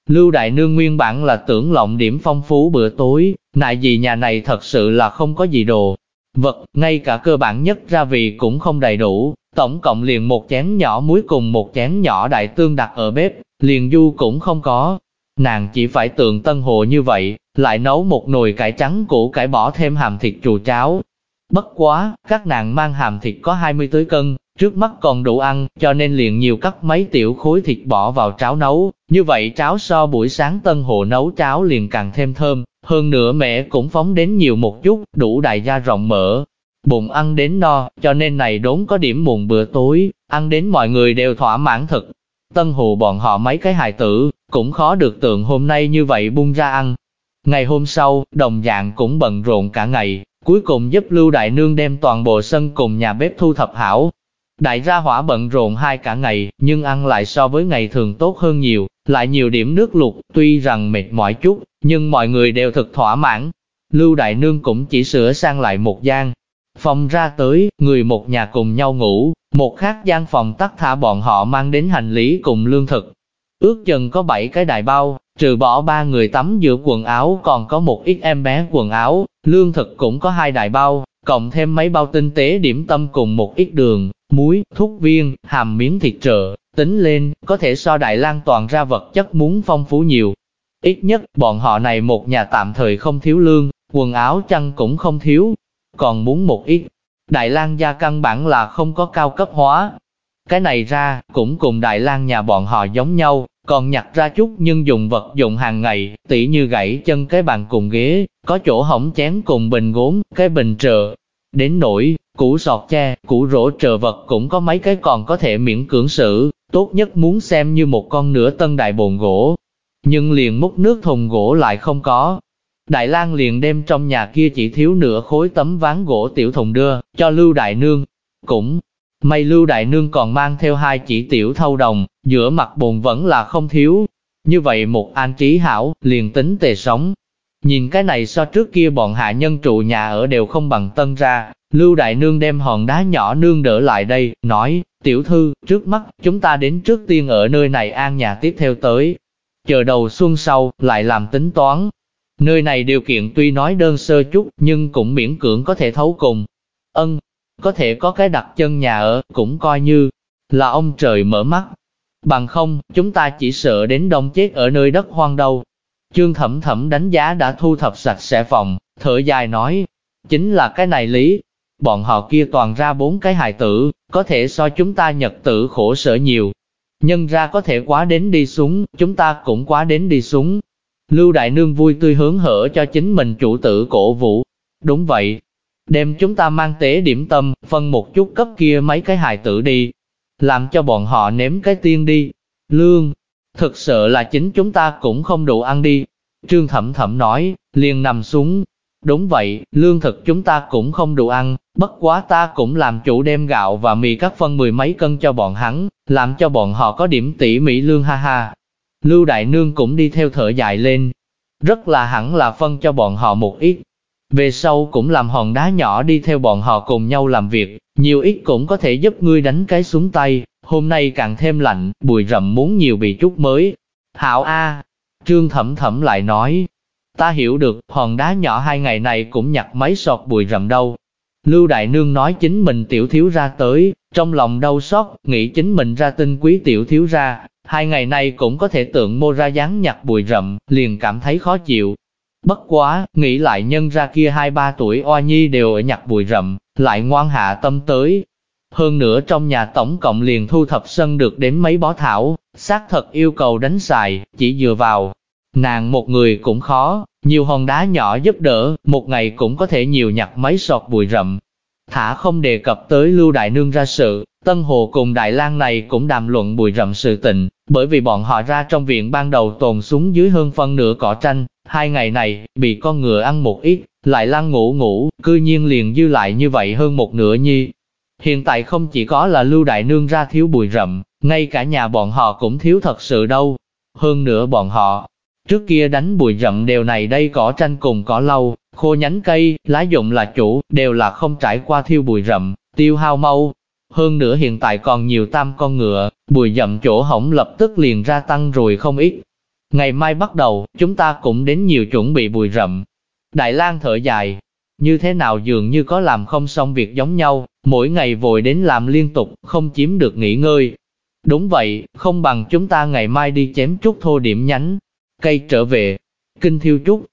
Lưu Đại Nương nguyên bản là tưởng lộng điểm phong phú bữa tối, nại gì nhà này thật sự là không có gì đồ. Vật, ngay cả cơ bản nhất ra vị cũng không đầy đủ, tổng cộng liền một chén nhỏ muối cùng một chén nhỏ đại tương đặt ở bếp, liền du cũng không có. Nàng chỉ phải tượng tân hồ như vậy, lại nấu một nồi cải trắng củ cải bỏ thêm hàm thịt chù cháo. Bất quá, các nàng mang hàm thịt có 20 tới cân, Trước mắt còn đủ ăn, cho nên liền nhiều cắt mấy tiểu khối thịt bỏ vào cháo nấu, như vậy cháo so buổi sáng tân hồ nấu cháo liền càng thêm thơm, hơn nữa mẹ cũng phóng đến nhiều một chút, đủ đại gia rộng mở. Bụng ăn đến no, cho nên này đốn có điểm muộn bữa tối, ăn đến mọi người đều thỏa mãn thực. Tân hồ bọn họ mấy cái hài tử, cũng khó được tượng hôm nay như vậy bung ra ăn. Ngày hôm sau, đồng dạng cũng bận rộn cả ngày, cuối cùng giúp Lưu Đại Nương đem toàn bộ sân cùng nhà bếp thu thập hảo, Đại gia hỏa bận rộn hai cả ngày, nhưng ăn lại so với ngày thường tốt hơn nhiều, lại nhiều điểm nước lụt, tuy rằng mệt mỏi chút, nhưng mọi người đều thực thỏa mãn. Lưu Đại Nương cũng chỉ sửa sang lại một gian. Phòng ra tới, người một nhà cùng nhau ngủ, một khác gian phòng tắt thả bọn họ mang đến hành lý cùng lương thực. Ước chừng có bảy cái đại bao, trừ bỏ ba người tắm giữa quần áo còn có một ít em bé quần áo, lương thực cũng có hai đại bao, cộng thêm mấy bao tinh tế điểm tâm cùng một ít đường, muối, thuốc viên, hàm miếng thịt trợ, tính lên, có thể so Đại lang toàn ra vật chất muốn phong phú nhiều. Ít nhất, bọn họ này một nhà tạm thời không thiếu lương, quần áo chăn cũng không thiếu, còn muốn một ít. Đại lang gia căn bản là không có cao cấp hóa. Cái này ra, cũng cùng Đại lang nhà bọn họ giống nhau, còn nhặt ra chút nhưng dùng vật dụng hàng ngày, tỉ như gãy chân cái bàn cùng ghế, có chỗ hỏng chén cùng bình gốm, cái bình trợ. Đến nỗi, củ sọt tre, củ rổ trợ vật cũng có mấy cái còn có thể miễn cưỡng xử, tốt nhất muốn xem như một con nửa tân đại bồn gỗ. Nhưng liền múc nước thùng gỗ lại không có. Đại lang liền đem trong nhà kia chỉ thiếu nửa khối tấm ván gỗ tiểu thùng đưa, cho Lưu Đại Nương. Cũng, may Lưu Đại Nương còn mang theo hai chỉ tiểu thâu đồng, giữa mặt bồn vẫn là không thiếu. Như vậy một an trí hảo, liền tính tề sống. Nhìn cái này so trước kia bọn hạ nhân trụ nhà ở đều không bằng tân ra, Lưu Đại Nương đem hòn đá nhỏ nương đỡ lại đây, nói, tiểu thư, trước mắt, chúng ta đến trước tiên ở nơi này an nhà tiếp theo tới. Chờ đầu xuân sau, lại làm tính toán. Nơi này điều kiện tuy nói đơn sơ chút, nhưng cũng miễn cưỡng có thể thấu cùng. Ân, có thể có cái đặt chân nhà ở, cũng coi như là ông trời mở mắt. Bằng không, chúng ta chỉ sợ đến đông chết ở nơi đất hoang đâu. Trương Thẩm Thẩm đánh giá đã thu thập sạch sẽ phòng, thở dài nói, chính là cái này lý. Bọn họ kia toàn ra bốn cái hài tử, có thể so chúng ta nhật tử khổ sở nhiều. Nhân ra có thể quá đến đi xuống, chúng ta cũng quá đến đi xuống. Lưu Đại Nương vui tươi hướng hở cho chính mình chủ tử cổ vũ. Đúng vậy, đem chúng ta mang tế điểm tâm, phân một chút cấp kia mấy cái hài tử đi, làm cho bọn họ nếm cái tiên đi. Lương, thực sự là chính chúng ta cũng không đủ ăn đi. Trương Thẩm Thẩm nói, liền nằm xuống. Đúng vậy, lương thực chúng ta cũng không đủ ăn, bất quá ta cũng làm chủ đem gạo và mì các phân mười mấy cân cho bọn hắn, làm cho bọn họ có điểm tỉ mỉ lương ha ha. Lưu Đại Nương cũng đi theo thở dài lên, rất là hẳn là phân cho bọn họ một ít, về sau cũng làm hòn đá nhỏ đi theo bọn họ cùng nhau làm việc, nhiều ít cũng có thể giúp ngươi đánh cái xuống tay, hôm nay càng thêm lạnh, bùi rậm muốn nhiều bị chút mới. Hảo A, Trương Thẩm Thẩm lại nói, ta hiểu được, hòn đá nhỏ hai ngày này cũng nhặt mấy sọt bùi rậm đâu. Lưu Đại Nương nói chính mình tiểu thiếu ra tới, trong lòng đau xót, nghĩ chính mình ra tinh quý tiểu thiếu ra, hai ngày nay cũng có thể tượng mô ra dáng nhặt bụi rậm, liền cảm thấy khó chịu, Bất quá, nghĩ lại nhân ra kia hai ba tuổi oa nhi đều ở nhặt bụi rậm, lại ngoan hạ tâm tới. Hơn nữa trong nhà tổng cộng liền thu thập sân được đến mấy bó thảo, xác thật yêu cầu đánh xài, chỉ dựa vào. Nàng một người cũng khó, nhiều hòn đá nhỏ giúp đỡ, một ngày cũng có thể nhiều nhặt mấy sọt bụi rậm. Thả không đề cập tới Lưu Đại Nương ra sự, Tân Hồ cùng Đại lang này cũng đàm luận bụi rậm sự tình, bởi vì bọn họ ra trong viện ban đầu tồn xuống dưới hơn phân nửa cỏ tranh, Hai ngày này, bị con ngựa ăn một ít, lại lăn ngủ ngủ, cư nhiên liền dư lại như vậy hơn một nửa nhi. Hiện tại không chỉ có là lưu đại nương ra thiếu bùi rậm, ngay cả nhà bọn họ cũng thiếu thật sự đâu. Hơn nữa bọn họ, trước kia đánh bùi rậm đều này đây cỏ tranh cùng cỏ lâu, khô nhánh cây, lá dụng là chủ, đều là không trải qua thiêu bùi rậm, tiêu hao mau. Hơn nữa hiện tại còn nhiều tam con ngựa, bùi dậm chỗ hỏng lập tức liền ra tăng rồi không ít, Ngày mai bắt đầu, chúng ta cũng đến nhiều chuẩn bị bùi rậm. Đại lang thở dài, như thế nào dường như có làm không xong việc giống nhau, mỗi ngày vội đến làm liên tục, không chiếm được nghỉ ngơi. Đúng vậy, không bằng chúng ta ngày mai đi chém chút thô điểm nhánh, cây trở về, kinh thiêu chút.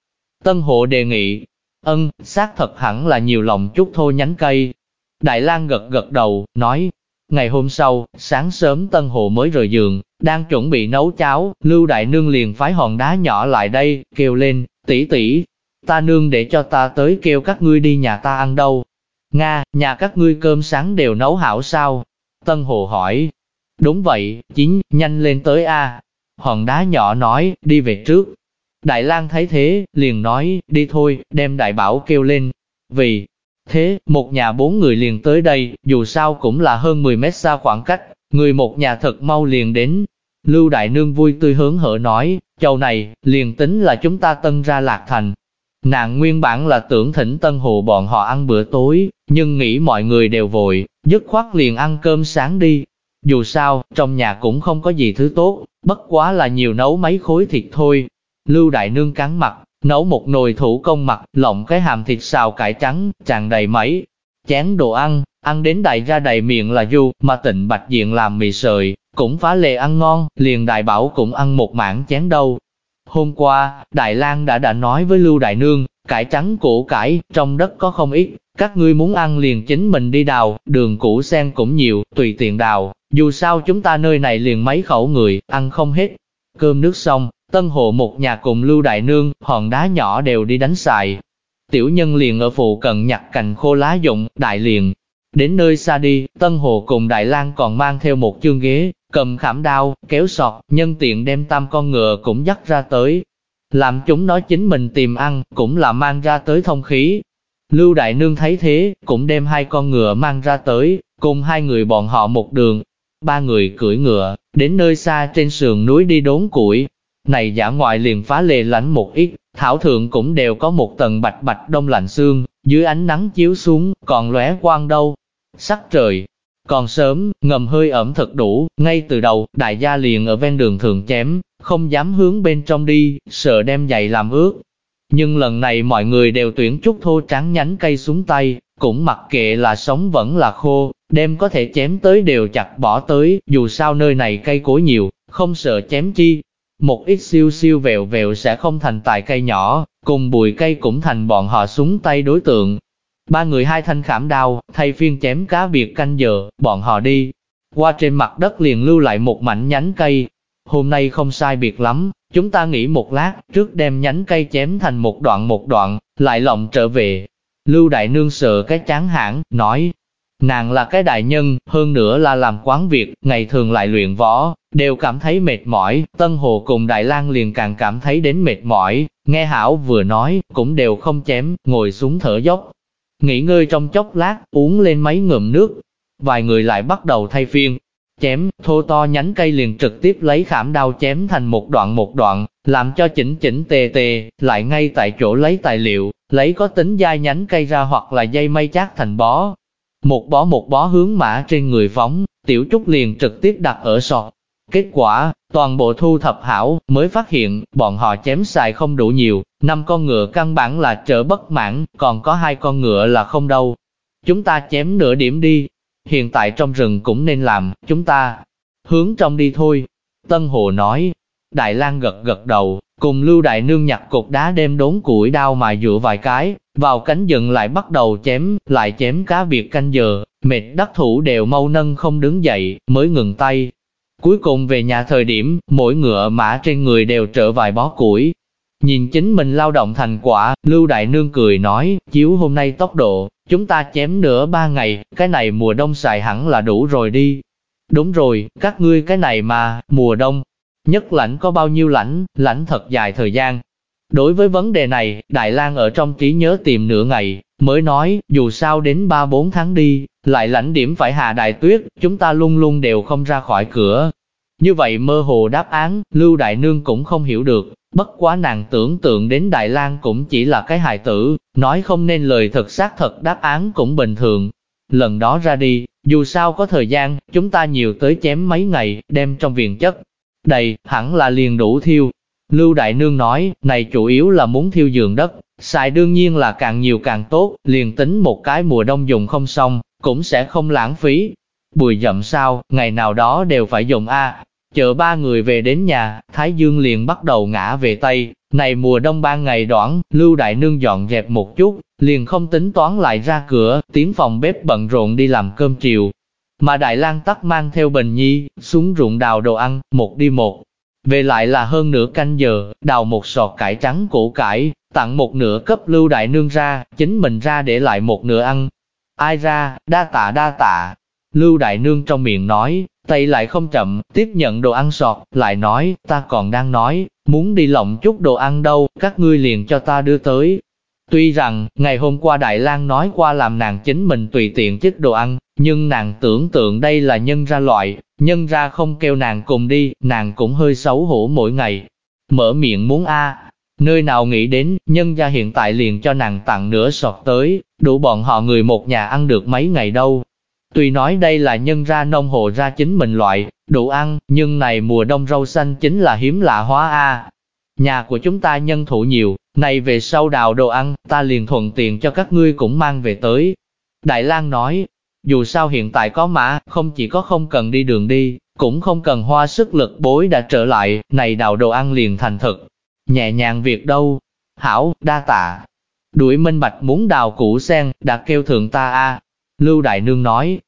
Tân hộ đề nghị, ân, xác thật hẳn là nhiều lòng chút thô nhánh cây. Đại lang gật gật đầu, nói, Ngày hôm sau, sáng sớm Tân Hồ mới rời giường, đang chuẩn bị nấu cháo, Lưu Đại Nương liền phái hòn đá nhỏ lại đây, kêu lên, tỷ tỷ, ta nương để cho ta tới kêu các ngươi đi nhà ta ăn đâu. Nga, nhà các ngươi cơm sáng đều nấu hảo sao? Tân Hồ hỏi. Đúng vậy, chính, nhanh lên tới a. Hòn đá nhỏ nói, đi về trước. Đại lang thấy thế, liền nói, đi thôi, đem đại bảo kêu lên. Vì, Thế, một nhà bốn người liền tới đây, dù sao cũng là hơn 10 mét xa khoảng cách, người một nhà thật mau liền đến. Lưu Đại Nương vui tươi hướng hở nói, châu này, liền tính là chúng ta tân ra lạc thành. Nàng nguyên bản là tưởng thỉnh tân hồ bọn họ ăn bữa tối, nhưng nghĩ mọi người đều vội, dứt khoát liền ăn cơm sáng đi. Dù sao, trong nhà cũng không có gì thứ tốt, bất quá là nhiều nấu mấy khối thịt thôi. Lưu Đại Nương cắn mặt, nấu một nồi thủ công mặt, lộng cái hàm thịt xào cải trắng, tràn đầy mấy chén đồ ăn, ăn đến đầy ra đầy miệng là du, mà tịnh bạch diện làm mì sợi, cũng phá lệ ăn ngon, liền đại bảo cũng ăn một mảng chén đâu. Hôm qua, Đại lang đã đã nói với Lưu Đại Nương, cải trắng củ cải, trong đất có không ít, các ngươi muốn ăn liền chính mình đi đào, đường củ sen cũng nhiều, tùy tiện đào, dù sao chúng ta nơi này liền mấy khẩu người, ăn không hết. Cơm nước xong, Tân hộ một nhà cùng Lưu Đại Nương, hòn đá nhỏ đều đi đánh xài. Tiểu nhân liền ở phụ cận nhặt cành khô lá dụng, đại liền. Đến nơi xa đi, Tân Hồ cùng Đại lang còn mang theo một chương ghế, cầm khảm đao, kéo sọt, nhân tiện đem tam con ngựa cũng dắt ra tới. Làm chúng nói chính mình tìm ăn, cũng là mang ra tới thông khí. Lưu Đại Nương thấy thế, cũng đem hai con ngựa mang ra tới, cùng hai người bọn họ một đường. Ba người cưỡi ngựa, đến nơi xa trên sườn núi đi đốn củi, này giả ngoại liền phá lệ lạnh một ít, thảo thượng cũng đều có một tầng bạch bạch đông lạnh xương, dưới ánh nắng chiếu xuống, còn lóe quang đâu. Sắc trời, còn sớm, ngầm hơi ẩm thật đủ, ngay từ đầu, đại gia liền ở ven đường thường chém, không dám hướng bên trong đi, sợ đem giày làm ướt. Nhưng lần này mọi người đều tuyển chút thô trắng nhánh cây xuống tay, cũng mặc kệ là sống vẫn là khô, đem có thể chém tới đều chặt bỏ tới, dù sao nơi này cây cối nhiều, không sợ chém chi, một ít siêu siêu vẹo vẹo sẽ không thành tài cây nhỏ, cùng bụi cây cũng thành bọn họ súng tay đối tượng. Ba người hai thanh khảm đao, thay phiên chém cá biệt canh giờ, bọn họ đi. Qua trên mặt đất liền lưu lại một mảnh nhánh cây. Hôm nay không sai biệt lắm, chúng ta nghỉ một lát, trước đem nhánh cây chém thành một đoạn một đoạn, lại lộng trở về. Lưu Đại Nương sợ cái chán hãng, nói, nàng là cái đại nhân, hơn nữa là làm quán việc, ngày thường lại luyện võ, đều cảm thấy mệt mỏi, Tân Hồ cùng Đại lang liền càng cảm thấy đến mệt mỏi, nghe Hảo vừa nói, cũng đều không chém, ngồi xuống thở dốc. Nghỉ ngơi trong chốc lát, uống lên mấy ngụm nước, vài người lại bắt đầu thay phiên, chém, thô to nhánh cây liền trực tiếp lấy khảm đao chém thành một đoạn một đoạn, làm cho chỉnh chỉnh tề tề, lại ngay tại chỗ lấy tài liệu, lấy có tính dai nhánh cây ra hoặc là dây mây chát thành bó. Một bó một bó hướng mã trên người phóng, tiểu trúc liền trực tiếp đặt ở sọt. Kết quả, toàn bộ thu thập hảo, mới phát hiện, bọn họ chém xài không đủ nhiều, năm con ngựa căn bản là trở bất mãn, còn có hai con ngựa là không đâu. Chúng ta chém nửa điểm đi, hiện tại trong rừng cũng nên làm, chúng ta hướng trong đi thôi. Tân Hồ nói, Đại lang gật gật đầu, cùng Lưu Đại Nương nhặt cục đá đem đốn củi đao mà dựa vài cái, vào cánh dựng lại bắt đầu chém, lại chém cá biệt canh giờ, mệt đắc thủ đều mau nâng không đứng dậy, mới ngừng tay. Cuối cùng về nhà thời điểm, mỗi ngựa mã trên người đều trở vài bó củi. Nhìn chính mình lao động thành quả, Lưu Đại Nương cười nói, chiếu hôm nay tốc độ, chúng ta chém nửa ba ngày, cái này mùa đông xài hẳn là đủ rồi đi. Đúng rồi, các ngươi cái này mà, mùa đông, nhất lãnh có bao nhiêu lãnh, lãnh thật dài thời gian. Đối với vấn đề này, Đại lang ở trong trí nhớ tìm nửa ngày, mới nói, dù sao đến 3-4 tháng đi, lại lãnh điểm phải hạ đại tuyết, chúng ta luôn luôn đều không ra khỏi cửa. Như vậy mơ hồ đáp án, Lưu Đại Nương cũng không hiểu được, bất quá nàng tưởng tượng đến Đại lang cũng chỉ là cái hài tử, nói không nên lời thật xác thật đáp án cũng bình thường. Lần đó ra đi, dù sao có thời gian, chúng ta nhiều tới chém mấy ngày, đem trong viện chất, đầy, hẳn là liền đủ thiêu. Lưu Đại Nương nói, này chủ yếu là muốn thiêu giường đất, xài đương nhiên là càng nhiều càng tốt, liền tính một cái mùa đông dùng không xong, cũng sẽ không lãng phí. Bùi dậm sao, ngày nào đó đều phải dùng A. Chờ ba người về đến nhà, Thái Dương liền bắt đầu ngã về Tây, này mùa đông ban ngày đoạn, Lưu Đại Nương dọn dẹp một chút, liền không tính toán lại ra cửa, tiến phòng bếp bận rộn đi làm cơm chiều, mà Đại lang tắc mang theo Bình Nhi, xuống ruộng đào đồ ăn, một đi một. Về lại là hơn nửa canh giờ, đào một sọt cải trắng củ cải, tặng một nửa cấp lưu đại nương ra, chính mình ra để lại một nửa ăn. Ai ra, đa tạ đa tạ. Lưu đại nương trong miệng nói, tay lại không chậm, tiếp nhận đồ ăn sọt, lại nói, ta còn đang nói, muốn đi lộng chút đồ ăn đâu, các ngươi liền cho ta đưa tới. Tuy rằng, ngày hôm qua Đại lang nói qua làm nàng chính mình tùy tiện chích đồ ăn, nhưng nàng tưởng tượng đây là nhân ra loại, nhân ra không kêu nàng cùng đi, nàng cũng hơi xấu hổ mỗi ngày. Mở miệng muốn a nơi nào nghĩ đến, nhân ra hiện tại liền cho nàng tặng nửa sọt tới, đủ bọn họ người một nhà ăn được mấy ngày đâu. Tuy nói đây là nhân ra nông hộ ra chính mình loại, đủ ăn, nhưng này mùa đông rau xanh chính là hiếm lạ hóa a. Nhà của chúng ta nhân thủ nhiều, này về sau đào đồ ăn, ta liền thuận tiện cho các ngươi cũng mang về tới. Đại lang nói, dù sao hiện tại có mã, không chỉ có không cần đi đường đi, cũng không cần hoa sức lực bối đã trở lại, này đào đồ ăn liền thành thực. Nhẹ nhàng việc đâu. Hảo, đa tạ. Đuổi minh bạch muốn đào củ sen, đã kêu thượng ta a. Lưu Đại Nương nói,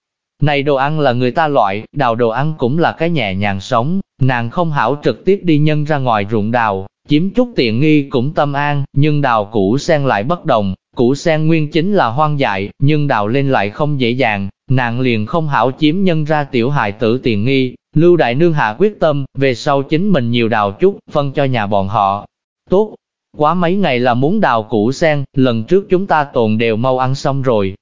này đồ ăn là người ta loại, đào đồ ăn cũng là cái nhẹ nhàng sống, nàng không hảo trực tiếp đi nhân ra ngoài ruộng đào, chiếm chút tiện nghi cũng tâm an, nhưng đào củ sen lại bất đồng, củ sen nguyên chính là hoang dại, nhưng đào lên lại không dễ dàng, nàng liền không hảo chiếm nhân ra tiểu hài tử tiền nghi, lưu đại nương hạ quyết tâm, về sau chính mình nhiều đào chút, phân cho nhà bọn họ. Tốt, quá mấy ngày là muốn đào củ sen, lần trước chúng ta tồn đều mau ăn xong rồi.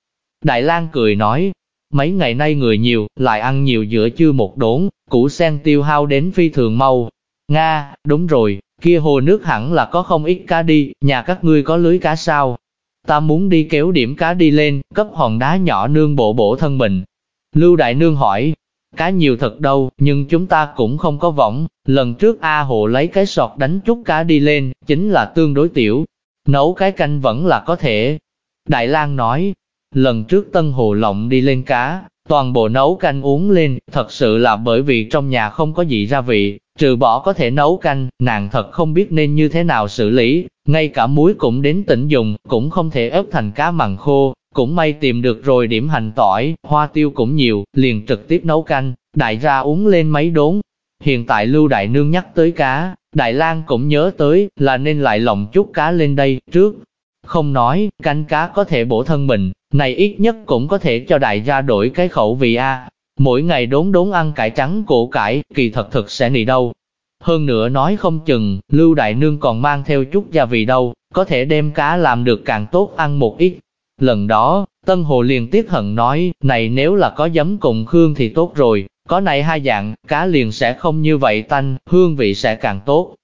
Đại lang cười nói, mấy ngày nay người nhiều, lại ăn nhiều giữa chưa một đốn, củ sen tiêu hao đến phi thường mau. Nga, đúng rồi, kia hồ nước hẳn là có không ít cá đi, nhà các ngươi có lưới cá sao? Ta muốn đi kéo điểm cá đi lên, cấp hòn đá nhỏ nương bộ bổ thân mình. Lưu Đại Nương hỏi, cá nhiều thật đâu, nhưng chúng ta cũng không có võng. Lần trước A Hồ lấy cái sọt đánh chút cá đi lên, chính là tương đối tiểu. Nấu cái canh vẫn là có thể. Đại lang nói, lần trước Tân Hồ lộng đi lên cá, toàn bộ nấu canh uống lên, thật sự là bởi vì trong nhà không có gì gia vị, trừ bỏ có thể nấu canh, nàng thật không biết nên như thế nào xử lý, ngay cả muối cũng đến tỉnh dùng, cũng không thể ép thành cá mặn khô, Cũng may tìm được rồi điểm hành tỏi, hoa tiêu cũng nhiều, liền trực tiếp nấu canh, đại ra uống lên mấy đốn. Hiện tại Lưu Đại Nương nhắc tới cá, Đại lang cũng nhớ tới, là nên lại lộng chút cá lên đây, trước. Không nói, canh cá có thể bổ thân mình, này ít nhất cũng có thể cho đại gia đổi cái khẩu vị a. Mỗi ngày đốn đốn ăn cải trắng cổ cải, kỳ thật thực sẽ nị đâu. Hơn nữa nói không chừng, Lưu Đại Nương còn mang theo chút gia vị đâu, có thể đem cá làm được càng tốt ăn một ít. Lần đó, Tân Hồ liền tiếc hận nói, này nếu là có giấm cùng hương thì tốt rồi, có này hai dạng, cá liền sẽ không như vậy tanh, hương vị sẽ càng tốt.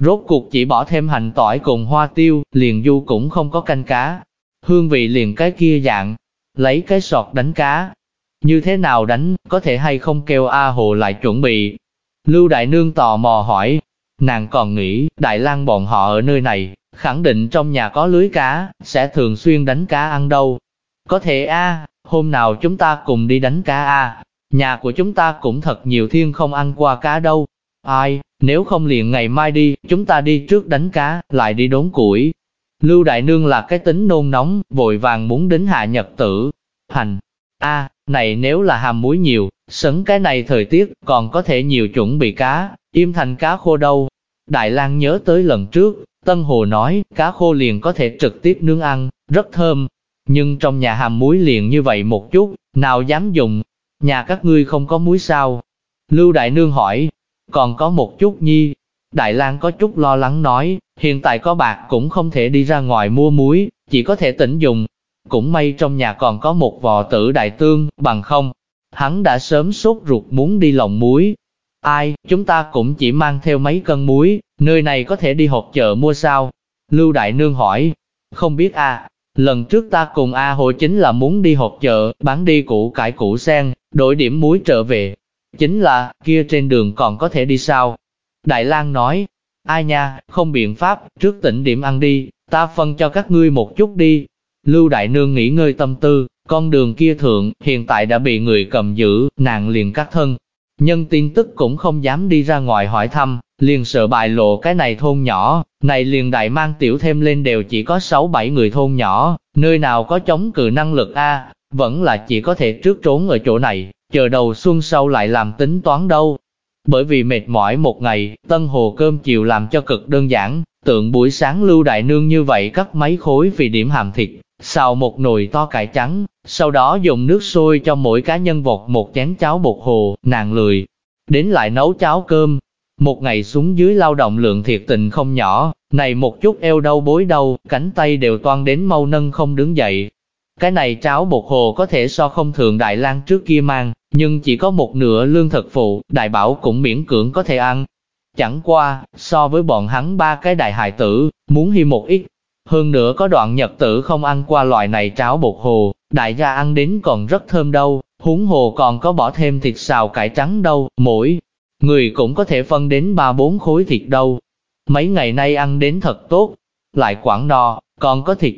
Rốt cuộc chỉ bỏ thêm hành tỏi cùng hoa tiêu, liền du cũng không có canh cá. Hương vị liền cái kia dạng, lấy cái sọt đánh cá. Như thế nào đánh, có thể hay không kêu A Hồ lại chuẩn bị. Lưu Đại Nương tò mò hỏi, nàng còn nghĩ, Đại lang bọn họ ở nơi này, khẳng định trong nhà có lưới cá, sẽ thường xuyên đánh cá ăn đâu. Có thể a, hôm nào chúng ta cùng đi đánh cá a. Nhà của chúng ta cũng thật nhiều thiên không ăn qua cá đâu. Ai, nếu không liền ngày mai đi, chúng ta đi trước đánh cá, lại đi đốn củi. Lưu Đại Nương là cái tính nôn nóng, vội vàng muốn đến hạ nhật tử. Hành, a, này nếu là hàm muối nhiều, sấn cái này thời tiết, còn có thể nhiều chuẩn bị cá, im thành cá khô đâu. Đại lang nhớ tới lần trước, Tân Hồ nói, cá khô liền có thể trực tiếp nướng ăn, rất thơm. Nhưng trong nhà hàm muối liền như vậy một chút, nào dám dùng, Nhà các ngươi không có muối sao? Lưu Đại Nương hỏi, còn có một chút nhi. Đại lang có chút lo lắng nói, hiện tại có bạc cũng không thể đi ra ngoài mua muối, chỉ có thể tỉnh dùng. Cũng may trong nhà còn có một vò tử đại tương, bằng không. Hắn đã sớm sốt ruột muốn đi lòng muối. Ai, chúng ta cũng chỉ mang theo mấy cân muối, nơi này có thể đi hộp chợ mua sao? Lưu Đại Nương hỏi, không biết à, lần trước ta cùng A Hồ chính là muốn đi hộp chợ, bán đi củ cải củ sen, đổi điểm muối trở về. Chính là, kia trên đường còn có thể đi sao? Đại lang nói, ai nha, không biện pháp, trước tỉnh điểm ăn đi, ta phân cho các ngươi một chút đi. Lưu Đại Nương nghỉ ngơi tâm tư, con đường kia thượng, hiện tại đã bị người cầm giữ, nàng liền cắt thân. Nhân tin tức cũng không dám đi ra ngoài hỏi thăm, liền sợ bại lộ cái này thôn nhỏ, này liền đại mang tiểu thêm lên đều chỉ có 6-7 người thôn nhỏ, nơi nào có chống cự năng lực a vẫn là chỉ có thể trước trốn ở chỗ này, chờ đầu xuân sau lại làm tính toán đâu. Bởi vì mệt mỏi một ngày, tân hồ cơm chiều làm cho cực đơn giản, tượng buổi sáng lưu đại nương như vậy cắt mấy khối vì điểm hàm thịt, xào một nồi to cải trắng, sau đó dùng nước sôi cho mỗi cá nhân vọt một chén cháo bột hồ, nàng lười. Đến lại nấu cháo cơm, một ngày xuống dưới lao động lượng thiệt tình không nhỏ, này một chút eo đau bối đau, cánh tay đều toan đến mau nâng không đứng dậy, cái này cháo bột hồ có thể so không thường Đại lang trước kia mang, nhưng chỉ có một nửa lương thực phụ, đại bảo cũng miễn cưỡng có thể ăn. Chẳng qua, so với bọn hắn ba cái đại hài tử, muốn hi một ít. Hơn nữa có đoạn nhật tử không ăn qua loại này cháo bột hồ, đại gia ăn đến còn rất thơm đâu, huống hồ còn có bỏ thêm thịt xào cải trắng đâu, mỗi người cũng có thể phân đến ba bốn khối thịt đâu. Mấy ngày nay ăn đến thật tốt, lại quảng no, còn có thịt,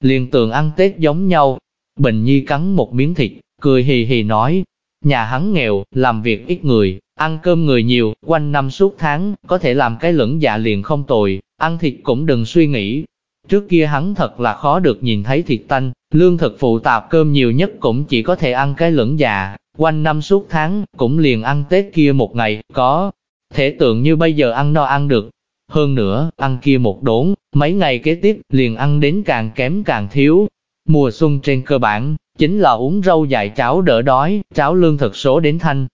liền tường ăn Tết giống nhau. Bình Nhi cắn một miếng thịt, cười hì hì nói, nhà hắn nghèo, làm việc ít người, ăn cơm người nhiều, quanh năm suốt tháng, có thể làm cái lửng dạ liền không tồi, ăn thịt cũng đừng suy nghĩ. Trước kia hắn thật là khó được nhìn thấy thịt tanh, lương thực phụ tạp cơm nhiều nhất cũng chỉ có thể ăn cái lưỡng già quanh năm suốt tháng, cũng liền ăn Tết kia một ngày, có thể tượng như bây giờ ăn no ăn được, hơn nữa, ăn kia một đốn, mấy ngày kế tiếp, liền ăn đến càng kém càng thiếu. Mùa xuân trên cơ bản, chính là uống rau dại cháo đỡ đói, cháo lương thực số đến thanh.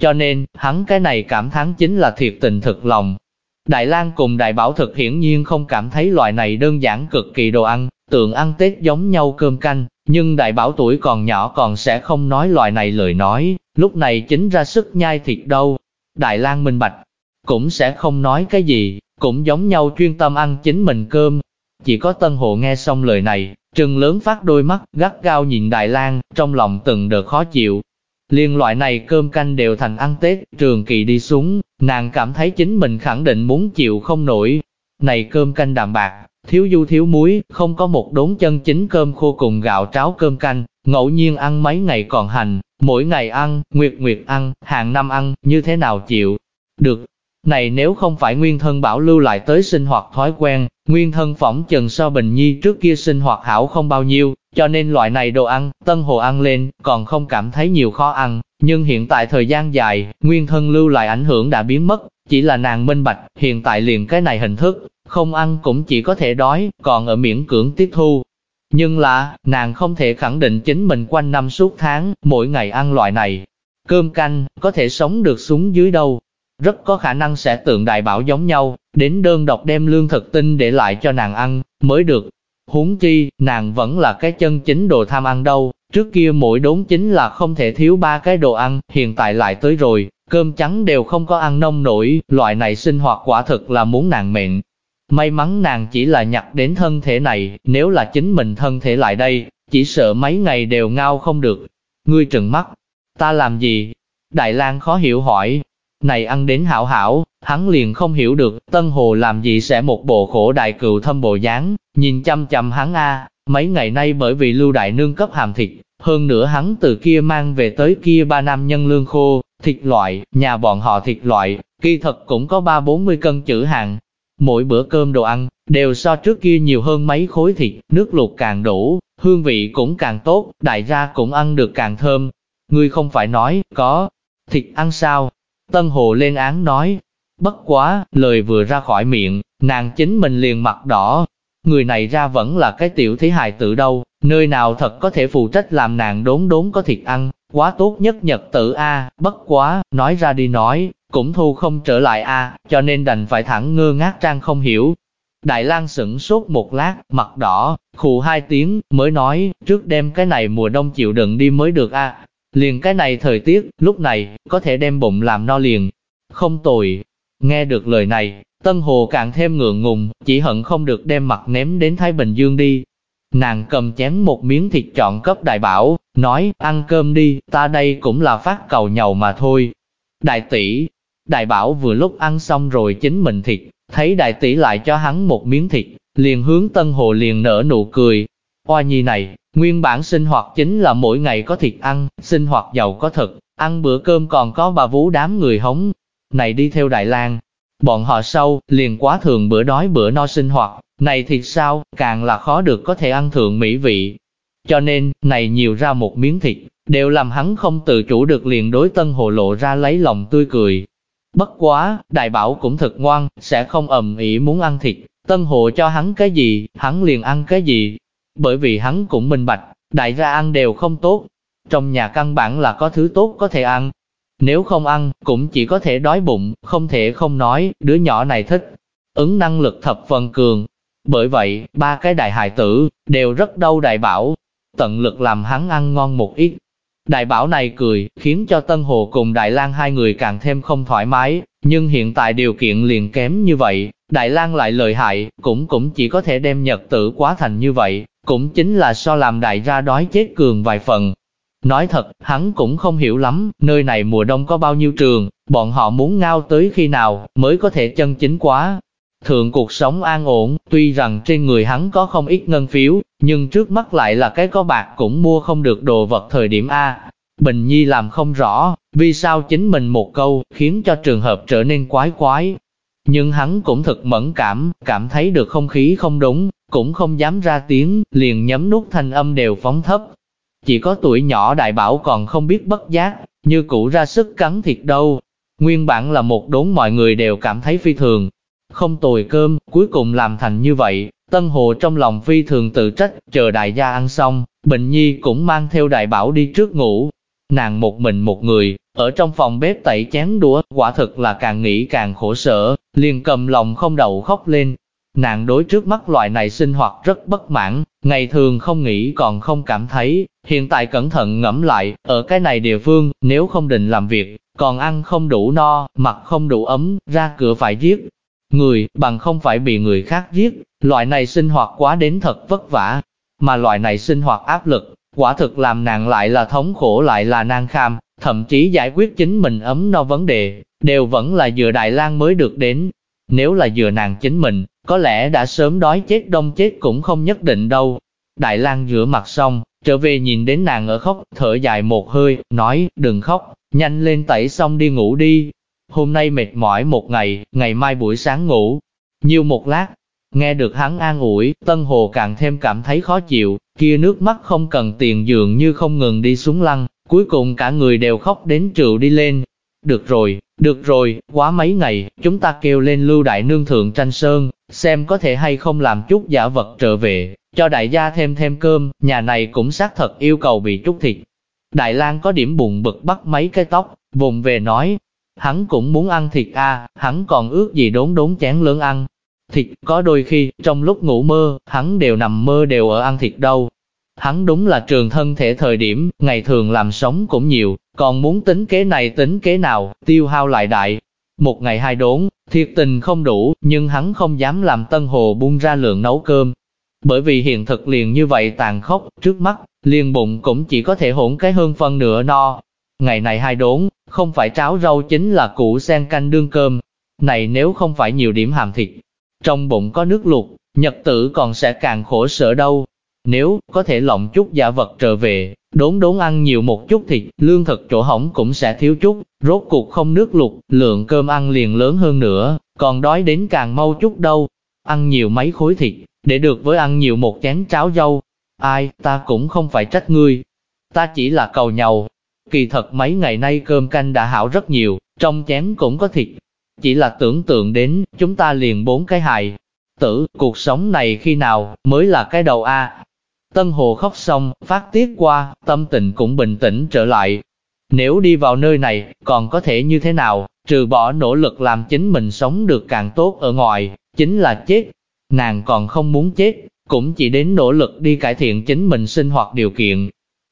Cho nên, hắn cái này cảm thán chính là thiệt tình thực lòng. Đại lang cùng đại bảo thực hiển nhiên không cảm thấy loại này đơn giản cực kỳ đồ ăn, tượng ăn Tết giống nhau cơm canh, nhưng đại bảo tuổi còn nhỏ còn sẽ không nói loại này lời nói, lúc này chính ra sức nhai thịt đâu. Đại lang minh bạch, cũng sẽ không nói cái gì, cũng giống nhau chuyên tâm ăn chính mình cơm. Chỉ có Tân Hồ nghe xong lời này, trừng lớn phát đôi mắt, gắt gao nhìn Đại lang trong lòng từng đợt khó chịu. Liên loại này cơm canh đều thành ăn Tết, trường kỳ đi xuống, nàng cảm thấy chính mình khẳng định muốn chịu không nổi. Này cơm canh đạm bạc, thiếu du thiếu muối, không có một đốn chân chính cơm khô cùng gạo tráo cơm canh, ngẫu nhiên ăn mấy ngày còn hành, mỗi ngày ăn, nguyệt nguyệt ăn, hàng năm ăn, như thế nào chịu. Được, Này nếu không phải nguyên thân bảo lưu lại tới sinh hoạt thói quen, nguyên thân phỏng trần so Bình Nhi trước kia sinh hoạt hảo không bao nhiêu, cho nên loại này đồ ăn, Tân Hồ ăn lên, còn không cảm thấy nhiều khó ăn, nhưng hiện tại thời gian dài, nguyên thân lưu lại ảnh hưởng đã biến mất, chỉ là nàng minh bạch, hiện tại liền cái này hình thức, không ăn cũng chỉ có thể đói, còn ở miễn cưỡng tiếp thu. Nhưng là, nàng không thể khẳng định chính mình quanh năm suốt tháng, mỗi ngày ăn loại này. Cơm canh, có thể sống được xuống dưới đâu. Rất có khả năng sẽ tượng đại bảo giống nhau, đến đơn độc đem lương thực tinh để lại cho nàng ăn, mới được. Huống chi, nàng vẫn là cái chân chính đồ tham ăn đâu, trước kia mỗi đốn chính là không thể thiếu ba cái đồ ăn, hiện tại lại tới rồi, cơm trắng đều không có ăn nông nổi, loại này sinh hoạt quả thực là muốn nàng mệnh. May mắn nàng chỉ là nhặt đến thân thể này, nếu là chính mình thân thể lại đây, chỉ sợ mấy ngày đều ngao không được. Ngươi trừng mắt, ta làm gì? Đại lang khó hiểu hỏi, này ăn đến hảo hảo, hắn liền không hiểu được, Tân Hồ làm gì sẽ một bộ khổ đại cựu thâm bộ dáng, nhìn chăm chăm hắn a, mấy ngày nay bởi vì lưu đại nương cấp hàm thịt, hơn nữa hắn từ kia mang về tới kia ba nam nhân lương khô, thịt loại, nhà bọn họ thịt loại, kỳ thật cũng có ba bốn mươi cân chữ hàng. Mỗi bữa cơm đồ ăn, đều so trước kia nhiều hơn mấy khối thịt, nước luộc càng đủ, hương vị cũng càng tốt, đại gia cũng ăn được càng thơm. Ngươi không phải nói, có, thịt ăn sao? Tân Hồ lên án nói, bất quá, lời vừa ra khỏi miệng, nàng chính mình liền mặt đỏ. Người này ra vẫn là cái tiểu thế hài tử đâu, nơi nào thật có thể phụ trách làm nàng đốn đốn có thịt ăn, quá tốt nhất nhật tử A, bất quá, nói ra đi nói, cũng thu không trở lại A, cho nên đành phải thẳng ngơ ngác trang không hiểu. Đại lang sửng sốt một lát, mặt đỏ, khụ hai tiếng, mới nói, trước đêm cái này mùa đông chịu đựng đi mới được A. Liền cái này thời tiết, lúc này, có thể đem bụng làm no liền. Không tồi. Nghe được lời này, Tân Hồ càng thêm ngượng ngùng, chỉ hận không được đem mặt ném đến Thái Bình Dương đi, Nàng cầm chén một miếng thịt chọn cấp đại bảo, nói, ăn cơm đi, ta đây cũng là phát cầu nhầu mà thôi. Đại tỷ, đại bảo vừa lúc ăn xong rồi chính mình thịt, thấy đại tỷ lại cho hắn một miếng thịt, liền hướng Tân Hồ liền nở nụ cười. Oa nhi này, nguyên bản sinh hoạt chính là mỗi ngày có thịt ăn, sinh hoạt giàu có thực, ăn bữa cơm còn có bà vú đám người hống. Này đi theo Đại lang bọn họ sâu, liền quá thường bữa đói bữa no sinh hoạt, này thịt sao, càng là khó được có thể ăn thượng mỹ vị. Cho nên, này nhiều ra một miếng thịt, đều làm hắn không tự chủ được liền đối tân hồ lộ ra lấy lòng tươi cười. Bất quá, đại bảo cũng thật ngoan, sẽ không ầm ĩ muốn ăn thịt, tân hồ cho hắn cái gì, hắn liền ăn cái gì. Bởi vì hắn cũng minh bạch, đại gia ăn đều không tốt. Trong nhà căn bản là có thứ tốt có thể ăn. Nếu không ăn, cũng chỉ có thể đói bụng, không thể không nói, đứa nhỏ này thích. Ứng năng lực thập phần cường, bởi vậy, ba cái đại hài tử, đều rất đau đại bảo, tận lực làm hắn ăn ngon một ít. Đại bảo này cười, khiến cho Tân Hồ cùng Đại lang hai người càng thêm không thoải mái, nhưng hiện tại điều kiện liền kém như vậy, Đại lang lại lợi hại, cũng cũng chỉ có thể đem nhật tử quá thành như vậy, cũng chính là so làm đại ra đói chết cường vài phần. Nói thật, hắn cũng không hiểu lắm, nơi này mùa đông có bao nhiêu trường, bọn họ muốn ngao tới khi nào, mới có thể chân chính quá, Thượng cuộc sống an ổn, tuy rằng trên người hắn có không ít ngân phiếu, nhưng trước mắt lại là cái có bạc cũng mua không được đồ vật thời điểm A. Bình Nhi làm không rõ, vì sao chính mình một câu, khiến cho trường hợp trở nên quái quái. Nhưng hắn cũng thật mẫn cảm, cảm thấy được không khí không đúng, cũng không dám ra tiếng, liền nhấm nút thanh âm đều phóng thấp. Chỉ có tuổi nhỏ đại bảo còn không biết bất giác, như cũ ra sức cắn thịt đâu. Nguyên bản là một đốn mọi người đều cảm thấy phi thường, không tồi cơm, cuối cùng làm thành như vậy, Tân Hồ trong lòng phi thường tự trách, chờ đại gia ăn xong, Bình Nhi cũng mang theo đại bảo đi trước ngủ. Nàng một mình một người, ở trong phòng bếp tẩy chén đũa, quả thực là càng nghĩ càng khổ sở, liền cầm lòng không đậu khóc lên. Nàng đối trước mắt loại này sinh hoạt rất bất mãn, ngày thường không nghĩ còn không cảm thấy, hiện tại cẩn thận ngẫm lại, ở cái này địa phương, nếu không định làm việc, còn ăn không đủ no, mặc không đủ ấm, ra cửa phải giết, người, bằng không phải bị người khác giết, loại này sinh hoạt quá đến thật vất vả, mà loại này sinh hoạt áp lực, quả thực làm nàng lại là thống khổ lại là nan kham, thậm chí giải quyết chính mình ấm no vấn đề, đều vẫn là dựa Đại lang mới được đến. Nếu là dựa nàng chính mình, có lẽ đã sớm đói chết đông chết cũng không nhất định đâu. Đại lang rửa mặt xong, trở về nhìn đến nàng ở khóc, thở dài một hơi, nói, đừng khóc, nhanh lên tẩy xong đi ngủ đi. hôm nay mệt mỏi một ngày, ngày mai buổi sáng ngủ. Nhiều một lát, nghe được hắn an ủi, Tân Hồ càng thêm cảm thấy khó chịu, kia nước mắt không cần tiền dường như không ngừng đi xuống lăn, cuối cùng cả người đều khóc đến trụ đi lên. Được rồi, được rồi, quá mấy ngày, chúng ta kêu lên lưu đại nương thượng tranh sơn, xem có thể hay không làm chút giả vật trở về, cho đại gia thêm thêm cơm, nhà này cũng xác thật yêu cầu bị chút thịt. Đại lang có điểm bụng bực bắt mấy cái tóc, vùng về nói, hắn cũng muốn ăn thịt a, hắn còn ước gì đốn đốn chén lớn ăn. Thịt, có đôi khi, trong lúc ngủ mơ, hắn đều nằm mơ đều ở ăn thịt đâu. Hắn đúng là trường thân thể thời điểm, ngày thường làm sống cũng nhiều, còn muốn tính kế này tính kế nào, tiêu hao lại đại. Một ngày hai đốn, thiệt tình không đủ, nhưng hắn không dám làm Tân Hồ buông ra lượng nấu cơm. Bởi vì hiện thực liền như vậy tàn khốc, trước mắt, liền bụng cũng chỉ có thể hỗn cái hơn phân nửa no. Ngày này hai đốn, không phải cháo rau chính là củ sen canh đương cơm. Này nếu không phải nhiều điểm hàm thịt, trong bụng có nước luộc, nhật tử còn sẽ càng khổ sở đâu. Nếu có thể lộng chút giả vật trở về, đốn đốn ăn nhiều một chút thịt, lương thực chỗ hỏng cũng sẽ thiếu chút, rốt cuộc không nước lục, lượng cơm ăn liền lớn hơn nữa, còn đói đến càng mau chút đâu. Ăn nhiều mấy khối thịt, để được với ăn nhiều một chén cháo dâu. Ai, ta cũng không phải trách ngươi, ta chỉ là cầu nhau. Kỳ thật mấy ngày nay cơm canh đã hảo rất nhiều, trong chén cũng có thịt. Chỉ là tưởng tượng đến, chúng ta liền bốn cái hài. Tử, cuộc sống này khi nào, mới là cái đầu A, Tân Hồ khóc xong, phát tiết qua, tâm tình cũng bình tĩnh trở lại. Nếu đi vào nơi này, còn có thể như thế nào, trừ bỏ nỗ lực làm chính mình sống được càng tốt ở ngoài, chính là chết. Nàng còn không muốn chết, cũng chỉ đến nỗ lực đi cải thiện chính mình sinh hoạt điều kiện.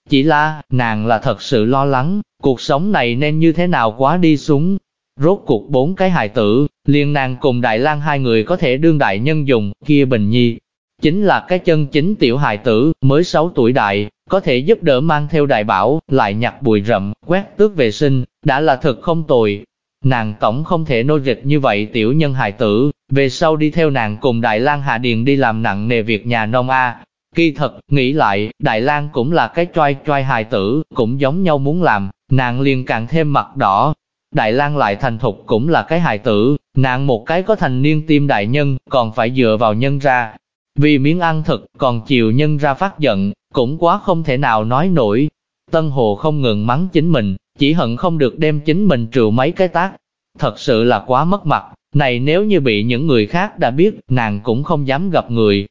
Chỉ là, nàng là thật sự lo lắng, cuộc sống này nên như thế nào quá đi xuống. Rốt cuộc bốn cái hài tử, liền nàng cùng Đại lang hai người có thể đương đại nhân dùng, kia Bình Nhi, chính là cái chân chính tiểu hài tử, mới 6 tuổi đại, có thể giúp đỡ mang theo đại bảo, lại nhặt bụi rậm, quét tước vệ sinh, đã là thật không tồi. Nàng tổng không thể nô dịch như vậy tiểu nhân hài tử, về sau đi theo nàng cùng Đại lang Hạ Điền đi làm nặng nề việc nhà nông A. Kỳ thật, nghĩ lại, Đại lang cũng là cái choai choai hài tử, cũng giống nhau muốn làm, nàng liền càng thêm mặt đỏ. Đại lang lại thành thục cũng là cái hài tử, nàng một cái có thành niên tim đại nhân, còn phải dựa vào nhân ra, vì miếng ăn thực, còn chiều nhân ra phát giận, cũng quá không thể nào nói nổi. Tân Hồ không ngừng mắng chính mình, chỉ hận không được đem chính mình trừ mấy cái tác. Thật sự là quá mất mặt, này nếu như bị những người khác đã biết, nàng cũng không dám gặp người.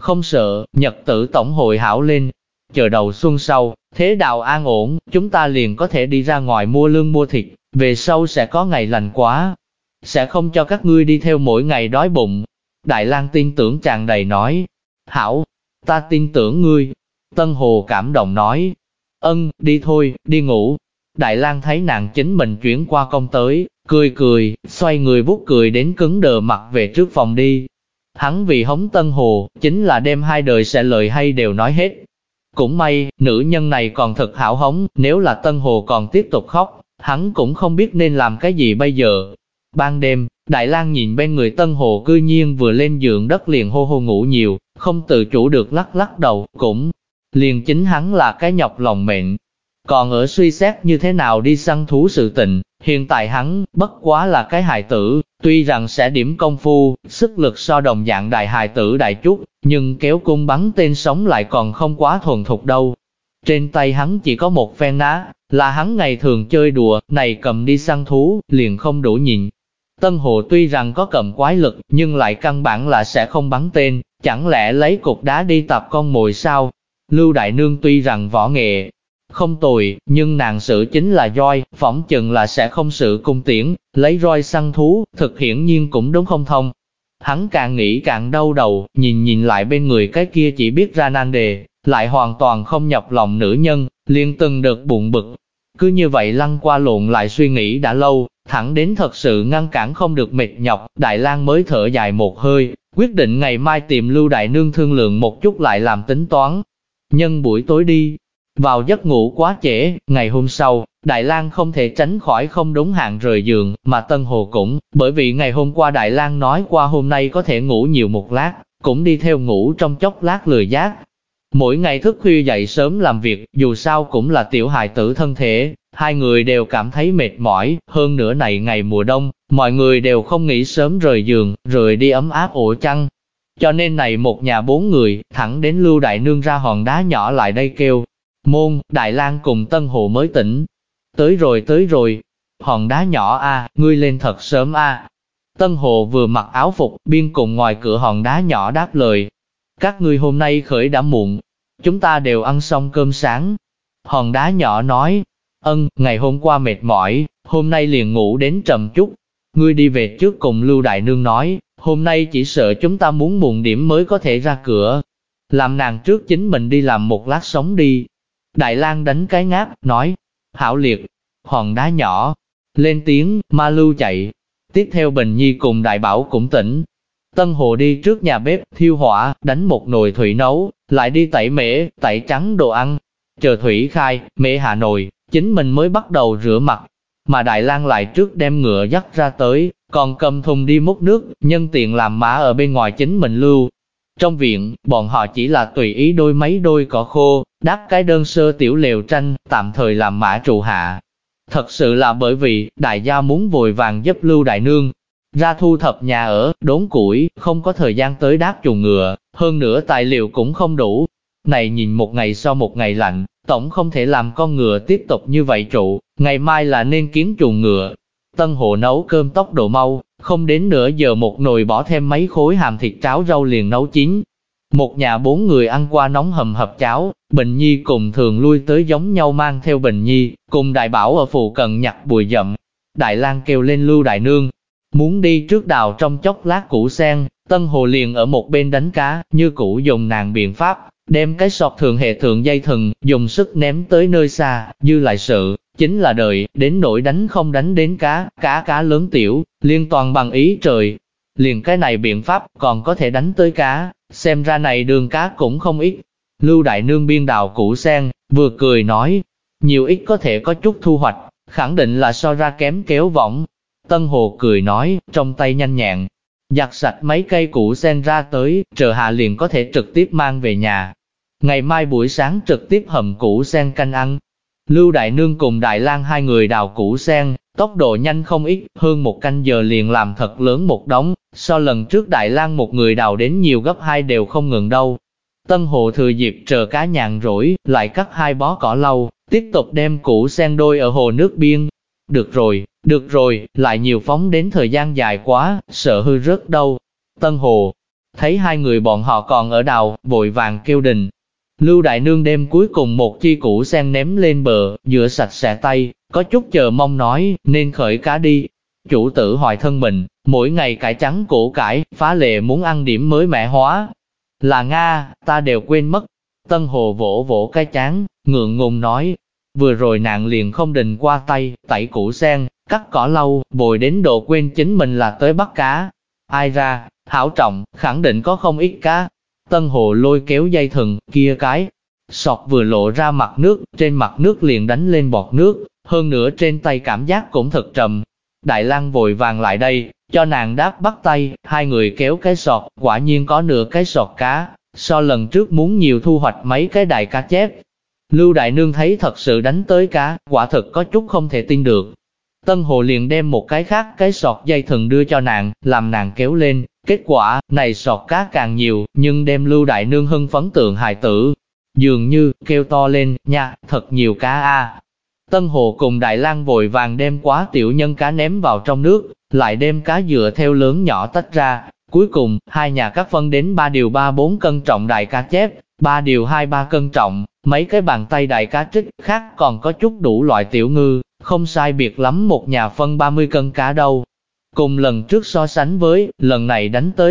Không sợ, nhật tử tổng hội hảo lên. Chờ đầu xuân sau, thế đạo an ổn, chúng ta liền có thể đi ra ngoài mua lương mua thịt, về sau sẽ có ngày lành quá. Sẽ không cho các ngươi đi theo mỗi ngày đói bụng, Đại lang tin tưởng chàng đầy nói, hảo, ta tin tưởng ngươi. Tân Hồ cảm động nói, ân, đi thôi, đi ngủ. Đại lang thấy nàng chính mình chuyển qua công tới, cười cười, xoay người vút cười đến cứng đờ mặt về trước phòng đi. Hắn vì hống Tân Hồ, chính là đem hai đời sẽ lời hay đều nói hết. Cũng may, nữ nhân này còn thật hảo hống, nếu là Tân Hồ còn tiếp tục khóc, hắn cũng không biết nên làm cái gì bây giờ. Ban đêm, Đại lang nhìn bên người Tân Hồ cư nhiên vừa lên giường đất liền hô hô ngủ nhiều, không tự chủ được lắc lắc đầu, cũng liền chính hắn là cái nhọc lòng mệnh. Còn ở suy xét như thế nào đi săn thú sự tình, hiện tại hắn, bất quá là cái hài tử, tuy rằng sẽ điểm công phu, sức lực so đồng dạng đại hài tử đại chút, nhưng kéo cung bắn tên sống lại còn không quá thuần thục đâu. Trên tay hắn chỉ có một phen ná, là hắn ngày thường chơi đùa, này cầm đi săn thú, liền không đủ nhìn, Tân Hồ tuy rằng có cầm quái lực, nhưng lại căn bản là sẽ không bắn tên, chẳng lẽ lấy cục đá đi tập con mồi sao? Lưu Đại Nương tuy rằng võ nghệ không tồi, nhưng nàng sự chính là roi, phỏng chừng là sẽ không sự cung tiễn, lấy roi săn thú, thực hiển nhiên cũng đúng không thông. Hắn càng nghĩ càng đau đầu, nhìn nhìn lại bên người cái kia chỉ biết ra nan đề, lại hoàn toàn không nhập lòng nữ nhân, liền từng được bụng bực. Cứ như vậy lăn qua lộn lại suy nghĩ đã lâu, Thẳng đến thật sự ngăn cản không được mệt nhọc, Đại lang mới thở dài một hơi, quyết định ngày mai tìm Lưu Đại Nương thương lượng một chút lại làm tính toán. Nhân buổi tối đi, vào giấc ngủ quá trễ, ngày hôm sau, Đại lang không thể tránh khỏi không đúng hạn rời giường, mà Tân Hồ cũng, bởi vì ngày hôm qua Đại lang nói qua hôm nay có thể ngủ nhiều một lát, cũng đi theo ngủ trong chốc lát lười giác. Mỗi ngày thức khuya dậy sớm làm việc, dù sao cũng là tiểu hài tử thân thể, hai người đều cảm thấy mệt mỏi, hơn nữa này ngày mùa đông, mọi người đều không nghĩ sớm rời giường, rời đi ấm áp ổ chăn. Cho nên này một nhà bốn người, thẳng đến Lưu Đại Nương ra hòn đá nhỏ lại đây kêu. Môn, Đại lang cùng Tân Hồ mới tỉnh. Tới rồi tới rồi, hòn đá nhỏ a, ngươi lên thật sớm a. Tân Hồ vừa mặc áo phục, biên cùng ngoài cửa hòn đá nhỏ đáp lời. Các ngươi hôm nay khởi đã muộn, chúng ta đều ăn xong cơm sáng. Hòn đá nhỏ nói, ân, ngày hôm qua mệt mỏi, hôm nay liền ngủ đến trầm chút. Ngươi đi về trước cùng Lưu Đại Nương nói, hôm nay chỉ sợ chúng ta muốn muộn điểm mới có thể ra cửa. Làm nàng trước chính mình đi làm một lát sống đi. Đại lang đánh cái ngáp, nói, hảo liệt, hòn đá nhỏ, lên tiếng, ma lưu chạy. Tiếp theo Bình Nhi cùng Đại Bảo cũng tỉnh. Tân Hồ đi trước nhà bếp, thiêu hỏa, đánh một nồi thủy nấu, lại đi tẩy mễ, tẩy trắng đồ ăn. Chờ thủy khai, mễ hạ nồi, chính mình mới bắt đầu rửa mặt. Mà Đại lang lại trước đem ngựa dắt ra tới, còn cầm thùng đi múc nước, nhân tiện làm mã ở bên ngoài chính mình lưu. Trong viện, bọn họ chỉ là tùy ý đôi mấy đôi cỏ khô, đắp cái đơn sơ tiểu lều tranh, tạm thời làm mã trụ hạ. Thật sự là bởi vì, đại gia muốn vội vàng giúp Lưu Đại Nương, ra thu thập nhà ở, đốn củi, không có thời gian tới đáp chuồng ngựa, hơn nữa tài liệu cũng không đủ. Này nhìn một ngày sau một ngày lạnh, tổng không thể làm con ngựa tiếp tục như vậy trụ, ngày mai là nên kiến chuồng ngựa. Tân hộ nấu cơm tốc độ mau, không đến nửa giờ một nồi bỏ thêm mấy khối hàm thịt cháo rau liền nấu chín. Một nhà bốn người ăn qua nóng hầm hập cháo, Bình Nhi cùng thường lui tới giống nhau mang theo Bình Nhi, cùng Đại Bảo ở phụ cận nhặt bùi dậm. Đại lang kêu lên Lưu Đại Nương, muốn đi trước đào trong chốc lát củ sen, Tân Hồ liền ở một bên đánh cá, như cũ dùng nàng biện pháp, đem cái sọt thường hệ thượng dây thừng, dùng sức ném tới nơi xa, dư lại sự, chính là đợi, đến nỗi đánh không đánh đến cá, cá cá lớn tiểu, liên toàn bằng ý trời. Liền cái này biện pháp còn có thể đánh tới cá, xem ra này đường cá cũng không ít. Lưu Đại Nương biên đào củ sen, vừa cười nói, nhiều ít có thể có chút thu hoạch, khẳng định là so ra kém kéo võng. Tân Hồ cười nói, trong tay nhanh nhẹn, giặt sạch mấy cây củ sen ra tới, chờ hạ liền có thể trực tiếp mang về nhà. Ngày mai buổi sáng trực tiếp hầm củ sen canh ăn. Lưu Đại Nương cùng Đại lang hai người đào củ sen, tốc độ nhanh không ít, hơn một canh giờ liền làm thật lớn một đống, so lần trước Đại lang một người đào đến nhiều gấp hai đều không ngừng đâu. Tân Hồ thừa dịp chờ cá nhàn rỗi, lại cắt hai bó cỏ lau, tiếp tục đem củ sen đôi ở hồ nước biên. Được rồi, được rồi, lại nhiều phóng đến thời gian dài quá, sợ hư rớt đâu. Tân Hồ, thấy hai người bọn họ còn ở đào, vội vàng kêu đình. Lưu Đại Nương đem cuối cùng một chi củ sen ném lên bờ, rửa sạch sẽ tay, có chút chờ mong nói, nên khởi cá đi. Chủ tử hỏi thân mình, mỗi ngày cải trắng củ cải, phá lệ muốn ăn điểm mới mẻ hóa. Là Nga, ta đều quên mất. Tân Hồ vỗ vỗ cái chán, ngượng ngùng nói. Vừa rồi nạn liền không đình qua tay, tẩy củ sen, cắt cỏ lâu, bồi đến độ quên chính mình là tới bắt cá. Ai ra, thảo trọng, khẳng định có không ít cá. Tân Hồ lôi kéo dây thừng, kia cái. Sọt vừa lộ ra mặt nước, trên mặt nước liền đánh lên bọt nước, hơn nữa trên tay cảm giác cũng thật trầm. Đại lang vội vàng lại đây, cho nàng đáp bắt tay, hai người kéo cái sọt, quả nhiên có nửa cái sọt cá, so lần trước muốn nhiều thu hoạch mấy cái đại cá chép. Lưu Đại Nương thấy thật sự đánh tới cá, quả thật có chút không thể tin được. Tân Hồ liền đem một cái khác cái sọt dây thừng đưa cho nàng, làm nàng kéo lên, kết quả, này sọt cá càng nhiều, nhưng đem Lưu Đại Nương hưng phấn tượng hài tử. Dường như, kêu to lên, nha, thật nhiều cá a. Tân Hồ cùng Đại lang vội vàng đem quá tiểu nhân cá ném vào trong nước, lại đem cá dựa theo lớn nhỏ tách ra. Cuối cùng, hai nhà các phân đến ba điều ba bốn cân trọng đại cá chép, ba điều hai ba cân trọng, mấy cái bàn tay đại cá trích, khác còn có chút đủ loại tiểu ngư, không sai biệt lắm một nhà phân 30 cân cá đâu. Cùng lần trước so sánh với, lần này đánh tới